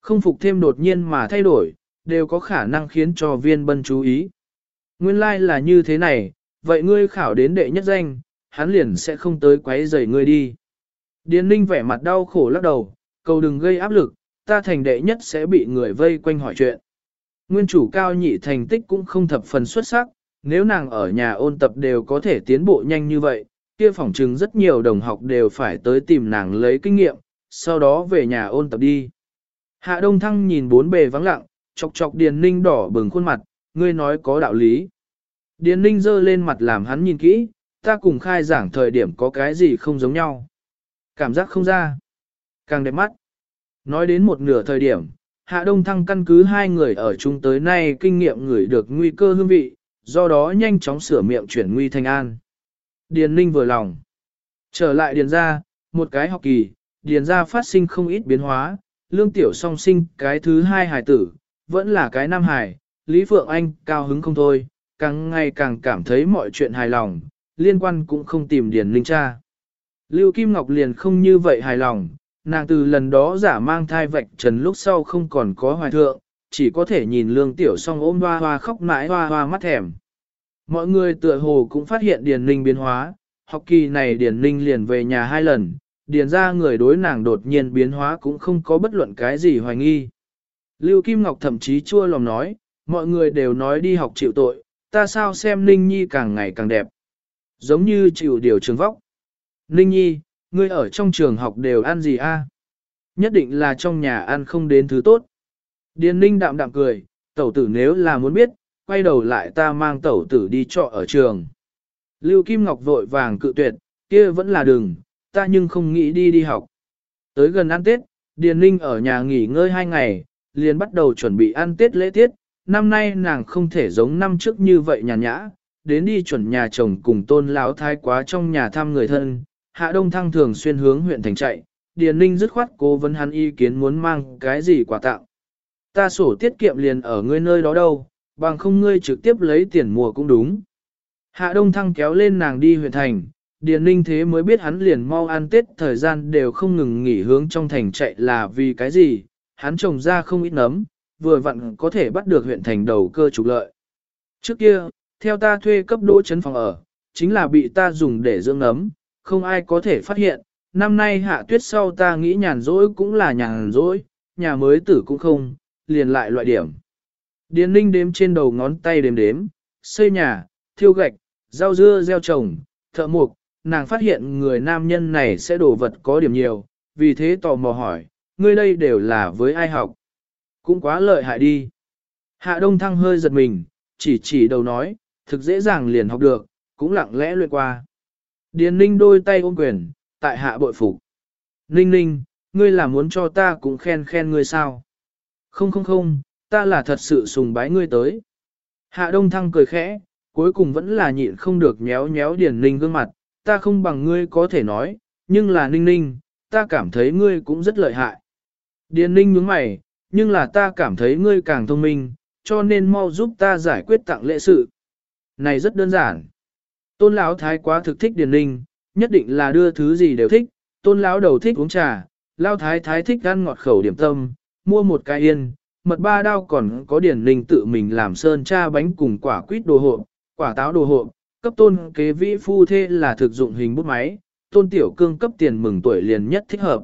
Không phục thêm đột nhiên mà thay đổi, đều có khả năng khiến cho viên bân chú ý. Nguyên lai like là như thế này, vậy ngươi khảo đến đệ nhất danh, hắn liền sẽ không tới quấy rầy ngươi đi. Điền ninh vẻ mặt đau khổ lắc đầu, cầu đừng gây áp lực, ta thành đệ nhất sẽ bị người vây quanh hỏi chuyện. Nguyên chủ cao nhị thành tích cũng không thập phần xuất sắc, nếu nàng ở nhà ôn tập đều có thể tiến bộ nhanh như vậy, kia phỏng chừng rất nhiều đồng học đều phải tới tìm nàng lấy kinh nghiệm, sau đó về nhà ôn tập đi. Hạ Đông Thăng nhìn bốn bề vắng lặng, chọc chọc Điền Ninh đỏ bừng khuôn mặt, ngươi nói có đạo lý. Điền Ninh giơ lên mặt làm hắn nhìn kỹ, ta cùng khai giảng thời điểm có cái gì không giống nhau. Cảm giác không ra. Càng đẹp mắt. Nói đến một nửa thời điểm, Hạ Đông Thăng căn cứ hai người ở chung tới nay kinh nghiệm người được nguy cơ hương vị, do đó nhanh chóng sửa miệng chuyển nguy thành an. Điền Ninh vừa lòng. Trở lại điền gia một cái học kỳ, điền gia phát sinh không ít biến hóa, lương tiểu song sinh cái thứ hai hài tử, vẫn là cái nam hài, Lý Phượng Anh cao hứng không thôi, càng ngày càng cảm thấy mọi chuyện hài lòng, liên quan cũng không tìm Điền Ninh cha. Lưu Kim Ngọc liền không như vậy hài lòng, nàng từ lần đó giả mang thai vạch trần lúc sau không còn có hoài thượng, chỉ có thể nhìn lương tiểu song ôm hoa hoa khóc mãi hoa hoa mắt thèm. Mọi người tựa hồ cũng phát hiện Điền Ninh biến hóa, học kỳ này Điền Ninh liền về nhà hai lần, Điền ra người đối nàng đột nhiên biến hóa cũng không có bất luận cái gì hoài nghi. Lưu Kim Ngọc thậm chí chua lòng nói, mọi người đều nói đi học chịu tội, ta sao xem Ninh Nhi càng ngày càng đẹp. Giống như chịu điều trường vóc. Ninh Nhi, ngươi ở trong trường học đều ăn gì a? Nhất định là trong nhà ăn không đến thứ tốt. Điền Ninh đạm đạm cười, tẩu tử nếu là muốn biết, quay đầu lại ta mang tẩu tử đi trọ ở trường. Lưu Kim Ngọc vội vàng cự tuyệt, kia vẫn là đừng, ta nhưng không nghĩ đi đi học. Tới gần ăn Tết, Điền Ninh ở nhà nghỉ ngơi hai ngày, liền bắt đầu chuẩn bị ăn Tết lễ Tết. Năm nay nàng không thể giống năm trước như vậy nhàn nhã, đến đi chuẩn nhà chồng cùng tôn lão thái quá trong nhà thăm người thân. Hạ Đông Thăng thường xuyên hướng huyện thành chạy, Điền Ninh dứt khoát cố vấn hắn ý kiến muốn mang cái gì quà tặng. Ta sổ tiết kiệm liền ở ngươi nơi đó đâu, bằng không ngươi trực tiếp lấy tiền mùa cũng đúng. Hạ Đông Thăng kéo lên nàng đi huyện thành, Điền Ninh thế mới biết hắn liền mau ăn Tết thời gian đều không ngừng nghỉ hướng trong thành chạy là vì cái gì, hắn trồng ra không ít nấm, vừa vặn có thể bắt được huyện thành đầu cơ trục lợi. Trước kia, theo ta thuê cấp đỗ chấn phòng ở, chính là bị ta dùng để dưỡng nấm, không ai có thể phát hiện, năm nay hạ tuyết sau ta nghĩ nhàn rỗi cũng là nhàn rỗi, nhà mới tử cũng không, liền lại loại điểm. Điền Ninh đếm trên đầu ngón tay đếm đếm, xây nhà, thiêu gạch, rau dưa gieo trồng, thợ mộc, nàng phát hiện người nam nhân này sẽ đổ vật có điểm nhiều, vì thế tò mò hỏi, ngươi đây đều là với ai học? Cũng quá lợi hại đi. Hạ Đông Thăng hơi giật mình, chỉ chỉ đầu nói, thực dễ dàng liền học được, cũng lặng lẽ luyện qua. Điền Ninh đôi tay ôm quyền, tại hạ bội phục. Ninh Ninh, ngươi là muốn cho ta cũng khen khen ngươi sao? Không không không, ta là thật sự sùng bái ngươi tới. Hạ Đông Thăng cười khẽ, cuối cùng vẫn là nhịn không được nhéo nhéo Điền Ninh gương mặt, ta không bằng ngươi có thể nói, nhưng là Ninh Ninh, ta cảm thấy ngươi cũng rất lợi hại. Điền Ninh nhướng mày, nhưng là ta cảm thấy ngươi càng thông minh, cho nên mau giúp ta giải quyết tặng lễ sự. Này rất đơn giản. Tôn lão thái quá thực thích Điền Ninh, nhất định là đưa thứ gì đều thích, tôn lão đầu thích uống trà, Lao thái thái thích ăn ngọt khẩu điểm tâm, mua một cái yên, mật ba đao còn có Điền Ninh tự mình làm sơn cha bánh cùng quả quýt đồ hộp, quả táo đồ hộp, cấp tôn kế vĩ phu thê là thực dụng hình bút máy, tôn tiểu cương cấp tiền mừng tuổi liền nhất thích hợp.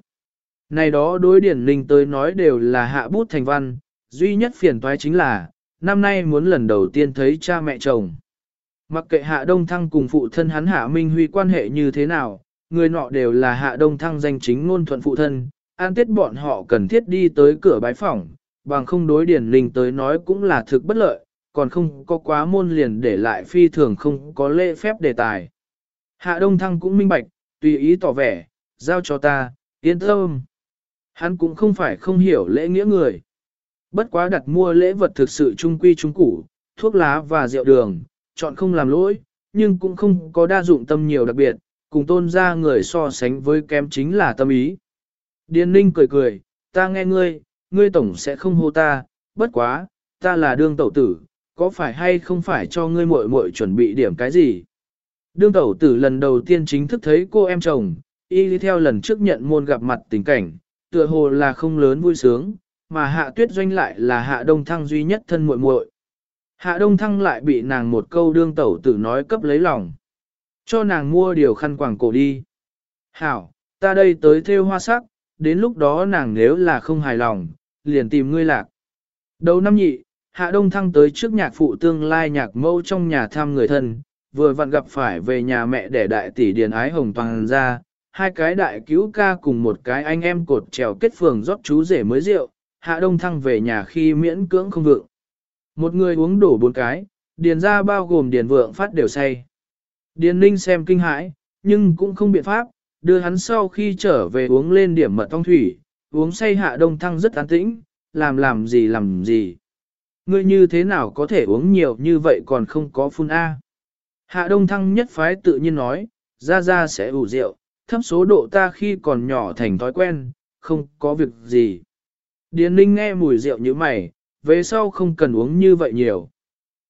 Này đó đối điển Ninh tới nói đều là hạ bút thành văn, duy nhất phiền toái chính là, năm nay muốn lần đầu tiên thấy cha mẹ chồng. Mặc kệ hạ đông thăng cùng phụ thân hắn hạ minh huy quan hệ như thế nào, người nọ đều là hạ đông thăng danh chính ngôn thuận phụ thân, an tiết bọn họ cần thiết đi tới cửa bái phỏng, bằng không đối điển linh tới nói cũng là thực bất lợi, còn không có quá môn liền để lại phi thường không có lễ phép đề tài. Hạ đông thăng cũng minh bạch, tùy ý tỏ vẻ, giao cho ta, yên tâm. Hắn cũng không phải không hiểu lễ nghĩa người. Bất quá đặt mua lễ vật thực sự trung quy trung củ, thuốc lá và rượu đường, chọn không làm lỗi, nhưng cũng không có đa dụng tâm nhiều đặc biệt, cùng tôn ra người so sánh với kém chính là tâm ý. Điền ninh cười cười, ta nghe ngươi, ngươi tổng sẽ không hô ta, bất quá, ta là đương tẩu tử, có phải hay không phải cho ngươi muội muội chuẩn bị điểm cái gì? Đương tẩu tử lần đầu tiên chính thức thấy cô em chồng, y theo lần trước nhận môn gặp mặt tình cảnh, tựa hồ là không lớn vui sướng, mà hạ tuyết doanh lại là hạ đông thăng duy nhất thân muội muội. Hạ đông thăng lại bị nàng một câu đương tẩu tử nói cấp lấy lòng. Cho nàng mua điều khăn quàng cổ đi. Hảo, ta đây tới theo hoa sắc, đến lúc đó nàng nếu là không hài lòng, liền tìm ngươi lạc. Đầu năm nhị, hạ đông thăng tới trước nhạc phụ tương lai nhạc mâu trong nhà thăm người thân, vừa vặn gặp phải về nhà mẹ để đại tỷ điền ái hồng toàn ra, hai cái đại cứu ca cùng một cái anh em cột trèo kết phường rót chú rể mới rượu, hạ đông thăng về nhà khi miễn cưỡng không vượng. Một người uống đổ bốn cái, điền ra bao gồm điền vượng phát đều say. Điền ninh xem kinh hãi, nhưng cũng không biện pháp, đưa hắn sau khi trở về uống lên điểm mật ong thủy, uống say hạ đông thăng rất an tĩnh, làm làm gì làm gì. Ngươi như thế nào có thể uống nhiều như vậy còn không có phun A. Hạ đông thăng nhất phái tự nhiên nói, ra ra sẽ ủ rượu, thấp số độ ta khi còn nhỏ thành thói quen, không có việc gì. Điền ninh nghe mùi rượu như mày, về sau không cần uống như vậy nhiều.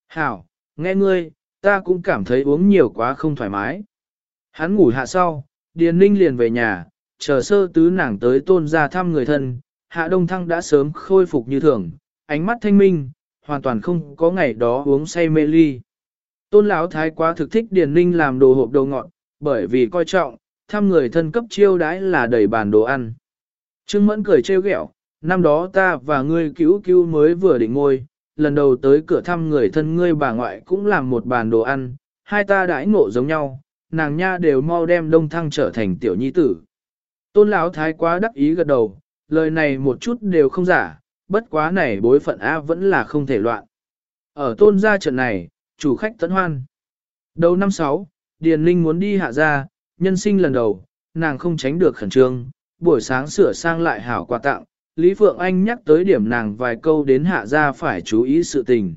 Hảo, nghe ngươi, ta cũng cảm thấy uống nhiều quá không thoải mái. Hắn ngủ hạ sau, Điền ninh liền về nhà, chờ sơ tứ nàng tới tôn ra thăm người thân, hạ đông thăng đã sớm khôi phục như thường, ánh mắt thanh minh, hoàn toàn không có ngày đó uống say mê ly. Tôn lão thái quá thực thích Điền ninh làm đồ hộp đồ ngọt, bởi vì coi trọng, thăm người thân cấp chiêu đãi là đầy bàn đồ ăn. Trương Mẫn cười trêu ghẹo, năm đó ta và ngươi cứu cứu mới vừa định ngôi, lần đầu tới cửa thăm người thân ngươi bà ngoại cũng làm một bàn đồ ăn, hai ta đãi ngộ giống nhau, nàng nha đều mau đem đông thăng trở thành tiểu nhi tử. Tôn lão thái quá đắc ý gật đầu, lời này một chút đều không giả, bất quá này bối phận A vẫn là không thể loạn. Ở tôn gia trận này, chủ khách tấn hoan. Đầu năm sáu, Điền Linh muốn đi hạ gia, nhân sinh lần đầu, nàng không tránh được khẩn trương, buổi sáng sửa sang lại hảo quà tặng, Lý Phượng Anh nhắc tới điểm nàng vài câu đến hạ gia phải chú ý sự tình.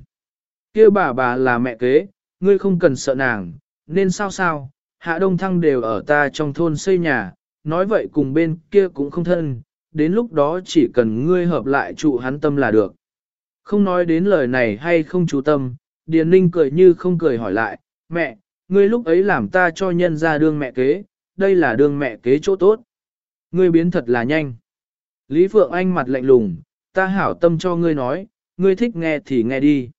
kia bà bà là mẹ kế, ngươi không cần sợ nàng, nên sao sao, hạ đông thăng đều ở ta trong thôn xây nhà, nói vậy cùng bên kia cũng không thân, đến lúc đó chỉ cần ngươi hợp lại trụ hắn tâm là được. Không nói đến lời này hay không chú tâm, Điền Ninh cười như không cười hỏi lại, mẹ, ngươi lúc ấy làm ta cho nhân ra đương mẹ kế, đây là đương mẹ kế chỗ tốt. Ngươi biến thật là nhanh. Lý Phượng Anh mặt lạnh lùng, ta hảo tâm cho ngươi nói, ngươi thích nghe thì nghe đi.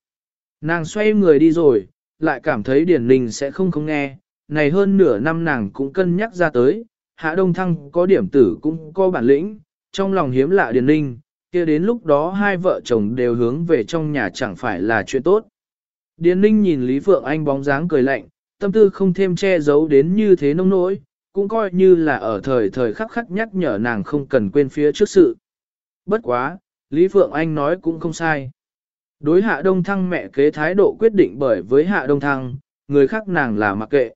Nàng xoay người đi rồi, lại cảm thấy Điền Ninh sẽ không không nghe, này hơn nửa năm nàng cũng cân nhắc ra tới, Hạ Đông Thăng có điểm tử cũng có bản lĩnh, trong lòng hiếm lạ Điền Ninh, kia đến lúc đó hai vợ chồng đều hướng về trong nhà chẳng phải là chuyện tốt. Điền Ninh nhìn Lý Phượng Anh bóng dáng cười lạnh, tâm tư không thêm che giấu đến như thế nông nỗi, cũng coi như là ở thời thời khắc khắc nhắc nhở nàng không cần quên phía trước sự. Bất quá, Lý Phượng Anh nói cũng không sai. Đối hạ đông thăng mẹ kế thái độ quyết định bởi với hạ đông thăng, người khác nàng là mặc kệ.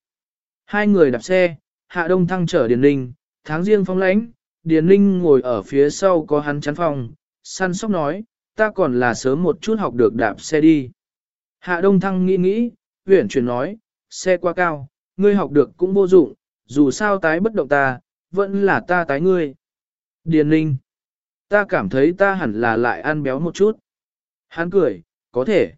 Hai người đạp xe, hạ đông thăng chở Điền Ninh, tháng riêng phong lãnh, Điền Ninh ngồi ở phía sau có hắn chắn phòng, săn sóc nói, ta còn là sớm một chút học được đạp xe đi. Hạ đông thăng nghĩ nghĩ, huyển chuyển nói, xe quá cao, ngươi học được cũng vô dụng, dù sao tái bất động ta, vẫn là ta tái ngươi. Điền Ninh, ta cảm thấy ta hẳn là lại ăn béo một chút. Hắn cười, có thể.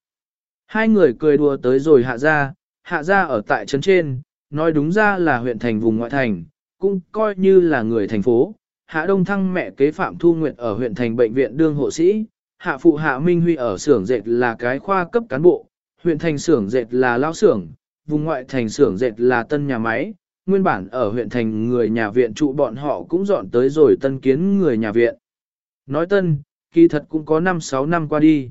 Hai người cười đùa tới rồi hạ ra, hạ ra ở tại trấn trên, nói đúng ra là huyện thành vùng ngoại thành, cũng coi như là người thành phố. Hạ Đông Thăng mẹ kế Phạm Thu Nguyệt ở huyện thành bệnh viện đương hộ sĩ, Hạ phụ Hạ Minh Huy ở xưởng dệt là cái khoa cấp cán bộ, huyện thành xưởng dệt là lao xưởng, vùng ngoại thành xưởng dệt là tân nhà máy, nguyên bản ở huyện thành người nhà viện trụ bọn họ cũng dọn tới rồi tân kiến người nhà viện. Nói tân, kỳ thật cũng có 5-6 năm qua đi.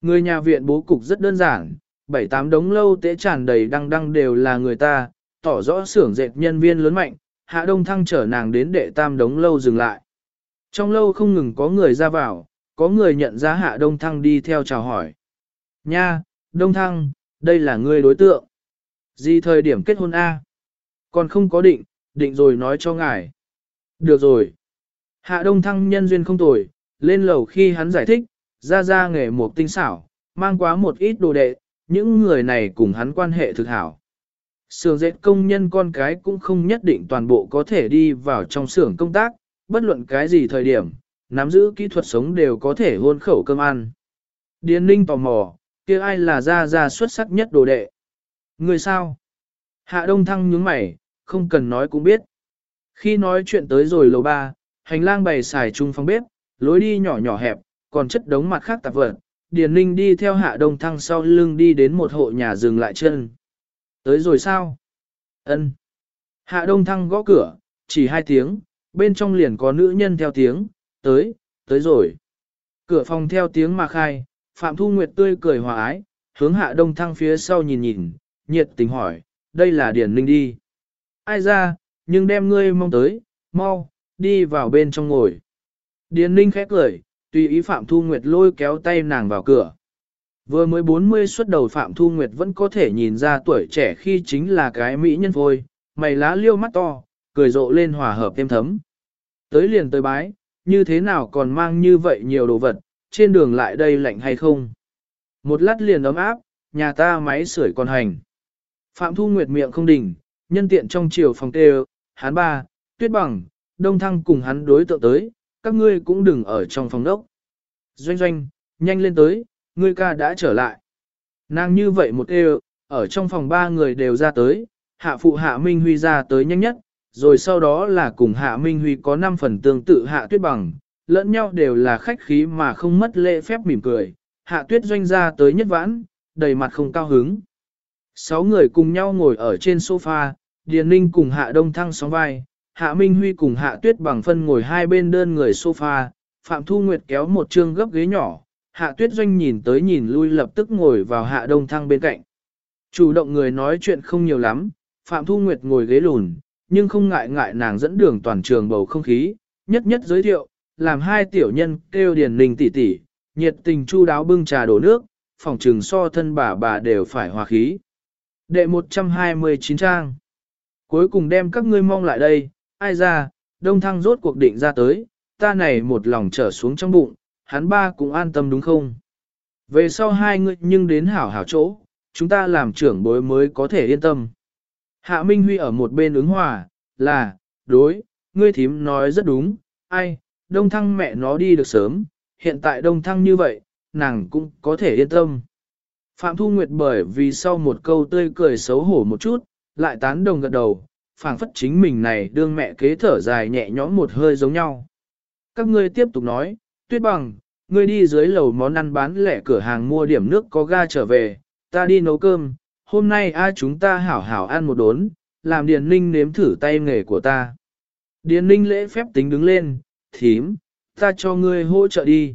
Người nhà viện bố cục rất đơn giản, 7-8 đống lâu tế tràn đầy đăng đăng đều là người ta, tỏ rõ xưởng dệt nhân viên lớn mạnh, hạ đông thăng chở nàng đến đệ tam đống lâu dừng lại. Trong lâu không ngừng có người ra vào, có người nhận ra hạ đông thăng đi theo chào hỏi. Nha, đông thăng, đây là người đối tượng. Gì thời điểm kết hôn A? Còn không có định, định rồi nói cho ngài. Được rồi. Hạ đông thăng nhân duyên không tồi, lên lầu khi hắn giải thích, ra ra nghề một tinh xảo, mang quá một ít đồ đệ, những người này cùng hắn quan hệ thực hảo. Sưởng dệt công nhân con cái cũng không nhất định toàn bộ có thể đi vào trong xưởng công tác, bất luận cái gì thời điểm, nắm giữ kỹ thuật sống đều có thể hôn khẩu cơm ăn. Điền ninh tò mò, kia ai là ra ra xuất sắc nhất đồ đệ. Người sao? Hạ Đông Thăng nhướng mày, không cần nói cũng biết. Khi nói chuyện tới rồi lầu ba, hành lang bày xài chung phòng bếp, lối đi nhỏ nhỏ hẹp, còn chất đống mặt khác tạp vật. Điền Ninh đi theo Hạ Đông Thăng sau lưng đi đến một hộ nhà dừng lại chân. Tới rồi sao? Ân. Hạ Đông Thăng gõ cửa, chỉ hai tiếng, bên trong liền có nữ nhân theo tiếng, tới, tới rồi. Cửa phòng theo tiếng mà khai, Phạm Thu Nguyệt tươi cười hòa ái, hướng Hạ Đông Thăng phía sau nhìn nhìn, nhiệt tình hỏi, đây là Điền Ninh đi. Ai ra, nhưng đem ngươi mong tới, mau, đi vào bên trong ngồi. Điền Ninh khẽ cười, tùy ý Phạm Thu Nguyệt lôi kéo tay nàng vào cửa. Vừa mới 40 xuất đầu Phạm Thu Nguyệt vẫn có thể nhìn ra tuổi trẻ khi chính là cái mỹ nhân vôi, mày lá liêu mắt to, cười rộ lên hòa hợp thêm thấm. Tới liền tới bái, như thế nào còn mang như vậy nhiều đồ vật, trên đường lại đây lạnh hay không? Một lát liền ấm áp, nhà ta máy sưởi còn hành. Phạm Thu Nguyệt miệng không đỉnh, nhân tiện trong chiều phòng tê hán ba, tuyết bằng, đông thăng cùng hắn đối tượng tới, các ngươi cũng đừng ở trong phòng đốc. Doanh doanh, nhanh lên tới, ngươi ca đã trở lại. Nàng như vậy một tê ở trong phòng ba người đều ra tới, hạ phụ hạ Minh Huy ra tới nhanh nhất, rồi sau đó là cùng hạ Minh Huy có 5 phần tương tự hạ tuyết bằng, lẫn nhau đều là khách khí mà không mất lễ phép mỉm cười, hạ tuyết doanh ra tới nhất vãn, đầy mặt không cao hứng. Sáu người cùng nhau ngồi ở trên sofa, Điền Ninh cùng hạ đông thăng sóng vai, hạ Minh Huy cùng hạ tuyết bằng phân ngồi hai bên đơn người sofa, Phạm Thu Nguyệt kéo một chương gấp ghế nhỏ, hạ tuyết doanh nhìn tới nhìn lui lập tức ngồi vào hạ đông thăng bên cạnh. Chủ động người nói chuyện không nhiều lắm, Phạm Thu Nguyệt ngồi ghế lùn, nhưng không ngại ngại nàng dẫn đường toàn trường bầu không khí, nhất nhất giới thiệu, làm hai tiểu nhân kêu điền ninh tỷ tỷ, nhiệt tình chu đáo bưng trà đổ nước, phòng trường so thân bà bà đều phải hòa khí. Đệ 129 trang Cuối cùng đem các ngươi mong lại đây, ai ra, đông thăng rốt cuộc định ra tới, ta này một lòng trở xuống trong bụng, hắn ba cũng an tâm đúng không? Về sau hai người nhưng đến hảo hảo chỗ, chúng ta làm trưởng bối mới có thể yên tâm. Hạ Minh Huy ở một bên ứng hòa, là, đối, ngươi thím nói rất đúng, ai, đông thăng mẹ nó đi được sớm, hiện tại đông thăng như vậy, nàng cũng có thể yên tâm. Phạm Thu Nguyệt bởi vì sau một câu tươi cười xấu hổ một chút, lại tán đồng gật đầu, phảng phất chính mình này đương mẹ kế thở dài nhẹ nhõm một hơi giống nhau. Các ngươi tiếp tục nói, tuyết bằng, ngươi đi dưới lầu món ăn bán lẻ cửa hàng mua điểm nước có ga trở về, ta đi nấu cơm, hôm nay ai chúng ta hảo hảo ăn một đốn, làm Điền Ninh nếm thử tay nghề của ta. Điền Ninh lễ phép tính đứng lên, thím, ta cho ngươi hỗ trợ đi.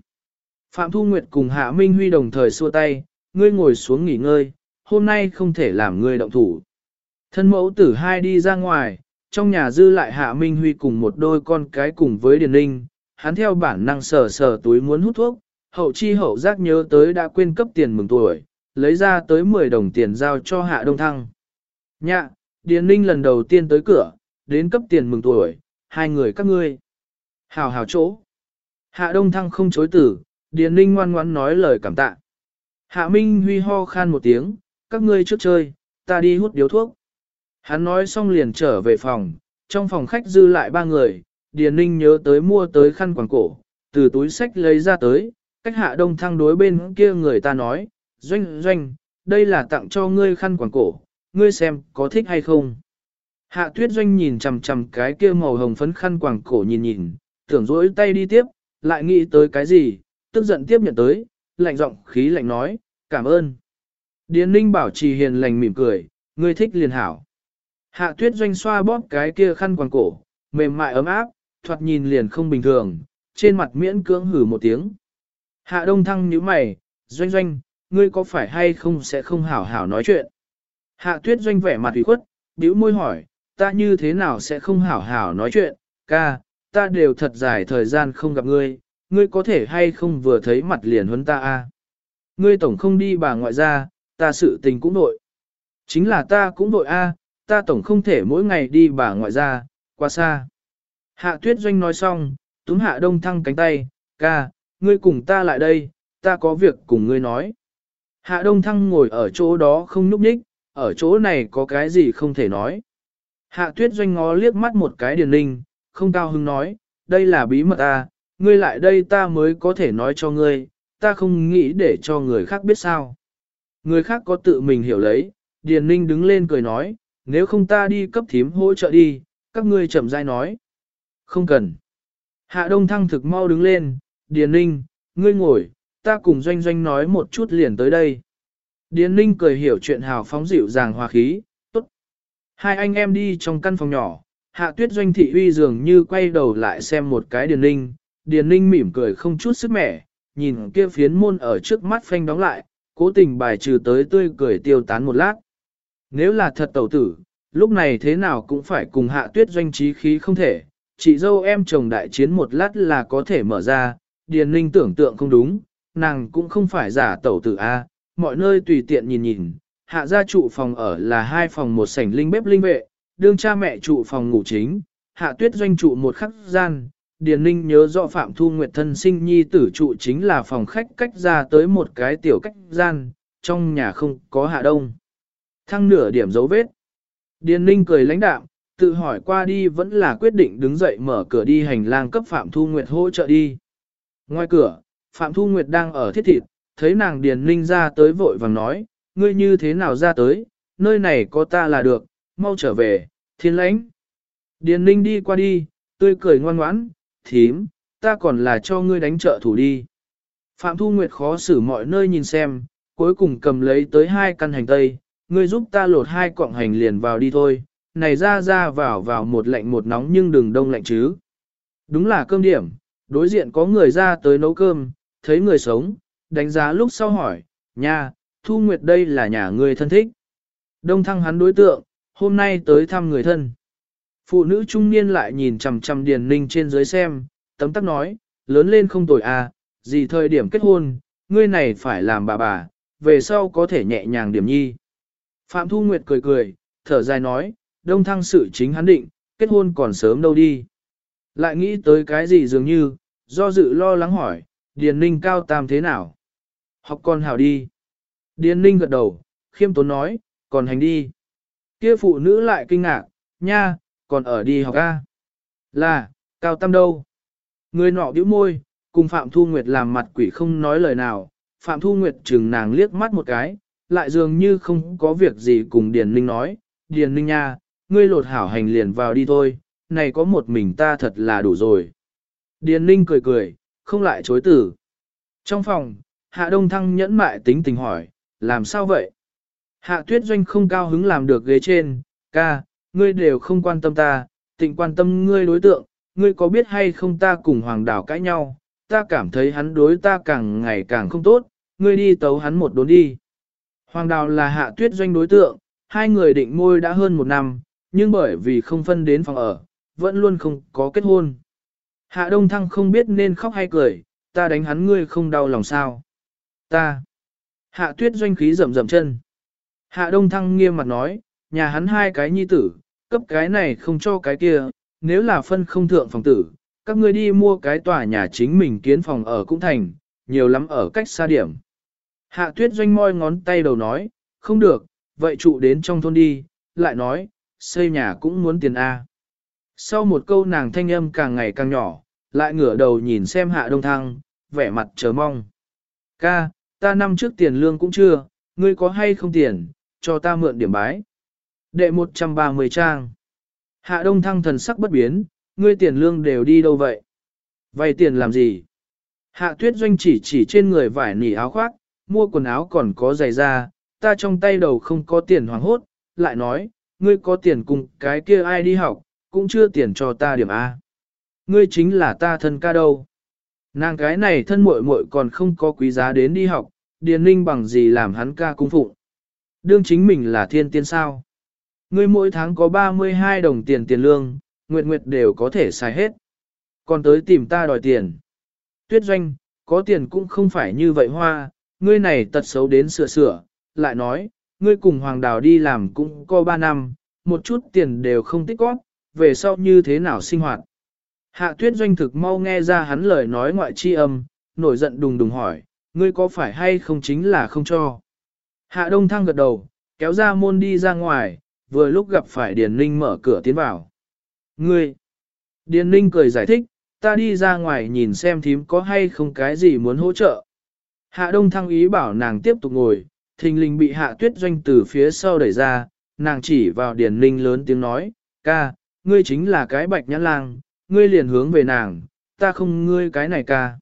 Phạm Thu Nguyệt cùng Hạ Minh Huy đồng thời xua tay, ngươi ngồi xuống nghỉ ngơi, hôm nay không thể làm ngươi động thủ. Thân mẫu tử hai đi ra ngoài, trong nhà dư lại Hạ Minh Huy cùng một đôi con cái cùng với Điền Ninh, hắn theo bản năng sờ sờ túi muốn hút thuốc, hậu chi hậu giác nhớ tới đã quên cấp tiền mừng tuổi, lấy ra tới 10 đồng tiền giao cho Hạ Đông Thăng. Nhạ, Điền Ninh lần đầu tiên tới cửa, đến cấp tiền mừng tuổi, hai người các ngươi. Hào hào chỗ. Hạ Đông Thăng không chối tử, Điền Ninh ngoan ngoãn nói lời cảm tạ. Hạ Minh Huy ho khan một tiếng, các ngươi trước chơi, ta đi hút điếu thuốc. Hắn nói xong liền trở về phòng, trong phòng khách dư lại ba người, Điền Ninh nhớ tới mua tới khăn quàng cổ, từ túi sách lấy ra tới, cách hạ đông thăng đối bên kia người ta nói, doanh doanh, đây là tặng cho ngươi khăn quàng cổ, ngươi xem có thích hay không. Hạ tuyết doanh nhìn chằm chằm cái kia màu hồng phấn khăn quàng cổ nhìn nhìn, tưởng dỗi tay đi tiếp, lại nghĩ tới cái gì, tức giận tiếp nhận tới, lạnh giọng khí lạnh nói, cảm ơn. Điền ninh bảo trì hiền lành mỉm cười, ngươi thích liền hảo. Hạ tuyết doanh xoa bóp cái kia khăn quàng cổ, mềm mại ấm áp, thoạt nhìn liền không bình thường, trên mặt miễn cưỡng hử một tiếng. Hạ đông thăng nhíu mày, doanh doanh, ngươi có phải hay không sẽ không hảo hảo nói chuyện. Hạ tuyết doanh vẻ mặt ủy khuất, bĩu môi hỏi, ta như thế nào sẽ không hảo hảo nói chuyện, ca, ta đều thật dài thời gian không gặp ngươi, ngươi có thể hay không vừa thấy mặt liền huấn ta a? Ngươi tổng không đi bà ngoại ra, ta sự tình cũng nội. Chính là ta cũng nội a, ta tổng không thể mỗi ngày đi bà ngoại ra, quá xa. Hạ tuyết doanh nói xong, túm hạ đông thăng cánh tay, ca, ngươi cùng ta lại đây, ta có việc cùng ngươi nói. Hạ đông thăng ngồi ở chỗ đó không núp nhích, ở chỗ này có cái gì không thể nói. Hạ tuyết doanh ngó liếc mắt một cái điền Ninh, không cao hứng nói, đây là bí mật ta, ngươi lại đây ta mới có thể nói cho ngươi, ta không nghĩ để cho người khác biết sao. Người khác có tự mình hiểu lấy, điền ninh đứng lên cười nói, nếu không ta đi cấp thím hỗ trợ đi, các ngươi chậm rãi nói. Không cần. Hạ đông thăng thực mau đứng lên, điền ninh, ngươi ngồi, ta cùng doanh doanh nói một chút liền tới đây. Điền ninh cười hiểu chuyện hào phóng dịu dàng hòa khí, tốt. Hai anh em đi trong căn phòng nhỏ, hạ tuyết doanh thị uy dường như quay đầu lại xem một cái điền ninh, điền ninh mỉm cười không chút sức mẻ, nhìn kia phiến môn ở trước mắt phanh đóng lại, cố tình bài trừ tới tươi cười tiêu tán một lát. Nếu là thật tẩu tử, lúc này thế nào cũng phải cùng hạ tuyết doanh trí khí không thể, chị dâu em chồng đại chiến một lát là có thể mở ra, điền ninh tưởng tượng không đúng, nàng cũng không phải giả tẩu tử A, mọi nơi tùy tiện nhìn nhìn, hạ gia trụ phòng ở là hai phòng một sảnh linh bếp linh vệ, đương cha mẹ trụ phòng ngủ chính, hạ tuyết doanh trụ một khắc gian, Điền Ninh nhớ rõ Phạm Thu Nguyệt thân sinh nhi tử trụ chính là phòng khách cách ra tới một cái tiểu cách gian, trong nhà không có hạ đông. Thăng nửa điểm dấu vết. Điền Ninh cười lãnh đạm, tự hỏi qua đi vẫn là quyết định đứng dậy mở cửa đi hành lang cấp Phạm Thu Nguyệt hỗ trợ đi. Ngoài cửa, Phạm Thu Nguyệt đang ở thiết thịt, thấy nàng Điền Ninh ra tới vội vàng nói, ngươi như thế nào ra tới, nơi này có ta là được, mau trở về, thiên lãnh. Điền Ninh đi qua đi, tươi cười ngoan ngoãn, thím, ta còn là cho ngươi đánh trợ thủ đi. Phạm Thu Nguyệt khó xử mọi nơi nhìn xem, cuối cùng cầm lấy tới hai căn hành tây, ngươi giúp ta lột hai cọng hành liền vào đi thôi, này ra ra vào vào một lạnh một nóng nhưng đừng đông lạnh chứ. Đúng là cơm điểm, đối diện có người ra tới nấu cơm, thấy người sống, đánh giá lúc sau hỏi, nha, Thu Nguyệt đây là nhà ngươi thân thích. Đông thăng hắn đối tượng, hôm nay tới thăm người thân. Phụ nữ trung niên lại nhìn chằm chằm Điền Ninh trên dưới xem, tấm tắc nói, lớn lên không tội à, gì thời điểm kết hôn, ngươi này phải làm bà bà, về sau có thể nhẹ nhàng điểm nhi. Phạm Thu Nguyệt cười cười, thở dài nói, đông thăng sự chính hắn định, kết hôn còn sớm đâu đi. Lại nghĩ tới cái gì dường như, do dự lo lắng hỏi, Điền Ninh cao tam thế nào? Học con hào đi. Điền Ninh gật đầu, khiêm tốn nói, còn hành đi. Kia phụ nữ lại kinh ngạc, nha, còn ở đi học A. Là, cao tam đâu? Người nọ bĩu môi, cùng Phạm Thu Nguyệt làm mặt quỷ không nói lời nào, Phạm Thu Nguyệt chừng nàng liếc mắt một cái, lại dường như không có việc gì cùng Điền Ninh nói, Điền Ninh nha, ngươi lột hảo hành liền vào đi thôi, này có một mình ta thật là đủ rồi. Điền Ninh cười cười, không lại chối tử. Trong phòng, Hạ Đông Thăng nhẫn mại tính tình hỏi, làm sao vậy? Hạ Tuyết Doanh không cao hứng làm được ghế trên, ca, ngươi đều không quan tâm ta, tình quan tâm ngươi đối tượng, ngươi có biết hay không ta cùng hoàng đảo cãi nhau, ta cảm thấy hắn đối ta càng ngày càng không tốt, ngươi đi tấu hắn một đốn đi. Hoàng đào là hạ tuyết doanh đối tượng, hai người định môi đã hơn một năm, nhưng bởi vì không phân đến phòng ở, vẫn luôn không có kết hôn. Hạ đông thăng không biết nên khóc hay cười, ta đánh hắn ngươi không đau lòng sao. Ta. Hạ tuyết doanh khí rầm rầm chân. Hạ đông thăng nghiêm mặt nói, nhà hắn hai cái nhi tử, cấp cái này không cho cái kia, nếu là phân không thượng phòng tử, các ngươi đi mua cái tòa nhà chính mình kiến phòng ở cũng thành, nhiều lắm ở cách xa điểm. Hạ tuyết doanh môi ngón tay đầu nói, không được, vậy trụ đến trong thôn đi, lại nói, xây nhà cũng muốn tiền A. Sau một câu nàng thanh âm càng ngày càng nhỏ, lại ngửa đầu nhìn xem hạ đông thăng, vẻ mặt chờ mong. Ca, ta năm trước tiền lương cũng chưa, ngươi có hay không tiền, cho ta mượn điểm bái. Đệ 130 trang. Hạ đông thăng thần sắc bất biến, ngươi tiền lương đều đi đâu vậy? Vay tiền làm gì? Hạ tuyết doanh chỉ chỉ trên người vải nỉ áo khoác, mua quần áo còn có giày da, ta trong tay đầu không có tiền hoàng hốt, lại nói, ngươi có tiền cùng cái kia ai đi học, cũng chưa tiền cho ta điểm A. Ngươi chính là ta thân ca đâu. Nàng cái này thân muội muội còn không có quý giá đến đi học, điền ninh bằng gì làm hắn ca cung phụng. Đương chính mình là thiên tiên sao. Ngươi mỗi tháng có 32 đồng tiền tiền lương, nguyệt nguyệt đều có thể xài hết. Còn tới tìm ta đòi tiền. Tuyết doanh, có tiền cũng không phải như vậy hoa, ngươi này tật xấu đến sửa sửa, lại nói, ngươi cùng Hoàng Đào đi làm cũng có 3 năm, một chút tiền đều không tích góp, về sau như thế nào sinh hoạt. Hạ tuyết doanh thực mau nghe ra hắn lời nói ngoại chi âm, nổi giận đùng đùng hỏi, ngươi có phải hay không chính là không cho. Hạ đông thăng gật đầu, kéo ra môn đi ra ngoài, vừa lúc gặp phải Điền Ninh mở cửa tiến vào. Ngươi! Điền Ninh cười giải thích, ta đi ra ngoài nhìn xem thím có hay không cái gì muốn hỗ trợ. Hạ đông thăng ý bảo nàng tiếp tục ngồi, thình lình bị hạ tuyết doanh từ phía sau đẩy ra, nàng chỉ vào Điền Ninh lớn tiếng nói, ca, ngươi chính là cái bạch nhãn lang, ngươi liền hướng về nàng, ta không ngươi cái này ca.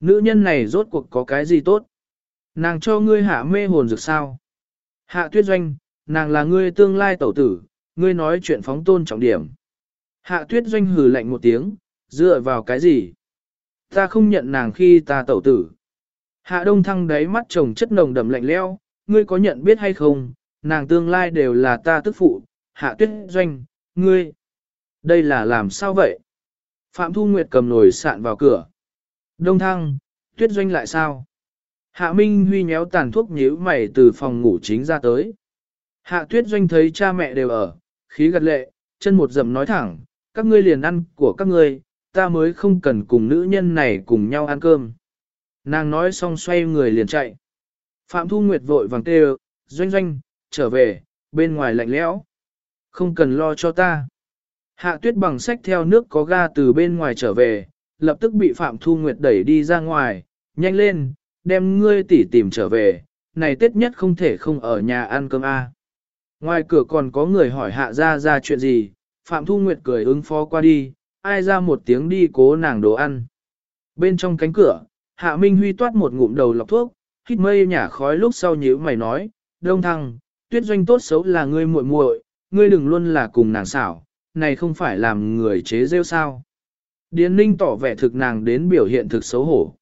Nữ nhân này rốt cuộc có cái gì tốt? Nàng cho ngươi hạ mê hồn dược sao? Hạ tuyết doanh, nàng là ngươi tương lai tẩu tử, ngươi nói chuyện phóng tôn trọng điểm. Hạ tuyết doanh hừ lạnh một tiếng, dựa vào cái gì? Ta không nhận nàng khi ta tẩu tử. Hạ đông thăng đáy mắt chồng chất nồng đậm lạnh leo, ngươi có nhận biết hay không, nàng tương lai đều là ta tức phụ, hạ tuyết doanh, ngươi. Đây là làm sao vậy? Phạm Thu Nguyệt cầm nồi sạn vào cửa. Đông thăng, tuyết doanh lại sao? Hạ Minh Huy nhéo tàn thuốc nhíu mày từ phòng ngủ chính ra tới. Hạ tuyết doanh thấy cha mẹ đều ở, khí gật lệ, chân một dầm nói thẳng, các ngươi liền ăn của các ngươi, ta mới không cần cùng nữ nhân này cùng nhau ăn cơm. Nàng nói xong xoay người liền chạy. Phạm Thu Nguyệt vội vàng kêu, doanh doanh, trở về, bên ngoài lạnh lẽo. Không cần lo cho ta. Hạ tuyết bằng sách theo nước có ga từ bên ngoài trở về, lập tức bị Phạm Thu Nguyệt đẩy đi ra ngoài, nhanh lên, đem ngươi tỉ tìm trở về, này tết nhất không thể không ở nhà ăn cơm a. Ngoài cửa còn có người hỏi hạ ra ra chuyện gì, Phạm Thu Nguyệt cười ứng phó qua đi, ai ra một tiếng đi cố nàng đồ ăn. Bên trong cánh cửa, Hạ Minh Huy toát một ngụm đầu lọc thuốc, hít mây nhả khói lúc sau nhíu mày nói, đông thăng, tuyết doanh tốt xấu là ngươi muội muội, ngươi đừng luôn là cùng nàng xảo, này không phải làm người chế rêu sao. Điền ninh tỏ vẻ thực nàng đến biểu hiện thực xấu hổ.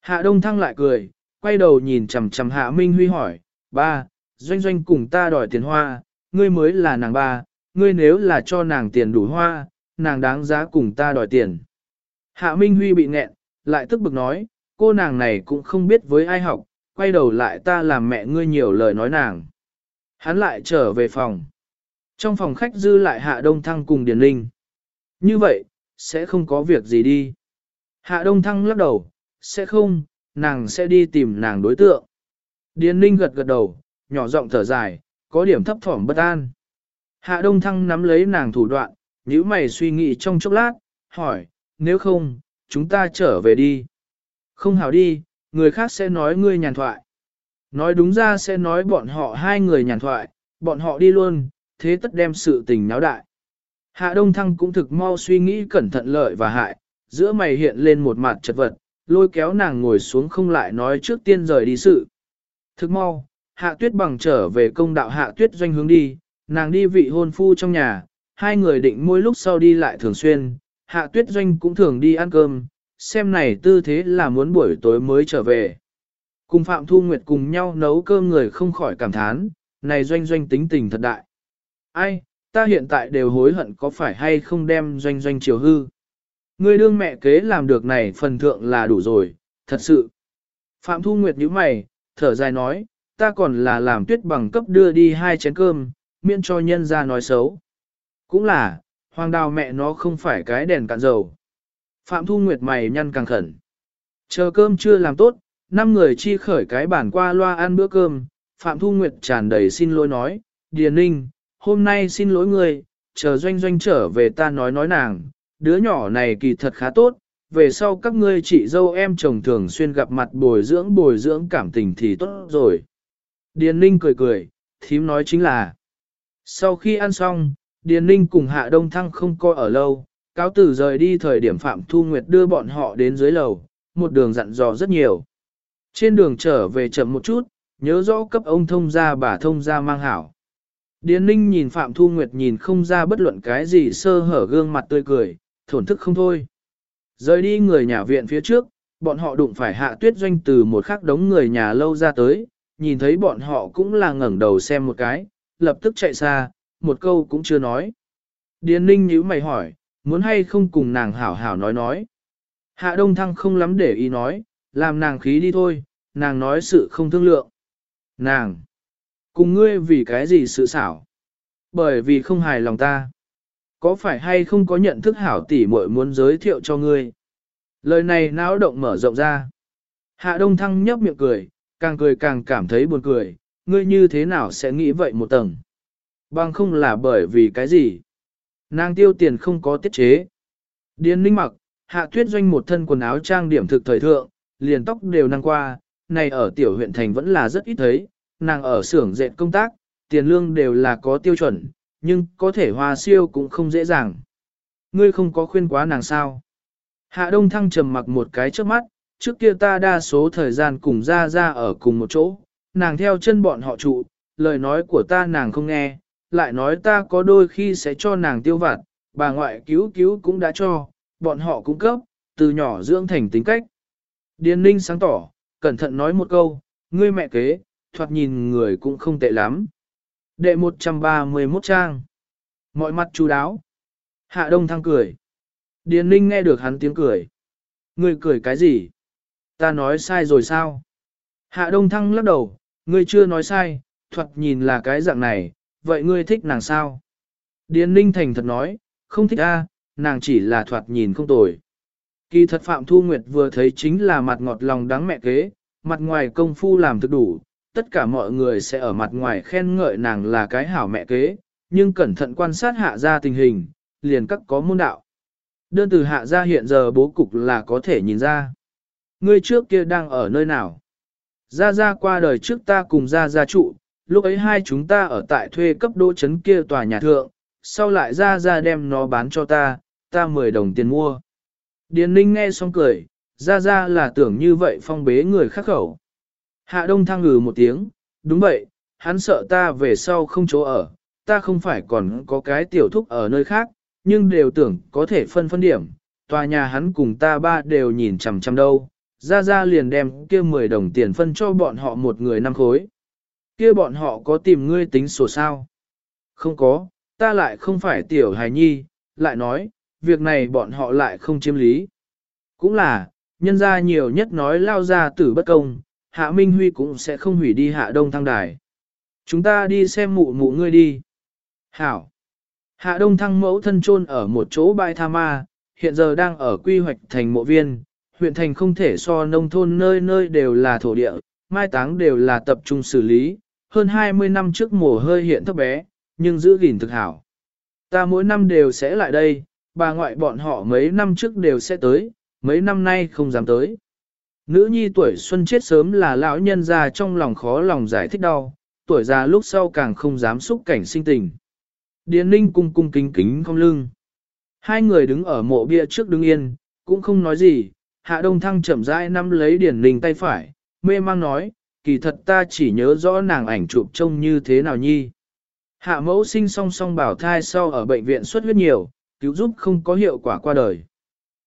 Hạ đông thăng lại cười, quay đầu nhìn chằm chằm hạ minh huy hỏi, ba, doanh doanh cùng ta đòi tiền hoa, ngươi mới là nàng ba, ngươi nếu là cho nàng tiền đủ hoa, nàng đáng giá cùng ta đòi tiền. Hạ minh huy bị nghẹn, lại tức bực nói, cô nàng này cũng không biết với ai học, quay đầu lại ta làm mẹ ngươi nhiều lời nói nàng. Hắn lại trở về phòng. Trong phòng khách dư lại Hạ Đông Thăng cùng Điền Linh. Như vậy, sẽ không có việc gì đi. Hạ Đông Thăng lắc đầu, sẽ không, nàng sẽ đi tìm nàng đối tượng. Điền Linh gật gật đầu, nhỏ giọng thở dài, có điểm thấp thỏm bất an. Hạ Đông Thăng nắm lấy nàng thủ đoạn, nhíu mày suy nghĩ trong chốc lát, hỏi, nếu không, chúng ta trở về đi. Không hảo đi, người khác sẽ nói ngươi nhàn thoại. Nói đúng ra sẽ nói bọn họ hai người nhàn thoại, bọn họ đi luôn, thế tất đem sự tình náo đại. Hạ Đông Thăng cũng thực mau suy nghĩ cẩn thận lợi và hại, giữa mày hiện lên một mặt chật vật, lôi kéo nàng ngồi xuống không lại nói trước tiên rời đi sự. Thực mau, Hạ Tuyết bằng trở về công đạo Hạ Tuyết doanh hướng đi, nàng đi vị hôn phu trong nhà, hai người định mỗi lúc sau đi lại thường xuyên, Hạ Tuyết doanh cũng thường đi ăn cơm, xem này tư thế là muốn buổi tối mới trở về. Cùng Phạm Thu Nguyệt cùng nhau nấu cơm người không khỏi cảm thán, này doanh doanh tính tình thật đại ai, ta hiện tại đều hối hận có phải hay không đem doanh doanh chiều hư. Người đương mẹ kế làm được này phần thượng là đủ rồi, thật sự. Phạm Thu Nguyệt nhíu mày, thở dài nói, ta còn là làm tuyết bằng cấp đưa đi hai chén cơm, miễn cho nhân ra nói xấu. Cũng là, hoàng đào mẹ nó không phải cái đèn cạn dầu. Phạm Thu Nguyệt mày nhăn càng khẩn. Chờ cơm chưa làm tốt, năm người chi khởi cái bản qua loa ăn bữa cơm, Phạm Thu Nguyệt tràn đầy xin lỗi nói, Điền Ninh, hôm nay xin lỗi người, chờ doanh doanh trở về ta nói nói nàng, đứa nhỏ này kỳ thật khá tốt, về sau các ngươi chị dâu em chồng thường xuyên gặp mặt bồi dưỡng bồi dưỡng cảm tình thì tốt rồi. Điền Ninh cười cười, thím nói chính là. Sau khi ăn xong, Điền Ninh cùng Hạ Đông Thăng không coi ở lâu, cáo tử rời đi thời điểm Phạm Thu Nguyệt đưa bọn họ đến dưới lầu, một đường dặn dò rất nhiều. Trên đường trở về chậm một chút, nhớ rõ cấp ông thông gia bà thông gia mang hảo. Điền Ninh nhìn Phạm Thu Nguyệt nhìn không ra bất luận cái gì sơ hở gương mặt tươi cười, thổn thức không thôi. Rời đi người nhà viện phía trước, bọn họ đụng phải hạ tuyết doanh từ một khắc đống người nhà lâu ra tới, nhìn thấy bọn họ cũng là ngẩng đầu xem một cái, lập tức chạy xa, một câu cũng chưa nói. Điền Ninh nhíu mày hỏi, muốn hay không cùng nàng hảo hảo nói nói. Hạ Đông Thăng không lắm để ý nói, làm nàng khí đi thôi, nàng nói sự không thương lượng. Nàng, cùng ngươi vì cái gì sự xảo? Bởi vì không hài lòng ta. Có phải hay không có nhận thức hảo tỷ muội muốn giới thiệu cho ngươi? Lời này náo động mở rộng ra. Hạ Đông Thăng nhấp miệng cười, càng cười càng cảm thấy buồn cười, ngươi như thế nào sẽ nghĩ vậy một tầng? Bằng không là bởi vì cái gì? Nàng tiêu tiền không có tiết chế. Điên ninh mặc, hạ tuyết doanh một thân quần áo trang điểm thực thời thượng, liền tóc đều năng qua, này ở tiểu huyện thành vẫn là rất ít thấy, nàng ở xưởng dệt công tác, tiền lương đều là có tiêu chuẩn, nhưng có thể hoa siêu cũng không dễ dàng. Ngươi không có khuyên quá nàng sao? Hạ Đông Thăng trầm mặc một cái trước mắt, trước kia ta đa số thời gian cùng ra ra ở cùng một chỗ, nàng theo chân bọn họ trụ, lời nói của ta nàng không nghe, lại nói ta có đôi khi sẽ cho nàng tiêu vặt, bà ngoại cứu cứu cũng đã cho, bọn họ cung cấp, từ nhỏ dưỡng thành tính cách. Điền Ninh sáng tỏ, cẩn thận nói một câu, ngươi mẹ kế, thoạt nhìn người cũng không tệ lắm. Đệ 131 trang. Mọi mặt chú đáo. Hạ Đông Thăng cười. Điền Ninh nghe được hắn tiếng cười. Ngươi cười cái gì? Ta nói sai rồi sao? Hạ Đông Thăng lắc đầu, ngươi chưa nói sai, thoạt nhìn là cái dạng này, vậy ngươi thích nàng sao? Điền Ninh thành thật nói, không thích a, nàng chỉ là thoạt nhìn không tồi. Kỳ thật Phạm Thu Nguyệt vừa thấy chính là mặt ngọt lòng đáng mẹ kế, mặt ngoài công phu làm thực đủ, tất cả mọi người sẽ ở mặt ngoài khen ngợi nàng là cái hảo mẹ kế, nhưng cẩn thận quan sát hạ ra tình hình, liền các có môn đạo. Đơn từ hạ ra hiện giờ bố cục là có thể nhìn ra. Ngươi trước kia đang ở nơi nào? Ra ra qua đời trước ta cùng ra ra trụ, lúc ấy hai chúng ta ở tại thuê cấp đô chấn kia tòa nhà thượng, sau lại ra ra đem nó bán cho ta, ta 10 đồng tiền mua. Điền Ninh nghe xong cười, ra ra là tưởng như vậy phong bế người khác khẩu. Hạ Đông thăng ngừ một tiếng, đúng vậy, hắn sợ ta về sau không chỗ ở, ta không phải còn có cái tiểu thúc ở nơi khác, nhưng đều tưởng có thể phân phân điểm, tòa nhà hắn cùng ta ba đều nhìn chằm chằm đâu, ra ra liền đem kia 10 đồng tiền phân cho bọn họ một người năm khối. Kia bọn họ có tìm ngươi tính sổ sao? Không có, ta lại không phải tiểu hài nhi, lại nói, việc này bọn họ lại không chiếm lý. Cũng là, nhân ra nhiều nhất nói lao ra tử bất công, hạ Minh Huy cũng sẽ không hủy đi hạ đông thăng đài. Chúng ta đi xem mụ mụ ngươi đi. Hảo. Hạ đông thăng mẫu thân chôn ở một chỗ bãi tha ma, hiện giờ đang ở quy hoạch thành mộ viên, huyện thành không thể so nông thôn nơi nơi đều là thổ địa, mai táng đều là tập trung xử lý, hơn 20 năm trước mổ hơi hiện thấp bé, nhưng giữ gìn thực hảo. Ta mỗi năm đều sẽ lại đây, bà ngoại bọn họ mấy năm trước đều sẽ tới, mấy năm nay không dám tới. Nữ nhi tuổi xuân chết sớm là lão nhân già trong lòng khó lòng giải thích đau, tuổi già lúc sau càng không dám xúc cảnh sinh tình. Điền ninh cung cung kính kính không lưng. Hai người đứng ở mộ bia trước đứng yên, cũng không nói gì, hạ đông thăng chậm rãi nắm lấy điền ninh tay phải, mê mang nói, kỳ thật ta chỉ nhớ rõ nàng ảnh chụp trông như thế nào nhi. Hạ mẫu sinh song song bảo thai sau ở bệnh viện xuất huyết nhiều, cứu giúp không có hiệu quả qua đời.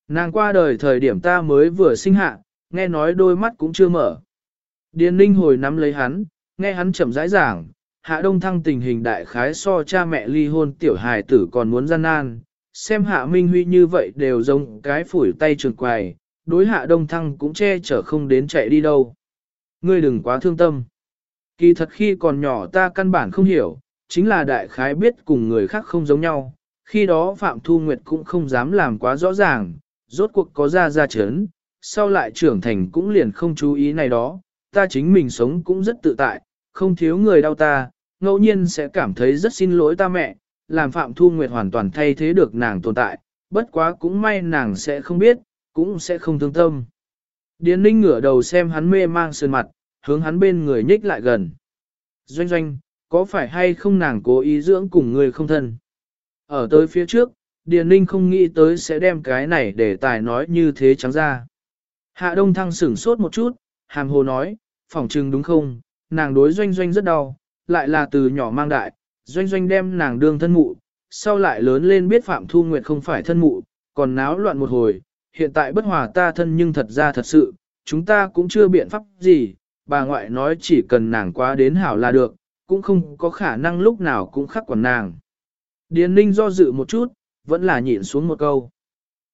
Nàng qua đời thời điểm ta mới vừa sinh hạ, nghe nói đôi mắt cũng chưa mở. Điền ninh hồi nắm lấy hắn, nghe hắn chậm rãi giảng, hạ đông thăng tình hình đại khái so cha mẹ ly hôn tiểu hài tử còn muốn gian nan, xem hạ minh huy như vậy đều giống cái phủi tay trường quài, đối hạ đông thăng cũng che chở không đến chạy đi đâu. Ngươi đừng quá thương tâm. Kỳ thật khi còn nhỏ ta căn bản không hiểu, chính là đại khái biết cùng người khác không giống nhau, khi đó Phạm Thu Nguyệt cũng không dám làm quá rõ ràng, rốt cuộc có ra ra chấn, sau lại trưởng thành cũng liền không chú ý này đó, ta chính mình sống cũng rất tự tại, không thiếu người đau ta, ngẫu nhiên sẽ cảm thấy rất xin lỗi ta mẹ, làm Phạm Thu Nguyệt hoàn toàn thay thế được nàng tồn tại, bất quá cũng may nàng sẽ không biết, cũng sẽ không thương tâm. Điền ninh ngửa đầu xem hắn mê mang sơn mặt, hướng hắn bên người nhích lại gần. Doanh doanh, có phải hay không nàng cố ý dưỡng cùng người không thân? Ở tới phía trước, Điền Ninh không nghĩ tới sẽ đem cái này để tài nói như thế trắng ra. Hạ Đông Thăng sửng sốt một chút, hàm hồ nói, phỏng trừng đúng không, nàng đối doanh doanh rất đau, lại là từ nhỏ mang đại, doanh doanh đem nàng đương thân mụ, sau lại lớn lên biết Phạm Thu Nguyệt không phải thân mụ, còn náo loạn một hồi, hiện tại bất hòa ta thân nhưng thật ra thật sự, chúng ta cũng chưa biện pháp gì, bà ngoại nói chỉ cần nàng quá đến hảo là được, cũng không có khả năng lúc nào cũng khắc quản nàng. Điền Ninh do dự một chút, vẫn là nhịn xuống một câu.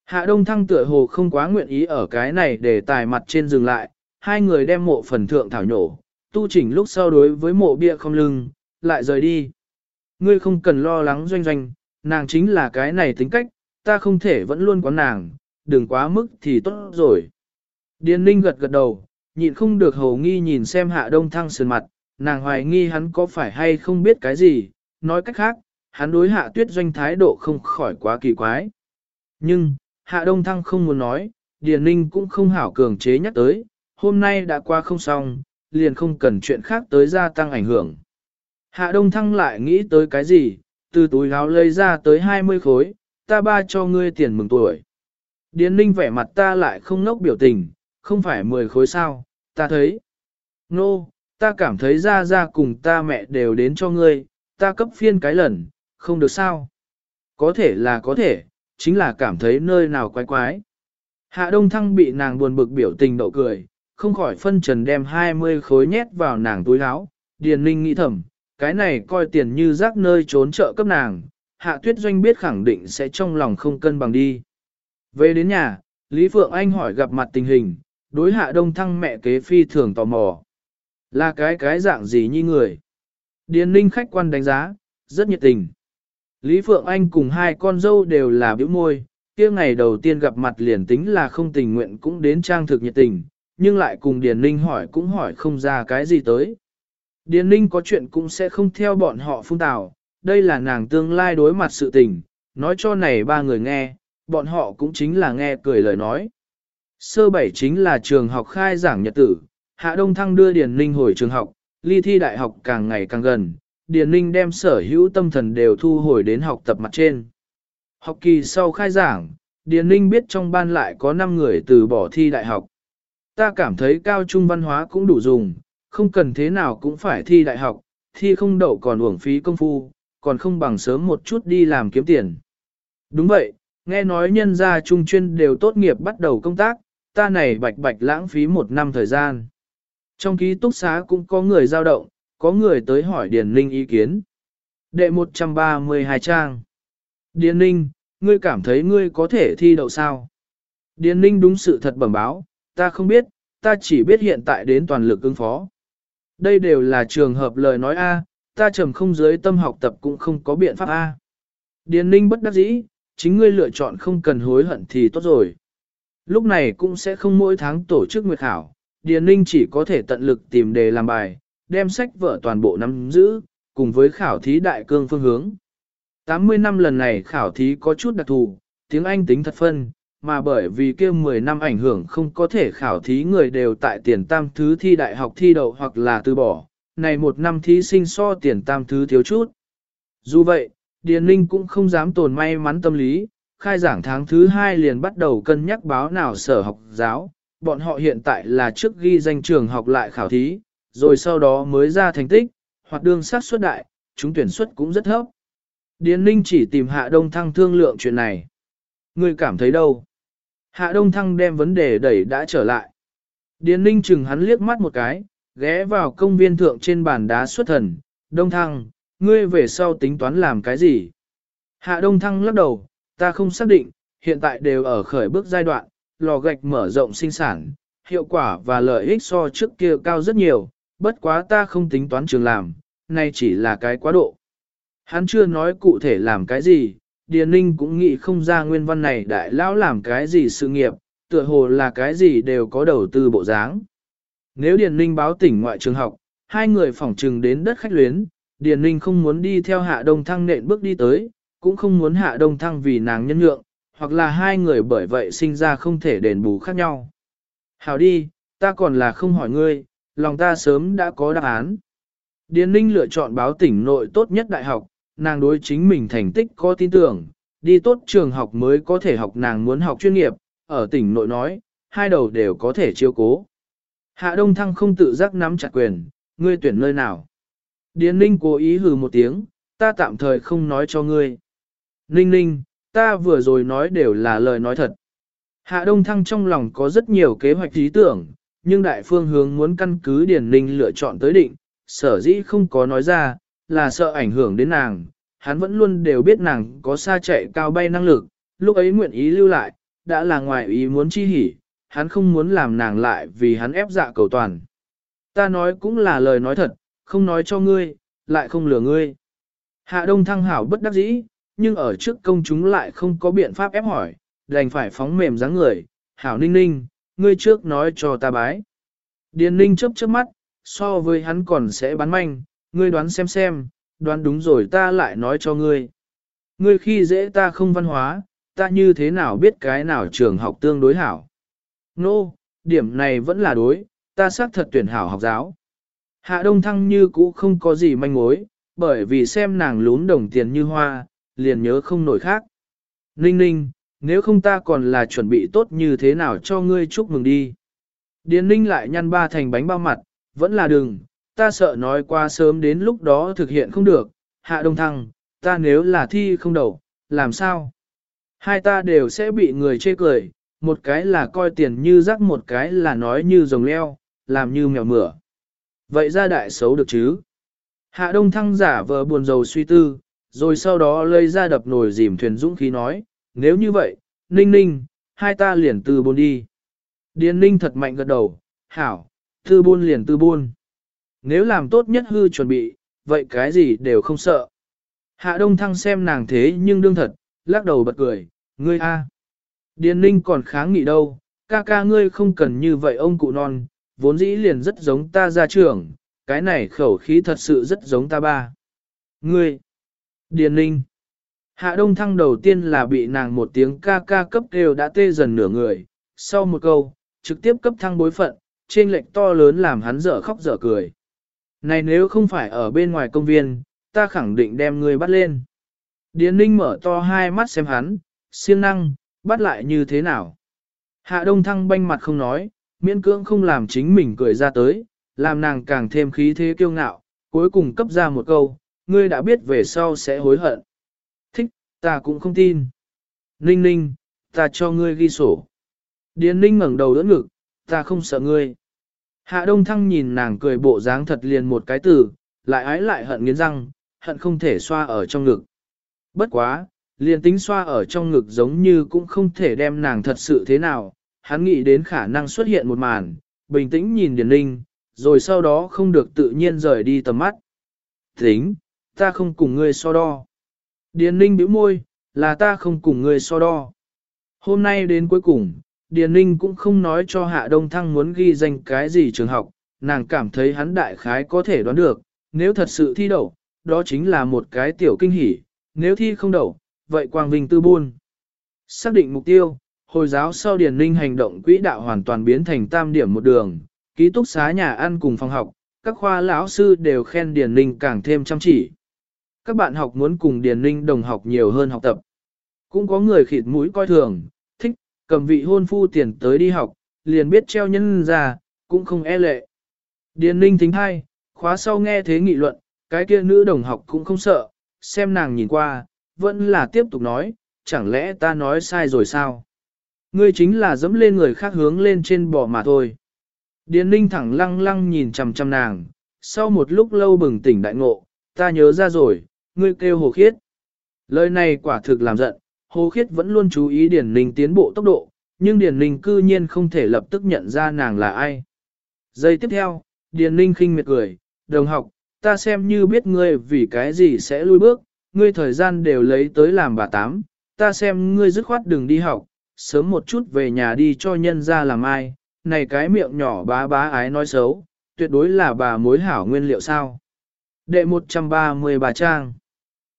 Hạ Đông Thăng tựa hồ không quá nguyện ý ở cái này để tài mặt trên dừng lại, hai người đem mộ phần thượng thảo nhổ, tu chỉnh lúc sau đối với mộ bia không lưng, lại rời đi. Ngươi không cần lo lắng doanh doanh, nàng chính là cái này tính cách, ta không thể vẫn luôn quán nàng, đừng quá mức thì tốt rồi. Điền Ninh gật gật đầu, nhịn không được hầu nghi nhìn xem hạ đông thăng sườn mặt, nàng hoài nghi hắn có phải hay không biết cái gì, nói cách khác, hắn đối hạ tuyết doanh thái độ không khỏi quá kỳ quái. Nhưng, hạ đông thăng không muốn nói, Điền Ninh cũng không hảo cường chế nhắc tới, hôm nay đã qua không xong, liền không cần chuyện khác tới gia tăng ảnh hưởng. Hạ đông thăng lại nghĩ tới cái gì, từ túi gáo lấy ra tới 20 khối, ta ba cho ngươi tiền mừng tuổi. Điền ninh vẻ mặt ta lại không nốc biểu tình, không phải 10 khối sao, ta thấy. Nô, no, ta cảm thấy ra ra cùng ta mẹ đều đến cho ngươi, ta cấp phiên cái lần, không được sao. Có thể là có thể, chính là cảm thấy nơi nào quái quái. Hạ Đông Thăng bị nàng buồn bực biểu tình đậu cười, không khỏi phân trần đem 20 khối nhét vào nàng túi áo. Điền Ninh nghĩ thầm, cái này coi tiền như rác nơi trốn trợ cấp nàng, Hạ Tuyết Doanh biết khẳng định sẽ trong lòng không cân bằng đi. Về đến nhà, Lý Phượng Anh hỏi gặp mặt tình hình, đối Hạ Đông Thăng mẹ kế phi thường tò mò. Là cái cái dạng gì như người? Điền Ninh khách quan đánh giá, rất nhiệt tình. Lý Phượng Anh cùng hai con dâu đều là biểu môi, kia ngày đầu tiên gặp mặt liền tính là không tình nguyện cũng đến trang thực nhiệt tình, nhưng lại cùng Điền Ninh hỏi cũng hỏi không ra cái gì tới. Điền Ninh có chuyện cũng sẽ không theo bọn họ phung tào, đây là nàng tương lai đối mặt sự tình, nói cho này ba người nghe, bọn họ cũng chính là nghe cười lời nói. Sơ bảy chính là trường học khai giảng nhật tử, Hạ Đông Thăng đưa Điền Ninh hồi trường học, ly thi đại học càng ngày càng gần, Điền Ninh đem sở hữu tâm thần đều thu hồi đến học tập mặt trên. Học kỳ sau khai giảng, Điền Ninh biết trong ban lại có 5 người từ bỏ thi đại học. Ta cảm thấy cao trung văn hóa cũng đủ dùng, không cần thế nào cũng phải thi đại học, thi không đậu còn uổng phí công phu, còn không bằng sớm một chút đi làm kiếm tiền. Đúng vậy, nghe nói nhân gia trung chuyên đều tốt nghiệp bắt đầu công tác, ta này bạch bạch lãng phí một năm thời gian. Trong ký túc xá cũng có người giao động, có người tới hỏi Điền Ninh ý kiến. Đệ 132 trang. Điền Ninh, ngươi cảm thấy ngươi có thể thi đậu sao? Điền Ninh đúng sự thật bẩm báo, ta không biết, ta chỉ biết hiện tại đến toàn lực ứng phó. Đây đều là trường hợp lời nói A, ta trầm không dưới tâm học tập cũng không có biện pháp A. Điền Ninh bất đắc dĩ, chính ngươi lựa chọn không cần hối hận thì tốt rồi. Lúc này cũng sẽ không mỗi tháng tổ chức nguyệt khảo, Điền Ninh chỉ có thể tận lực tìm đề làm bài, đem sách vở toàn bộ nắm giữ, cùng với khảo thí đại cương phương hướng. 80 năm lần này khảo thí có chút đặc thù, tiếng Anh tính thật phân, mà bởi vì kia 10 năm ảnh hưởng không có thể khảo thí người đều tại tiền tam thứ thi đại học thi đậu hoặc là từ bỏ, này một năm thí sinh so tiền tam thứ thiếu chút. Dù vậy, Điền Ninh cũng không dám tồn may mắn tâm lý, khai giảng tháng thứ hai liền bắt đầu cân nhắc báo nào sở học giáo, bọn họ hiện tại là trước ghi danh trường học lại khảo thí, rồi sau đó mới ra thành tích, hoặc đương sát xuất đại, chúng tuyển suất cũng rất thấp. Điền Ninh chỉ tìm Hạ Đông Thăng thương lượng chuyện này. Người cảm thấy đâu? Hạ Đông Thăng đem vấn đề đẩy đã trở lại. Điền Ninh chừng hắn liếc mắt một cái, ghé vào công viên thượng trên bàn đá xuất thần. Đông Thăng, ngươi về sau tính toán làm cái gì? Hạ Đông Thăng lắc đầu, ta không xác định, hiện tại đều ở khởi bước giai đoạn, lò gạch mở rộng sinh sản, hiệu quả và lợi ích so trước kia cao rất nhiều, bất quá ta không tính toán trường làm, nay chỉ là cái quá độ. Hắn chưa nói cụ thể làm cái gì, Điền Ninh cũng nghĩ không ra nguyên văn này đại lão làm cái gì sự nghiệp, tựa hồ là cái gì đều có đầu tư bộ dáng. Nếu Điền Ninh báo tỉnh ngoại trường học, hai người phỏng trừng đến đất khách luyến, Điền Ninh không muốn đi theo hạ đông thăng nện bước đi tới, cũng không muốn hạ đông thăng vì nàng nhân nhượng, hoặc là hai người bởi vậy sinh ra không thể đền bù khác nhau. Hảo đi, ta còn là không hỏi ngươi, lòng ta sớm đã có đáp án. Điền Ninh lựa chọn báo tỉnh nội tốt nhất đại học, nàng đối chính mình thành tích có tin tưởng, đi tốt trường học mới có thể học nàng muốn học chuyên nghiệp, ở tỉnh nội nói, hai đầu đều có thể chiêu cố. Hạ Đông Thăng không tự giác nắm chặt quyền, ngươi tuyển nơi nào. Điền Ninh cố ý hừ một tiếng, ta tạm thời không nói cho ngươi. Ninh ninh, ta vừa rồi nói đều là lời nói thật. Hạ Đông Thăng trong lòng có rất nhiều kế hoạch ý tưởng, nhưng đại phương hướng muốn căn cứ Điền Ninh lựa chọn tới định, sở dĩ không có nói ra, là sợ ảnh hưởng đến nàng. Hắn vẫn luôn đều biết nàng có xa chạy cao bay năng lực, lúc ấy nguyện ý lưu lại, đã là ngoài ý muốn chi hỉ, hắn không muốn làm nàng lại vì hắn ép dạ cầu toàn. Ta nói cũng là lời nói thật, không nói cho ngươi, lại không lừa ngươi. Hạ Đông Thăng hảo bất đắc dĩ, nhưng ở trước công chúng lại không có biện pháp ép hỏi, đành phải phóng mềm dáng người, hảo ninh ninh, ngươi trước nói cho ta bái. Điền ninh chớp chớp mắt, so với hắn còn sẽ bán manh, ngươi đoán xem xem, đoán đúng rồi ta lại nói cho ngươi. Ngươi khi dễ ta không văn hóa, ta như thế nào biết cái nào trường học tương đối hảo. Nô, no, điểm này vẫn là đối, ta xác thật tuyển hảo học giáo. Hạ Đông Thăng như cũ không có gì manh mối, bởi vì xem nàng lún đồng tiền như hoa, liền nhớ không nổi khác. Ninh ninh, nếu không ta còn là chuẩn bị tốt như thế nào cho ngươi chúc mừng đi. Điền ninh lại nhăn ba thành bánh bao mặt, vẫn là đừng, ta sợ nói qua sớm đến lúc đó thực hiện không được, hạ đông thăng, ta nếu là thi không đầu, làm sao? Hai ta đều sẽ bị người chê cười, một cái là coi tiền như rắc một cái là nói như rồng leo, làm như mèo mửa. Vậy ra đại xấu được chứ? Hạ đông thăng giả vờ buồn rầu suy tư, rồi sau đó lấy ra đập nồi dìm thuyền dũng khí nói, nếu như vậy, ninh ninh, hai ta liền từ buôn đi. Điền ninh thật mạnh gật đầu, hảo, tư buôn liền tư buôn. Nếu làm tốt nhất hư chuẩn bị, vậy cái gì đều không sợ. Hạ đông thăng xem nàng thế nhưng đương thật, lắc đầu bật cười, ngươi a. Điền ninh còn kháng nghị đâu, ca ca ngươi không cần như vậy ông cụ non, vốn dĩ liền rất giống ta ra trưởng, cái này khẩu khí thật sự rất giống ta ba. Ngươi, Điền ninh, hạ đông thăng đầu tiên là bị nàng một tiếng ca ca cấp đều đã tê dần nửa người, sau một câu, trực tiếp cấp thăng bối phận, trên lệnh to lớn làm hắn dở khóc dở cười. Này nếu không phải ở bên ngoài công viên, ta khẳng định đem ngươi bắt lên. Điền ninh mở to hai mắt xem hắn, siêng năng, bắt lại như thế nào. Hạ đông thăng banh mặt không nói, miễn cưỡng không làm chính mình cười ra tới, làm nàng càng thêm khí thế kiêu ngạo, cuối cùng cấp ra một câu, ngươi đã biết về sau sẽ hối hận. Thích, ta cũng không tin. Ninh ninh, ta cho ngươi ghi sổ. Điền ninh ngẩng đầu đỡ ngực, ta không sợ ngươi. Hạ đông thăng nhìn nàng cười bộ dáng thật liền một cái từ, lại ái lại hận nghiến răng, hận không thể xoa ở trong ngực. Bất quá, liền tính xoa ở trong ngực giống như cũng không thể đem nàng thật sự thế nào, hắn nghĩ đến khả năng xuất hiện một màn, bình tĩnh nhìn Điền Ninh, rồi sau đó không được tự nhiên rời đi tầm mắt. Tính, ta không cùng ngươi so đo. Điền Ninh bĩu môi, là ta không cùng ngươi so đo. Hôm nay đến cuối cùng, Điền Ninh cũng không nói cho Hạ Đông Thăng muốn ghi danh cái gì trường học, nàng cảm thấy hắn đại khái có thể đoán được, nếu thật sự thi đậu, đó chính là một cái tiểu kinh hỉ, nếu thi không đậu, vậy quang vinh tư buôn. Xác định mục tiêu, hồi giáo sau Điền Ninh hành động quỹ đạo hoàn toàn biến thành tam điểm một đường, ký túc xá nhà ăn cùng phòng học, các khoa lão sư đều khen Điền Ninh càng thêm chăm chỉ. Các bạn học muốn cùng Điền Ninh đồng học nhiều hơn học tập. Cũng có người khịt mũi coi thường, thích, cầm vị hôn phu tiền tới đi học, liền biết treo nhân ra, cũng không e lệ. Điền Ninh thính hai, khóa sau nghe thế nghị luận, cái kia nữ đồng học cũng không sợ, xem nàng nhìn qua, vẫn là tiếp tục nói, chẳng lẽ ta nói sai rồi sao? Ngươi chính là dẫm lên người khác hướng lên trên bò mà thôi. Điền ninh thẳng lăng lăng nhìn chằm chằm nàng, sau một lúc lâu bừng tỉnh đại ngộ, ta nhớ ra rồi, ngươi kêu hồ khiết. Lời này quả thực làm giận, hồ khiết vẫn luôn chú ý điền ninh tiến bộ tốc độ, nhưng điền ninh cư nhiên không thể lập tức nhận ra nàng là ai. Giây tiếp theo, điền ninh khinh miệt cười, đồng học, ta xem như biết ngươi vì cái gì sẽ lui bước, ngươi thời gian đều lấy tới làm bà tám, ta xem ngươi dứt khoát đừng đi học, sớm một chút về nhà đi cho nhân ra làm ai, này cái miệng nhỏ bá bá ái nói xấu, tuyệt đối là bà mối hảo nguyên liệu sao. Đệ 133 trang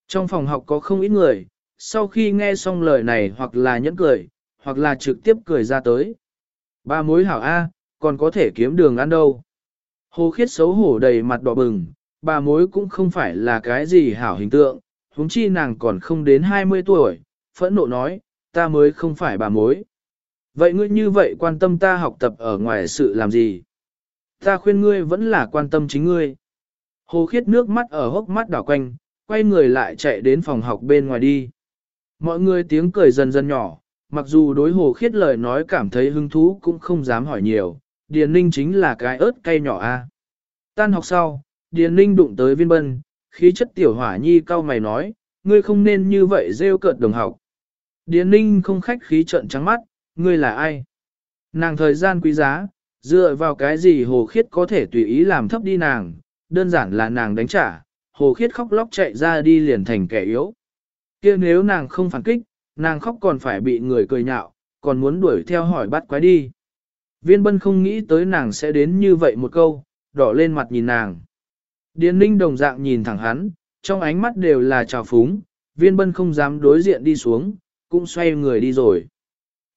Trong phòng học có không ít người, sau khi nghe xong lời này hoặc là nhẫn cười, hoặc là trực tiếp cười ra tới. Bà mối hảo A, còn có thể kiếm đường ăn đâu. Hồ khiết xấu hổ đầy mặt đỏ bừng, bà mối cũng không phải là cái gì hảo hình tượng, huống chi nàng còn không đến 20 tuổi, phẫn nộ nói, ta mới không phải bà mối. Vậy ngươi như vậy quan tâm ta học tập ở ngoài sự làm gì? Ta khuyên ngươi vẫn là quan tâm chính ngươi. Hồ khiết nước mắt ở hốc mắt đảo quanh, quay người lại chạy đến phòng học bên ngoài đi. Mọi người tiếng cười dần dần nhỏ, mặc dù đối hồ khiết lời nói cảm thấy hứng thú cũng không dám hỏi nhiều, Điền Ninh chính là cái ớt cay nhỏ a. Tan học sau, Điền Ninh đụng tới viên bân, khí chất tiểu hỏa nhi cao mày nói, ngươi không nên như vậy rêu cợt đồng học. Điền Ninh không khách khí trợn trắng mắt, ngươi là ai? Nàng thời gian quý giá, dựa vào cái gì hồ khiết có thể tùy ý làm thấp đi nàng, đơn giản là nàng đánh trả, hồ khiết khóc lóc chạy ra đi liền thành kẻ yếu. kia nếu nàng không phản kích, nàng khóc còn phải bị người cười nhạo, còn muốn đuổi theo hỏi bắt quái đi. Viên bân không nghĩ tới nàng sẽ đến như vậy một câu, đỏ lên mặt nhìn nàng. Điền ninh đồng dạng nhìn thẳng hắn, trong ánh mắt đều là trào phúng, viên bân không dám đối diện đi xuống, cũng xoay người đi rồi.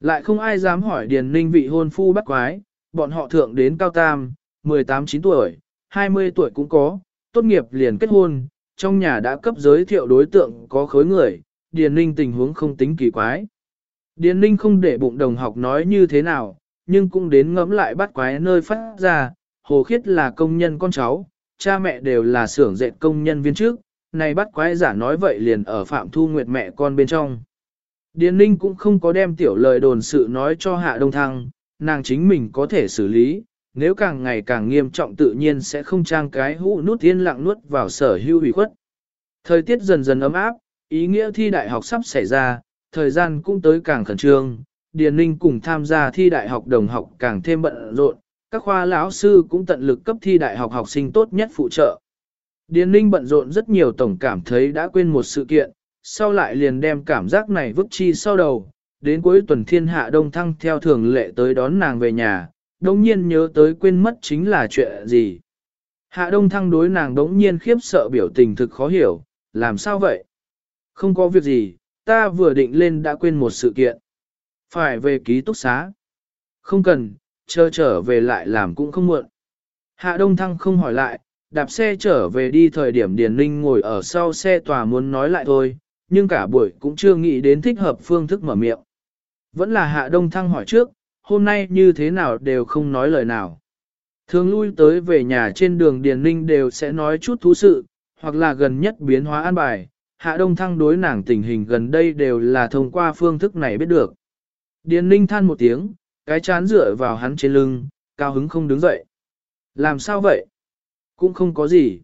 Lại không ai dám hỏi Điền Ninh vị hôn phu bắt quái, bọn họ thượng đến cao tam, 18-9 tuổi, 20 tuổi cũng có, tốt nghiệp liền kết hôn, trong nhà đã cấp giới thiệu đối tượng có khối người, Điền Ninh tình huống không tính kỳ quái. Điền Ninh không để bụng đồng học nói như thế nào, nhưng cũng đến ngẫm lại bắt quái nơi phát ra, Hồ Khiết là công nhân con cháu, cha mẹ đều là xưởng dệt công nhân viên trước, này bắt quái giả nói vậy liền ở Phạm Thu Nguyệt mẹ con bên trong. Điền Ninh cũng không có đem tiểu lời đồn sự nói cho Hạ Đông Thăng, nàng chính mình có thể xử lý, nếu càng ngày càng nghiêm trọng tự nhiên sẽ không trang cái hũ nút yên lặng nuốt vào sở hưu hủy khuất. Thời tiết dần dần ấm áp, ý nghĩa thi đại học sắp xảy ra, thời gian cũng tới càng khẩn trương, Điền Ninh cùng tham gia thi đại học đồng học càng thêm bận rộn, các khoa lão sư cũng tận lực cấp thi đại học học sinh tốt nhất phụ trợ. Điền Ninh bận rộn rất nhiều tổng cảm thấy đã quên một sự kiện, sau lại liền đem cảm giác này vứt chi sau đầu, đến cuối tuần thiên hạ đông thăng theo thường lệ tới đón nàng về nhà, đồng nhiên nhớ tới quên mất chính là chuyện gì. Hạ đông thăng đối nàng đống nhiên khiếp sợ biểu tình thực khó hiểu, làm sao vậy? Không có việc gì, ta vừa định lên đã quên một sự kiện. Phải về ký túc xá. Không cần, chờ trở về lại làm cũng không muộn. Hạ đông thăng không hỏi lại, đạp xe trở về đi thời điểm Điền Ninh ngồi ở sau xe tòa muốn nói lại thôi, nhưng cả buổi cũng chưa nghĩ đến thích hợp phương thức mở miệng. Vẫn là hạ đông thăng hỏi trước, hôm nay như thế nào đều không nói lời nào. Thường lui tới về nhà trên đường Điền Ninh đều sẽ nói chút thú sự, hoặc là gần nhất biến hóa an bài, hạ đông thăng đối nàng tình hình gần đây đều là thông qua phương thức này biết được. Điền Ninh than một tiếng, cái chán dựa vào hắn trên lưng, cao hứng không đứng dậy. Làm sao vậy? Cũng không có gì.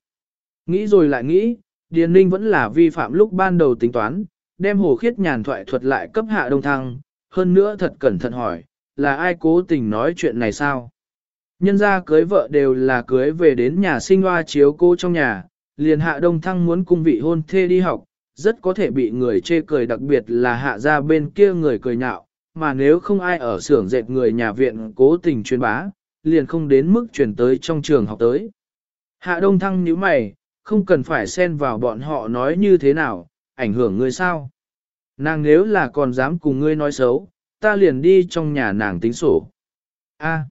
Nghĩ rồi lại nghĩ, Điền Ninh vẫn là vi phạm lúc ban đầu tính toán, đem hồ khiết nhàn thoại thuật lại cấp hạ đông thăng, hơn nữa thật cẩn thận hỏi, là ai cố tình nói chuyện này sao? Nhân ra cưới vợ đều là cưới về đến nhà sinh hoa chiếu cô trong nhà, liền hạ đông thăng muốn cung vị hôn thê đi học, rất có thể bị người chê cười đặc biệt là hạ ra bên kia người cười nhạo, mà nếu không ai ở xưởng dệt người nhà viện cố tình truyền bá, liền không đến mức truyền tới trong trường học tới. Hạ đông thăng nhíu mày, không cần phải xen vào bọn họ nói như thế nào, ảnh hưởng ngươi sao. Nàng nếu là còn dám cùng ngươi nói xấu, ta liền đi trong nhà nàng tính sổ. A,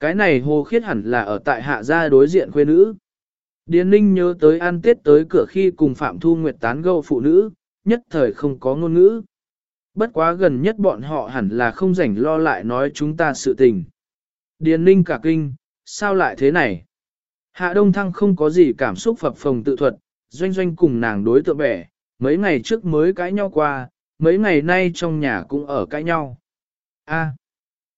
cái này hồ khiết hẳn là ở tại hạ gia đối diện quê nữ. Điền Ninh nhớ tới ăn tết tới cửa khi cùng Phạm Thu Nguyệt tán gẫu phụ nữ, nhất thời không có ngôn ngữ. Bất quá gần nhất bọn họ hẳn là không rảnh lo lại nói chúng ta sự tình. Điền Ninh cả kinh, sao lại thế này? Hạ Đông Thăng không có gì cảm xúc phập phồng tự thuật, doanh doanh cùng nàng đối tượng bẻ, mấy ngày trước mới cãi nhau qua, mấy ngày nay trong nhà cũng ở cãi nhau. A.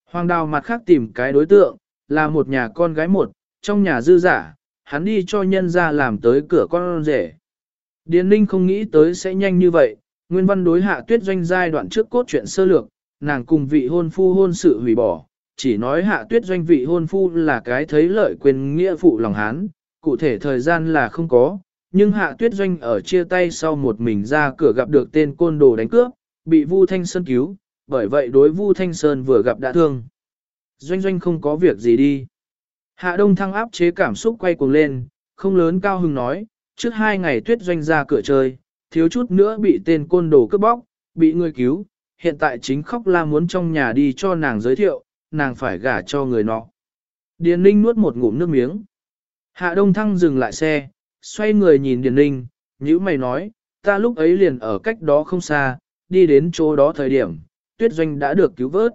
Hoàng đào mặt khác tìm cái đối tượng, là một nhà con gái một, trong nhà dư giả, hắn đi cho nhân ra làm tới cửa con rể. Điền Linh không nghĩ tới sẽ nhanh như vậy, Nguyên Văn đối hạ tuyết doanh giai đoạn trước cốt truyện sơ lược, nàng cùng vị hôn phu hôn sự hủy bỏ, chỉ nói hạ tuyết doanh vị hôn phu là cái thấy lợi quyền nghĩa phụ lòng hán, cụ thể thời gian là không có, nhưng hạ tuyết doanh ở chia tay sau một mình ra cửa gặp được tên côn đồ đánh cướp, bị Vu Thanh Sơn cứu, bởi vậy đối Vu Thanh Sơn vừa gặp đã thương. Doanh doanh không có việc gì đi. Hạ đông thăng áp chế cảm xúc quay cuồng lên, không lớn cao hưng nói, trước hai ngày tuyết doanh ra cửa chơi, thiếu chút nữa bị tên côn đồ cướp bóc, bị người cứu, hiện tại chính khóc la muốn trong nhà đi cho nàng giới thiệu, nàng phải gả cho người nọ. Điền Ninh nuốt một ngụm nước miếng. Hạ Đông Thăng dừng lại xe, xoay người nhìn Điền Ninh, nhữ mày nói, ta lúc ấy liền ở cách đó không xa, đi đến chỗ đó thời điểm, tuyết doanh đã được cứu vớt.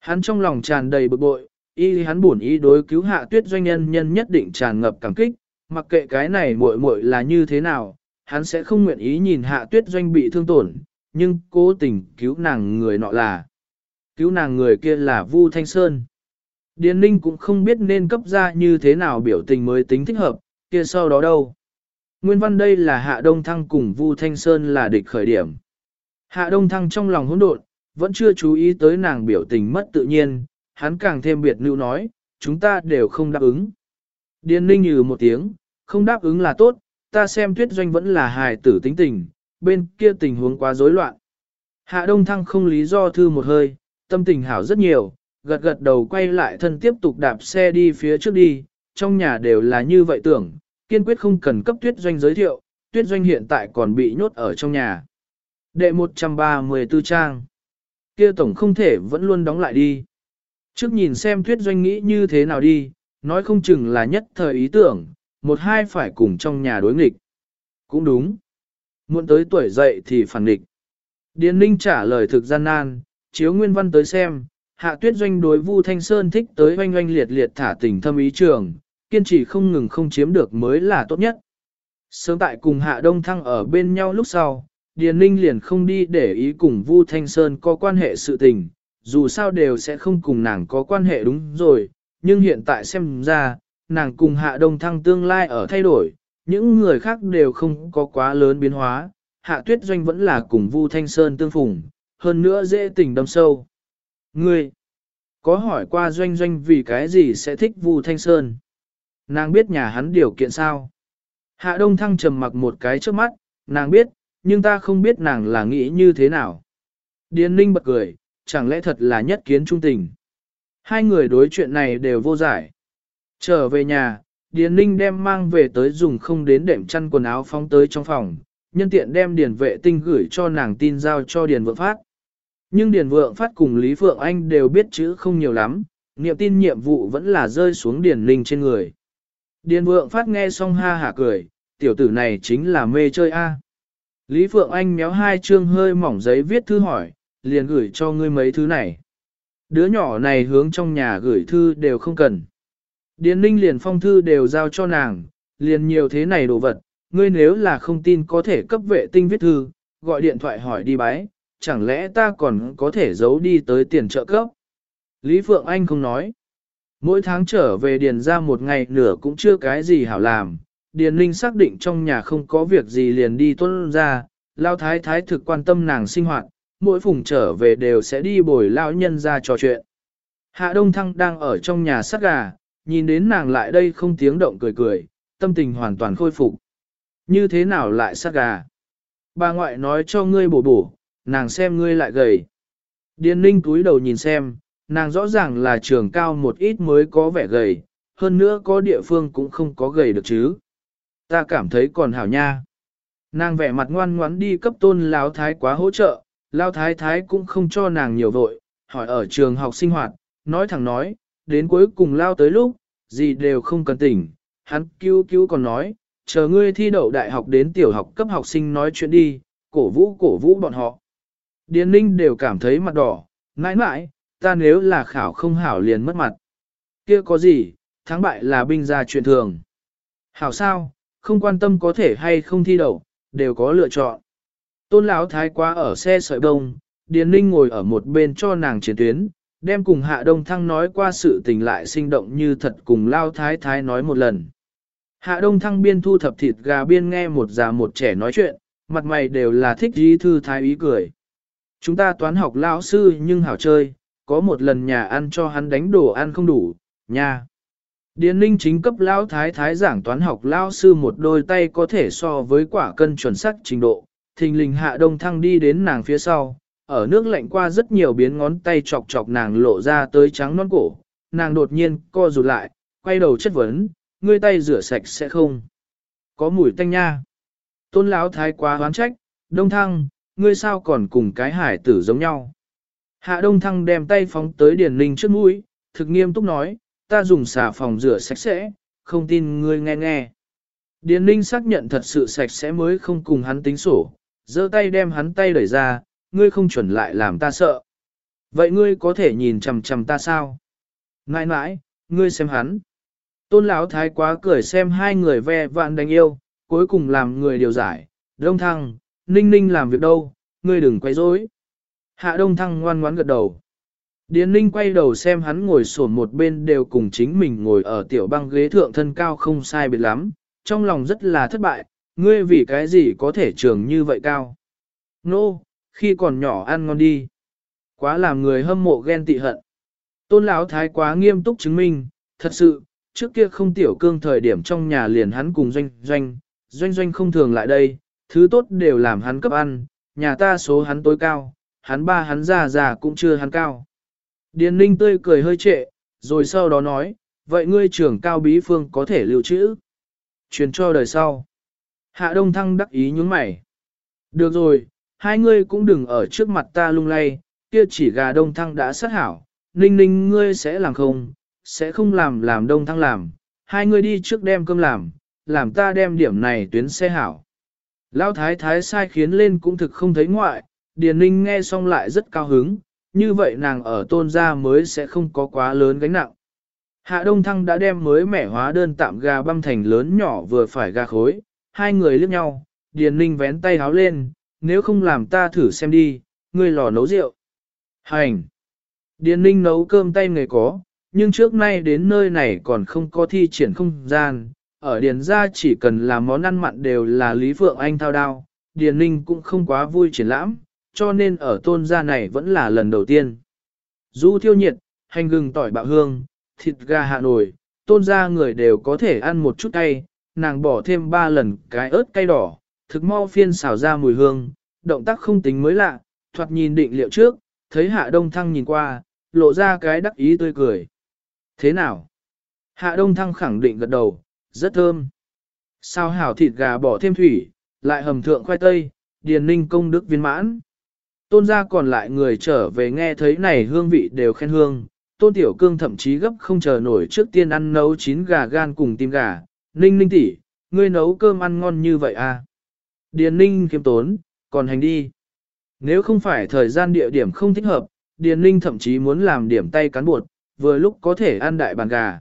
Hắn trong lòng tràn đầy bực bội, y hắn buồn ý đối cứu hạ tuyết doanh nhân nhân nhất định tràn ngập cảm kích, mặc kệ cái này muội muội là như thế nào, hắn sẽ không nguyện ý nhìn hạ tuyết doanh bị thương tổn, nhưng cố tình cứu nàng người nọ là. Cứu nàng người kia là Vu Thanh Sơn. Điền Ninh cũng không biết nên cấp ra như thế nào biểu tình mới tính thích hợp, kia sau đó đâu. Nguyên văn đây là Hạ Đông Thăng cùng Vu Thanh Sơn là địch khởi điểm. Hạ Đông Thăng trong lòng hỗn độn, vẫn chưa chú ý tới nàng biểu tình mất tự nhiên, hắn càng thêm biệt lưu nói, chúng ta đều không đáp ứng. Điền Ninh như một tiếng, không đáp ứng là tốt, ta xem tuyết doanh vẫn là hài tử tính tình, bên kia tình huống quá rối loạn. Hạ Đông Thăng không lý do thư một hơi, tâm tình hảo rất nhiều, gật gật đầu quay lại thân tiếp tục đạp xe đi phía trước đi, trong nhà đều là như vậy tưởng, kiên quyết không cần cấp tuyết doanh giới thiệu, tuyết doanh hiện tại còn bị nhốt ở trong nhà. Đệ 134 trang. Kia tổng không thể vẫn luôn đóng lại đi. Trước nhìn xem tuyết doanh nghĩ như thế nào đi, nói không chừng là nhất thời ý tưởng, một hai phải cùng trong nhà đối nghịch. Cũng đúng. Muộn tới tuổi dậy thì phản nghịch. Điền Ninh trả lời thực gian nan, chiếu nguyên văn tới xem, hạ tuyết doanh đối Vu Thanh Sơn thích tới oanh oanh liệt liệt thả tình thâm ý trường, kiên trì không ngừng không chiếm được mới là tốt nhất. Sớm tại cùng hạ đông thăng ở bên nhau lúc sau, Điền Ninh liền không đi để ý cùng Vu Thanh Sơn có quan hệ sự tình, dù sao đều sẽ không cùng nàng có quan hệ đúng rồi, nhưng hiện tại xem ra, nàng cùng hạ đông thăng tương lai ở thay đổi, những người khác đều không có quá lớn biến hóa, hạ tuyết doanh vẫn là cùng Vu Thanh Sơn tương phùng, hơn nữa dễ tình đâm sâu. Ngươi, có hỏi qua doanh doanh vì cái gì sẽ thích Vu Thanh Sơn? Nàng biết nhà hắn điều kiện sao? Hạ Đông Thăng trầm mặc một cái trước mắt, nàng biết, nhưng ta không biết nàng là nghĩ như thế nào. Điền Ninh bật cười, chẳng lẽ thật là nhất kiến trung tình. Hai người đối chuyện này đều vô giải. Trở về nhà, Điền Ninh đem mang về tới dùng không đến đệm chăn quần áo phóng tới trong phòng, nhân tiện đem Điền vệ tinh gửi cho nàng tin giao cho Điền vượng phát. Nhưng Điền vượng phát cùng Lý Phượng Anh đều biết chữ không nhiều lắm, niệm tin nhiệm vụ vẫn là rơi xuống Điền Ninh trên người. Điền vượng phát nghe xong ha hả cười, tiểu tử này chính là mê chơi A. Lý Phượng Anh méo hai chương hơi mỏng giấy viết thư hỏi, liền gửi cho ngươi mấy thứ này. Đứa nhỏ này hướng trong nhà gửi thư đều không cần. Điền ninh liền phong thư đều giao cho nàng, liền nhiều thế này đồ vật, ngươi nếu là không tin có thể cấp vệ tinh viết thư, gọi điện thoại hỏi đi bái, chẳng lẽ ta còn có thể giấu đi tới tiền trợ cấp? Lý Phượng Anh không nói. Mỗi tháng trở về điền ra một ngày nửa cũng chưa cái gì hảo làm, điền Linh xác định trong nhà không có việc gì liền đi tuân ra, lao thái thái thực quan tâm nàng sinh hoạt, mỗi phùng trở về đều sẽ đi bồi lão nhân ra trò chuyện. Hạ Đông Thăng đang ở trong nhà sát gà, nhìn đến nàng lại đây không tiếng động cười cười, tâm tình hoàn toàn khôi phục. Như thế nào lại sát gà? Bà ngoại nói cho ngươi bổ bổ, nàng xem ngươi lại gầy. Điền ninh túi đầu nhìn xem, nàng rõ ràng là trường cao một ít mới có vẻ gầy, hơn nữa có địa phương cũng không có gầy được chứ. Ta cảm thấy còn hảo nha. Nàng vẻ mặt ngoan ngoãn đi cấp tôn lão thái quá hỗ trợ, lão thái thái cũng không cho nàng nhiều vội, hỏi ở trường học sinh hoạt, nói thẳng nói, đến cuối cùng lao tới lúc, gì đều không cần tỉnh, hắn cứu cứu còn nói, chờ ngươi thi đậu đại học đến tiểu học cấp học sinh nói chuyện đi, cổ vũ cổ vũ bọn họ. Điền ninh đều cảm thấy mặt đỏ, mãi mãi, ta nếu là khảo không hảo liền mất mặt. kia có gì, thắng bại là binh ra chuyện thường. Hảo sao, không quan tâm có thể hay không thi đậu, đều có lựa chọn. Tôn lão thái quá ở xe sợi đông, Điền Ninh ngồi ở một bên cho nàng chiến tuyến, đem cùng Hạ Đông Thăng nói qua sự tình lại sinh động như thật cùng Lao Thái Thái nói một lần. Hạ Đông Thăng biên thu thập thịt gà biên nghe một già một trẻ nói chuyện, mặt mày đều là thích dí thư thái ý cười. Chúng ta toán học lão sư nhưng hảo chơi, có một lần nhà ăn cho hắn đánh đồ ăn không đủ, nha. Điền ninh chính cấp lão thái thái giảng toán học lão sư một đôi tay có thể so với quả cân chuẩn xác trình độ, thình lình hạ đông thăng đi đến nàng phía sau, ở nước lạnh qua rất nhiều biến ngón tay chọc chọc nàng lộ ra tới trắng non cổ, nàng đột nhiên co rụt lại, quay đầu chất vấn, ngươi tay rửa sạch sẽ không? Có mùi tanh nha. Tôn lão thái quá hoán trách, đông thăng, ngươi sao còn cùng cái hải tử giống nhau? Hạ đông thăng đem tay phóng tới điền ninh trước mũi, thực nghiêm túc nói, ta dùng xà phòng rửa sạch sẽ, không tin ngươi nghe nghe. Điền ninh xác nhận thật sự sạch sẽ mới không cùng hắn tính sổ, giơ tay đem hắn tay đẩy ra, ngươi không chuẩn lại làm ta sợ. Vậy ngươi có thể nhìn chằm chằm ta sao? Nãi nãi, ngươi xem hắn. Tôn lão thái quá cười xem hai người ve vạn đánh yêu, cuối cùng làm người điều giải. Đông thăng, ninh ninh làm việc đâu, ngươi đừng quay rối. Hạ đông thăng ngoan ngoãn gật đầu. Điền ninh quay đầu xem hắn ngồi sổn một bên đều cùng chính mình ngồi ở tiểu băng ghế thượng thân cao không sai biệt lắm, trong lòng rất là thất bại, ngươi vì cái gì có thể trường như vậy cao. Nô, no, khi còn nhỏ ăn ngon đi. Quá làm người hâm mộ ghen tị hận. Tôn lão thái quá nghiêm túc chứng minh, thật sự, trước kia không tiểu cương thời điểm trong nhà liền hắn cùng doanh doanh, doanh doanh không thường lại đây, thứ tốt đều làm hắn cấp ăn, nhà ta số hắn tối cao, hắn ba hắn già già cũng chưa hắn cao. Điền ninh tươi cười hơi trệ, rồi sau đó nói, vậy ngươi trưởng cao bí phương có thể lưu trữ. Truyền cho đời sau. Hạ đông thăng đắc ý nhúng mày. Được rồi, hai ngươi cũng đừng ở trước mặt ta lung lay, kia chỉ gà đông thăng đã sát hảo, ninh ninh ngươi sẽ làm không, sẽ không làm làm đông thăng làm, hai ngươi đi trước đem cơm làm, làm ta đem điểm này tuyến xe hảo. Lão thái thái sai khiến lên cũng thực không thấy ngoại, Điền Ninh nghe xong lại rất cao hứng, như vậy nàng ở tôn gia mới sẽ không có quá lớn gánh nặng. Hạ Đông Thăng đã đem mới mẻ hóa đơn tạm gà băm thành lớn nhỏ vừa phải gà khối, hai người liếc nhau, Điền Ninh vén tay háo lên, nếu không làm ta thử xem đi, ngươi lò nấu rượu. Hành! Điền Ninh nấu cơm tay người có, nhưng trước nay đến nơi này còn không có thi triển không gian, ở Điền gia chỉ cần là món ăn mặn đều là Lý Phượng Anh thao đao, Điền Ninh cũng không quá vui triển lãm, cho nên ở tôn gia này vẫn là lần đầu tiên. Du thiêu nhiệt, hành gừng tỏi bạo hương, thịt gà hạ nổi, tôn gia người đều có thể ăn một chút cay, nàng bỏ thêm ba lần cái ớt cay đỏ, thực mau phiên xào ra mùi hương, động tác không tính mới lạ, thoạt nhìn định liệu trước, thấy hạ đông thăng nhìn qua, lộ ra cái đắc ý tươi cười. Thế nào? Hạ đông thăng khẳng định gật đầu, rất thơm. Sao hảo thịt gà bỏ thêm thủy, lại hầm thượng khoai tây, điền ninh công đức viên mãn. Tôn gia còn lại người trở về nghe thấy này hương vị đều khen hương, tôn tiểu cương thậm chí gấp không chờ nổi trước tiên ăn nấu chín gà gan cùng tim gà, ninh ninh tỷ, ngươi nấu cơm ăn ngon như vậy à. Điền ninh kiêm tốn, còn hành đi. Nếu không phải thời gian địa điểm không thích hợp, Điền ninh thậm chí muốn làm điểm tay cán bột, vừa lúc có thể ăn đại bàn gà.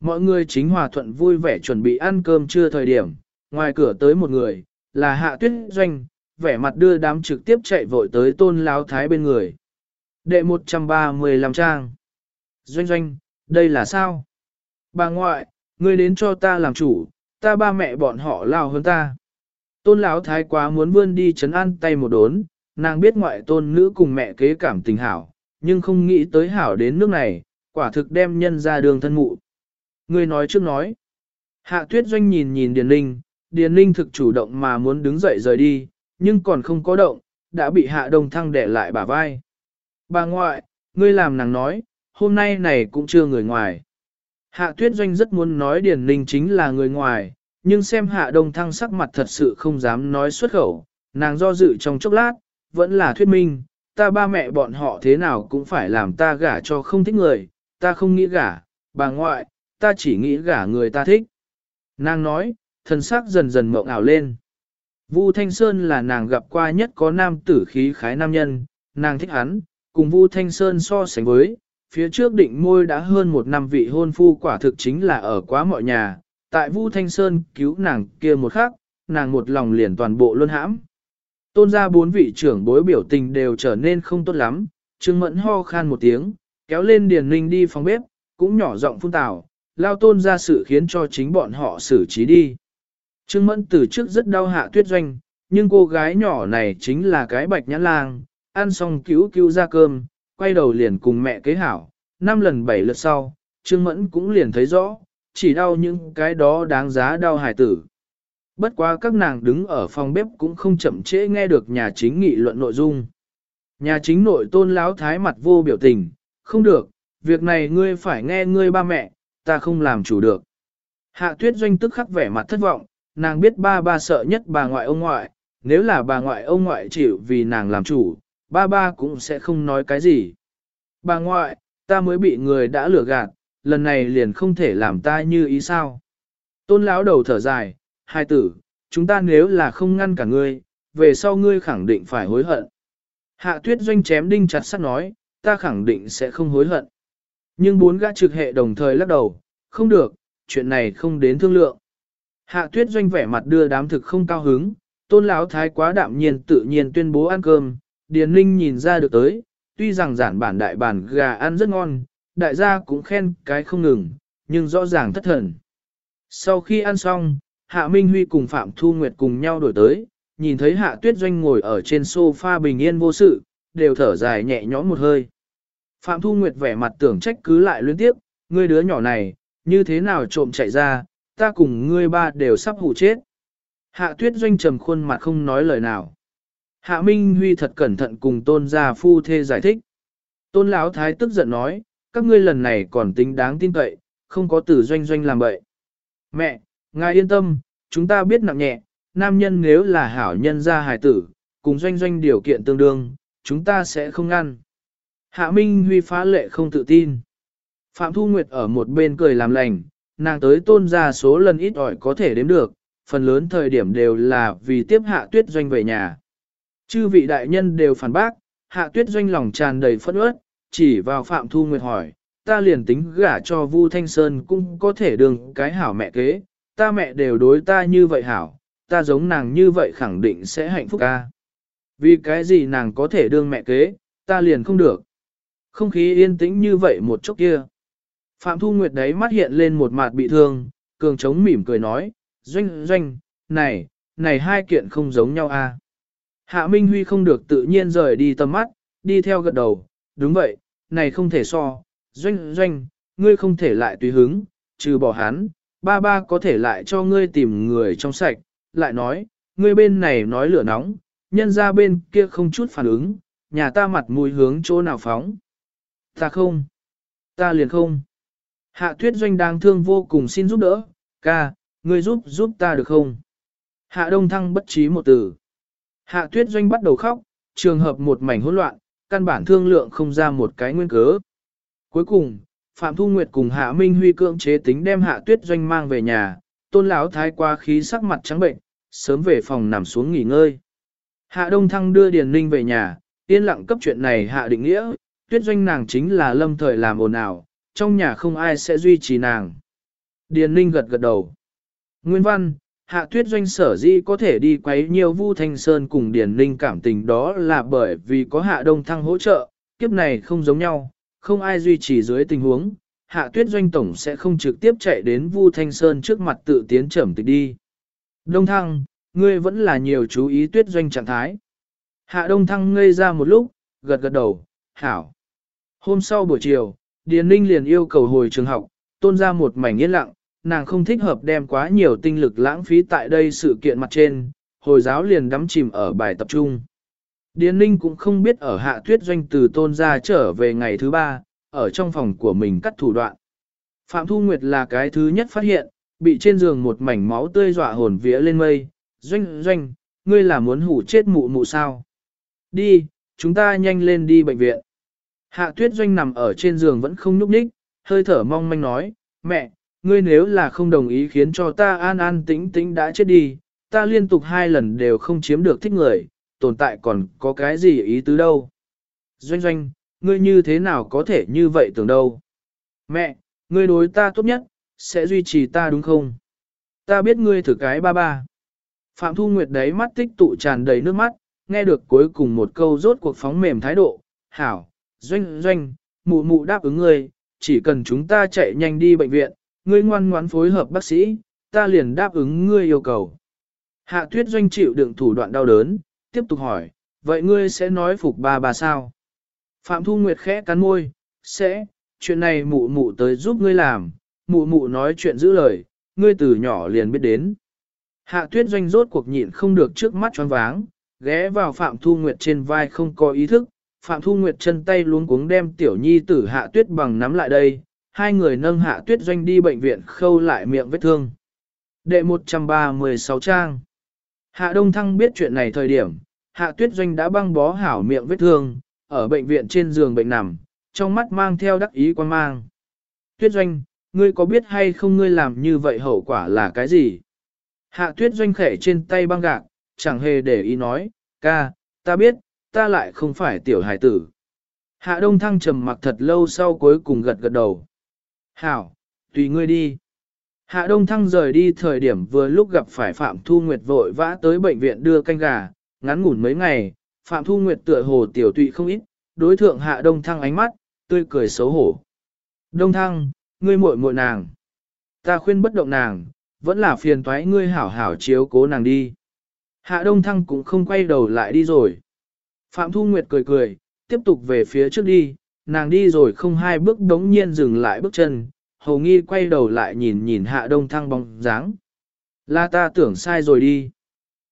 Mọi người chính hòa thuận vui vẻ chuẩn bị ăn cơm trưa thời điểm, ngoài cửa tới một người, là hạ tuyết doanh, vẻ mặt đưa đám trực tiếp chạy vội tới tôn láo thái bên người. Đệ 135 trang. Doanh doanh, đây là sao? Bà ngoại, ngươi đến cho ta làm chủ, ta ba mẹ bọn họ lao hơn ta. Tôn lão thái quá muốn vươn đi chấn an tay một đốn, nàng biết ngoại tôn nữ cùng mẹ kế cảm tình hảo, nhưng không nghĩ tới hảo đến nước này, quả thực đem nhân ra đường thân mụ. Ngươi nói trước nói. Hạ tuyết doanh nhìn nhìn Điền Linh, Điền Linh thực chủ động mà muốn đứng dậy rời đi, nhưng còn không có động, đã bị hạ đông thăng đẻ lại bả vai. Bà ngoại, ngươi làm nàng nói, hôm nay này cũng chưa người ngoài. Hạ tuyết doanh rất muốn nói Điền Linh chính là người ngoài, nhưng xem hạ đông thăng sắc mặt thật sự không dám nói xuất khẩu, nàng do dự trong chốc lát, vẫn là thuyết minh, ta ba mẹ bọn họ thế nào cũng phải làm ta gả cho không thích người, ta không nghĩ gả, bà ngoại, ta chỉ nghĩ gả người ta thích. Nàng nói, thần sắc dần dần mộng ảo lên. Vu Thanh Sơn là nàng gặp qua nhất có nam tử khí khái nam nhân, nàng thích hắn, cùng Vu Thanh Sơn so sánh với, phía trước định môi đã hơn một năm vị hôn phu quả thực chính là ở quá mọi nhà, tại Vu Thanh Sơn cứu nàng kia một khắc, nàng một lòng liền toàn bộ luôn hãm. Tôn ra bốn vị trưởng bối biểu tình đều trở nên không tốt lắm, Trương Mẫn ho khan một tiếng, kéo lên Điền Ninh đi phòng bếp, cũng nhỏ giọng phun tào, lao tôn ra sự khiến cho chính bọn họ xử trí đi. Trương Mẫn từ trước rất đau hạ tuyết doanh, nhưng cô gái nhỏ này chính là cái bạch nhãn lang, ăn xong cứu cứu ra cơm, quay đầu liền cùng mẹ kế hảo, năm lần bảy lượt sau, Trương Mẫn cũng liền thấy rõ, chỉ đau những cái đó đáng giá đau hải tử. Bất quá các nàng đứng ở phòng bếp cũng không chậm trễ nghe được nhà chính nghị luận nội dung. Nhà chính nội tôn láo thái mặt vô biểu tình, không được, việc này ngươi phải nghe ngươi ba mẹ, ta không làm chủ được. Hạ tuyết doanh tức khắc vẻ mặt thất vọng, nàng biết ba ba sợ nhất bà ngoại ông ngoại, nếu là bà ngoại ông ngoại chịu vì nàng làm chủ, ba ba cũng sẽ không nói cái gì. Bà ngoại, ta mới bị người đã lừa gạt, lần này liền không thể làm ta như ý sao. Tôn lão đầu thở dài, hai tử, chúng ta nếu là không ngăn cả ngươi, về sau ngươi khẳng định phải hối hận. Hạ tuyết doanh chém đinh chặt sắt nói, ta khẳng định sẽ không hối hận. Nhưng bốn gã trực hệ đồng thời lắc đầu, không được, chuyện này không đến thương lượng. Hạ tuyết doanh vẻ mặt đưa đám thực không cao hứng, tôn lão thái quá đạm nhiên tự nhiên tuyên bố ăn cơm, Điền Ninh nhìn ra được tới, tuy rằng giản bản đại bản gà ăn rất ngon, đại gia cũng khen cái không ngừng, nhưng rõ ràng thất thần. Sau khi ăn xong, Hạ Minh Huy cùng Phạm Thu Nguyệt cùng nhau đổi tới, nhìn thấy Hạ Tuyết Doanh ngồi ở trên sofa bình yên vô sự, đều thở dài nhẹ nhõm một hơi. Phạm Thu Nguyệt vẻ mặt tưởng trách cứ lại liên tiếp, ngươi đứa nhỏ này, như thế nào trộm chạy ra, ta cùng ngươi ba đều sắp hụ chết. Hạ Tuyết Doanh trầm khuôn mặt không nói lời nào. Hạ Minh Huy thật cẩn thận cùng tôn gia phu thê giải thích. Tôn Lão Thái tức giận nói, các ngươi lần này còn tính đáng tin cậy, không có tử doanh doanh làm bậy. Mẹ, ngài yên tâm, chúng ta biết nặng nhẹ, nam nhân nếu là hảo nhân gia hài tử, cùng doanh doanh điều kiện tương đương, chúng ta sẽ không ngăn. Hạ Minh Huy phá lệ không tự tin. Phạm Thu Nguyệt ở một bên cười làm lành, nàng tới tôn ra số lần ít ỏi có thể đếm được, phần lớn thời điểm đều là vì tiếp hạ tuyết doanh về nhà. Chư vị đại nhân đều phản bác, hạ tuyết doanh lòng tràn đầy phẫn uất, chỉ vào Phạm Thu Nguyệt hỏi, ta liền tính gả cho Vu Thanh Sơn cũng có thể đường cái hảo mẹ kế, ta mẹ đều đối ta như vậy hảo, ta giống nàng như vậy khẳng định sẽ hạnh phúc ca. Vì cái gì nàng có thể đương mẹ kế, ta liền không được. Không khí yên tĩnh như vậy một chốc kia. Phạm Thu Nguyệt đấy mắt hiện lên một mặt bị thương, cường trống mỉm cười nói, doanh doanh, này, này hai kiện không giống nhau a. À? Hạ Minh Huy không được tự nhiên rời đi tầm mắt, đi theo gật đầu, đúng vậy, này không thể so, doanh doanh, ngươi không thể lại tùy hứng, trừ bỏ hắn, ba ba có thể lại cho ngươi tìm người trong sạch, lại nói, ngươi bên này nói lửa nóng, nhân ra bên kia không chút phản ứng, nhà ta mặt mũi hướng chỗ nào phóng. Ta không, ta liền không. Hạ tuyết doanh đang thương vô cùng xin giúp đỡ, ca, ngươi giúp giúp ta được không? Hạ đông thăng bất trí một từ. Hạ tuyết doanh bắt đầu khóc, trường hợp một mảnh hỗn loạn, căn bản thương lượng không ra một cái nguyên cớ. Cuối cùng, Phạm Thu Nguyệt cùng Hạ Minh Huy cưỡng chế tính đem Hạ Tuyết Doanh mang về nhà, tôn lão thái qua khí sắc mặt trắng bệnh, sớm về phòng nằm xuống nghỉ ngơi. Hạ Đông Thăng đưa Điền Ninh về nhà, yên lặng cấp chuyện này Hạ định nghĩa, Tuyết Doanh nàng chính là lâm thời làm ồn ào, trong nhà không ai sẽ duy trì nàng. Điền Ninh gật gật đầu. Nguyên văn, Hạ Tuyết Doanh sở dĩ có thể đi quấy nhiều Vu Thanh Sơn cùng Điền Ninh cảm tình đó là bởi vì có Hạ Đông Thăng hỗ trợ, kiếp này không giống nhau, không ai duy trì dưới tình huống, Hạ Tuyết Doanh Tổng sẽ không trực tiếp chạy đến Vu Thanh Sơn trước mặt tự tiến trầm tịch đi. Đông Thăng, ngươi vẫn là nhiều chú ý Tuyết Doanh trạng thái. Hạ Đông Thăng ngây ra một lúc, gật gật đầu, hảo. Hôm sau buổi chiều, Điền Ninh liền yêu cầu hồi trường học, tôn ra một mảnh yên lặng, nàng không thích hợp đem quá nhiều tinh lực lãng phí tại đây sự kiện mặt trên, hồi giáo liền đắm chìm ở bài tập trung. Điền Ninh cũng không biết ở hạ tuyết doanh từ tôn ra trở về ngày thứ ba, ở trong phòng của mình cắt thủ đoạn. Phạm Thu Nguyệt là cái thứ nhất phát hiện, bị trên giường một mảnh máu tươi dọa hồn vía lên mây. Doanh, doanh, ngươi là muốn hủ chết mụ mụ sao? Đi, chúng ta nhanh lên đi bệnh viện. Hạ tuyết doanh nằm ở trên giường vẫn không nhúc nhích, hơi thở mong manh nói, mẹ, ngươi nếu là không đồng ý khiến cho ta an an tĩnh tĩnh đã chết đi, ta liên tục hai lần đều không chiếm được thích người, tồn tại còn có cái gì ý tứ đâu. Doanh doanh, ngươi như thế nào có thể như vậy tưởng đâu. Mẹ, ngươi đối ta tốt nhất, sẽ duy trì ta đúng không? Ta biết ngươi thử cái ba ba. Phạm Thu Nguyệt đấy mắt tích tụ tràn đầy nước mắt, nghe được cuối cùng một câu rốt cuộc phóng mềm thái độ. Hảo, doanh doanh, mụ mụ đáp ứng ngươi, chỉ cần chúng ta chạy nhanh đi bệnh viện, ngươi ngoan ngoãn phối hợp bác sĩ, ta liền đáp ứng ngươi yêu cầu. Hạ tuyết doanh chịu đựng thủ đoạn đau đớn, tiếp tục hỏi, vậy ngươi sẽ nói phục bà bà sao? Phạm Thu Nguyệt khẽ cắn môi, sẽ, chuyện này mụ mụ tới giúp ngươi làm, mụ mụ nói chuyện giữ lời, ngươi từ nhỏ liền biết đến. Hạ tuyết doanh rốt cuộc nhịn không được trước mắt choáng váng, ghé vào Phạm Thu Nguyệt trên vai không có ý thức, Phạm Thu Nguyệt chân tay luống cuống đem tiểu nhi tử hạ tuyết bằng nắm lại đây, hai người nâng hạ tuyết doanh đi bệnh viện khâu lại miệng vết thương. Đệ 136 trang Hạ Đông Thăng biết chuyện này thời điểm, Hạ Tuyết Doanh đã băng bó hảo miệng vết thương, ở bệnh viện trên giường bệnh nằm, trong mắt mang theo đắc ý quan mang. Tuyết Doanh, ngươi có biết hay không ngươi làm như vậy hậu quả là cái gì? Hạ Tuyết Doanh khẽ trên tay băng gạc, chẳng hề để ý nói, ca, ta biết, ta lại không phải tiểu hải tử. Hạ Đông Thăng trầm mặc thật lâu sau cuối cùng gật gật đầu. Hảo, tùy ngươi đi. Hạ Đông Thăng rời đi thời điểm vừa lúc gặp phải Phạm Thu Nguyệt vội vã tới bệnh viện đưa canh gà, ngắn ngủn mấy ngày, Phạm Thu Nguyệt tựa hồ tiểu tụy không ít, đối thượng Hạ Đông Thăng ánh mắt, tươi cười xấu hổ. Đông Thăng, ngươi muội muội nàng. Ta khuyên bất động nàng, vẫn là phiền toái ngươi hảo hảo chiếu cố nàng đi. Hạ Đông Thăng cũng không quay đầu lại đi rồi. Phạm Thu Nguyệt cười cười, tiếp tục về phía trước đi, nàng đi rồi không hai bước đống nhiên dừng lại bước chân, hầu nghi quay đầu lại nhìn nhìn Hạ Đông Thăng bóng dáng. Là ta tưởng sai rồi đi.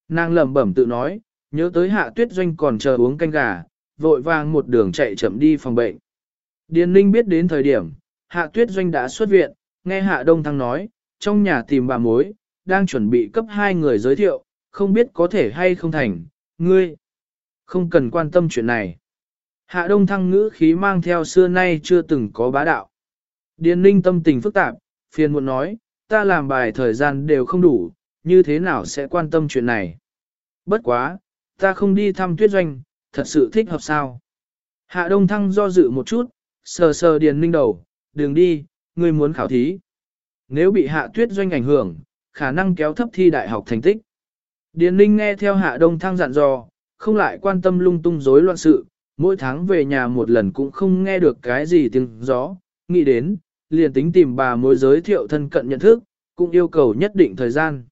Nàng lẩm bẩm tự nói, nhớ tới Hạ Tuyết Doanh còn chờ uống canh gà, vội vàng một đường chạy chậm đi phòng bệnh. Điền Ninh biết đến thời điểm, Hạ Tuyết Doanh đã xuất viện, nghe Hạ Đông Thăng nói, trong nhà tìm bà mối, đang chuẩn bị cấp hai người giới thiệu, không biết có thể hay không thành, ngươi. Không cần quan tâm chuyện này. Hạ Đông Thăng ngữ khí mang theo xưa nay chưa từng có bá đạo. Điền Ninh tâm tình phức tạp, phiền muộn nói, ta làm bài thời gian đều không đủ, như thế nào sẽ quan tâm chuyện này. Bất quá, ta không đi thăm tuyết doanh, thật sự thích hợp sao. Hạ Đông Thăng do dự một chút, sờ sờ Điền Ninh đầu, đừng đi, ngươi muốn khảo thí. Nếu bị hạ tuyết doanh ảnh hưởng, khả năng kéo thấp thi đại học thành tích. Điền Ninh nghe theo Hạ Đông Thăng dặn dò, không lại quan tâm lung tung rối loạn sự, mỗi tháng về nhà một lần cũng không nghe được cái gì tiếng gió, nghĩ đến, liền tính tìm bà mối giới thiệu thân cận nhận thức, cũng yêu cầu nhất định thời gian.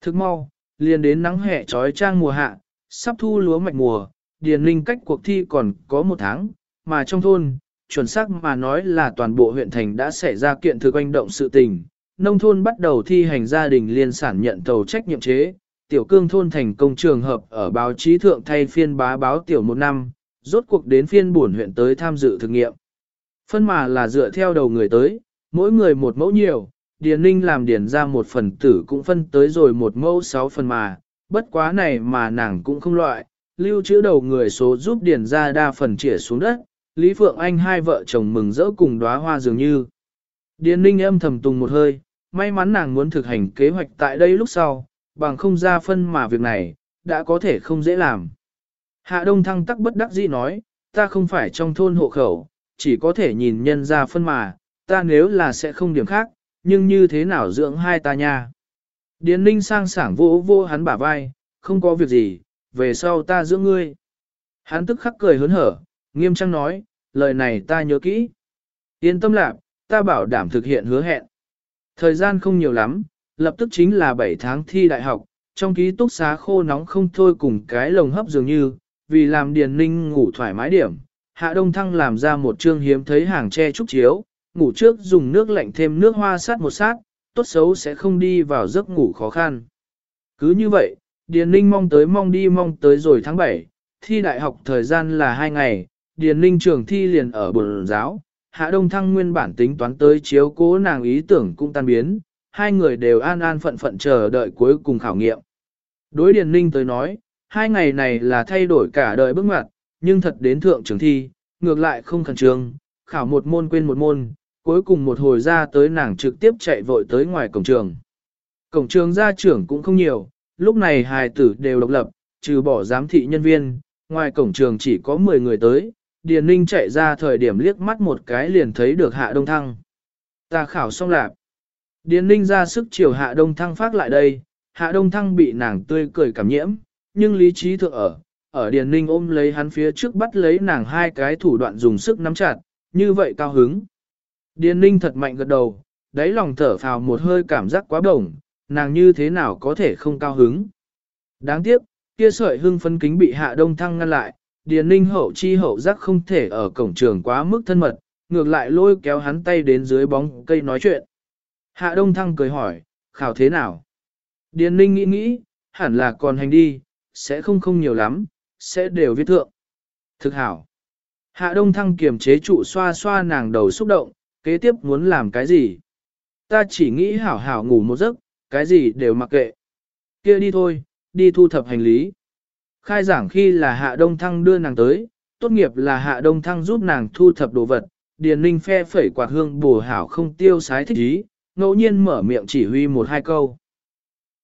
Thức mau, liền đến nắng hè trói trang mùa hạ, sắp thu lúa mạch mùa, Điền Linh cách cuộc thi còn có một tháng, mà trong thôn, chuẩn xác mà nói là toàn bộ huyện thành đã xảy ra kiện thực oanh động sự tình. Nông thôn bắt đầu thi hành gia đình liên sản nhận tàu trách nhiệm chế, tiểu cương thôn thành công trường hợp ở báo chí thượng thay phiên bá báo tiểu một năm, rốt cuộc đến phiên buồn huyện tới tham dự thực nghiệm. Phân mà là dựa theo đầu người tới, mỗi người một mẫu nhiều, Điền Ninh làm điền ra một phần tử cũng phân tới rồi một mẫu sáu phần mà, bất quá này mà nàng cũng không loại, lưu trữ đầu người số giúp điền ra đa phần chĩa xuống đất, Lý Phượng Anh hai vợ chồng mừng rỡ cùng đóa hoa dường như. Điền Ninh âm thầm tùng một hơi, may mắn nàng muốn thực hành kế hoạch tại đây lúc sau, bằng không ra phân mà việc này, đã có thể không dễ làm. Hạ Đông Thăng tắc bất đắc dĩ nói, ta không phải trong thôn hộ khẩu, chỉ có thể nhìn nhân ra phân mà, ta nếu là sẽ không điểm khác, nhưng như thế nào dưỡng hai ta nha. Điền Ninh sang sảng vỗ vô hắn bả vai, không có việc gì, về sau ta dưỡng ngươi. Hắn tức khắc cười hớn hở, nghiêm trang nói, lời này ta nhớ kỹ. Yên tâm lạc, ta bảo đảm thực hiện hứa hẹn. Thời gian không nhiều lắm, lập tức chính là 7 tháng thi đại học, trong ký túc xá khô nóng không thôi cùng cái lồng hấp dường như, vì làm Điền Ninh ngủ thoải mái điểm. Hạ Đông Thăng làm ra một chương hiếm thấy hàng tre trúc chiếu, ngủ trước dùng nước lạnh thêm nước hoa sát một sát, tốt xấu sẽ không đi vào giấc ngủ khó khăn. Cứ như vậy, Điền Ninh mong tới mong đi mong tới rồi tháng 7, thi đại học thời gian là 2 ngày, Điền Ninh trường thi liền ở buồn giáo, Hạ Đông Thăng nguyên bản tính toán tới chiếu cố nàng ý tưởng cũng tan biến, hai người đều an an phận phận chờ đợi cuối cùng khảo nghiệm. Đối Điền Ninh tới nói, hai ngày này là thay đổi cả đời bước ngoặt, nhưng thật đến thượng trường thi, ngược lại không khẩn trương, khảo một môn quên một môn, cuối cùng một hồi ra tới nàng trực tiếp chạy vội tới ngoài cổng trường. Cổng trường gia trưởng cũng không nhiều, lúc này hài tử đều độc lập, trừ bỏ giám thị nhân viên, ngoài cổng trường chỉ có 10 người tới, Điền Ninh chạy ra thời điểm liếc mắt một cái liền thấy được Hạ Đông Thăng. Ta khảo xong lạc. Điền Ninh ra sức chiều Hạ Đông Thăng phát lại đây, Hạ Đông Thăng bị nàng tươi cười cảm nhiễm, nhưng lý trí thượng ở, ở Điền Ninh ôm lấy hắn phía trước bắt lấy nàng hai cái thủ đoạn dùng sức nắm chặt, như vậy cao hứng. Điền Ninh thật mạnh gật đầu, đáy lòng thở phào một hơi cảm giác quá bổng, nàng như thế nào có thể không cao hứng. Đáng tiếc, kia sợi hưng phân kính bị Hạ Đông Thăng ngăn lại, Điền Ninh hậu chi hậu giác không thể ở cổng trường quá mức thân mật, ngược lại lôi kéo hắn tay đến dưới bóng cây nói chuyện. Hạ Đông Thăng cười hỏi, khảo thế nào? Điền Ninh nghĩ nghĩ, hẳn là còn hành đi, sẽ không không nhiều lắm, sẽ đều viết thượng. Thực hảo. Hạ Đông Thăng kiềm chế trụ xoa xoa nàng đầu xúc động, kế tiếp muốn làm cái gì? Ta chỉ nghĩ hảo hảo ngủ một giấc, cái gì đều mặc kệ. kia đi thôi, đi thu thập hành lý. Khai giảng khi là Hạ Đông Thăng đưa nàng tới, tốt nghiệp là Hạ Đông Thăng giúp nàng thu thập đồ vật, Điền Ninh phe phẩy quạt hương bổ hảo không tiêu sái thích ý, ngẫu nhiên mở miệng chỉ huy một hai câu.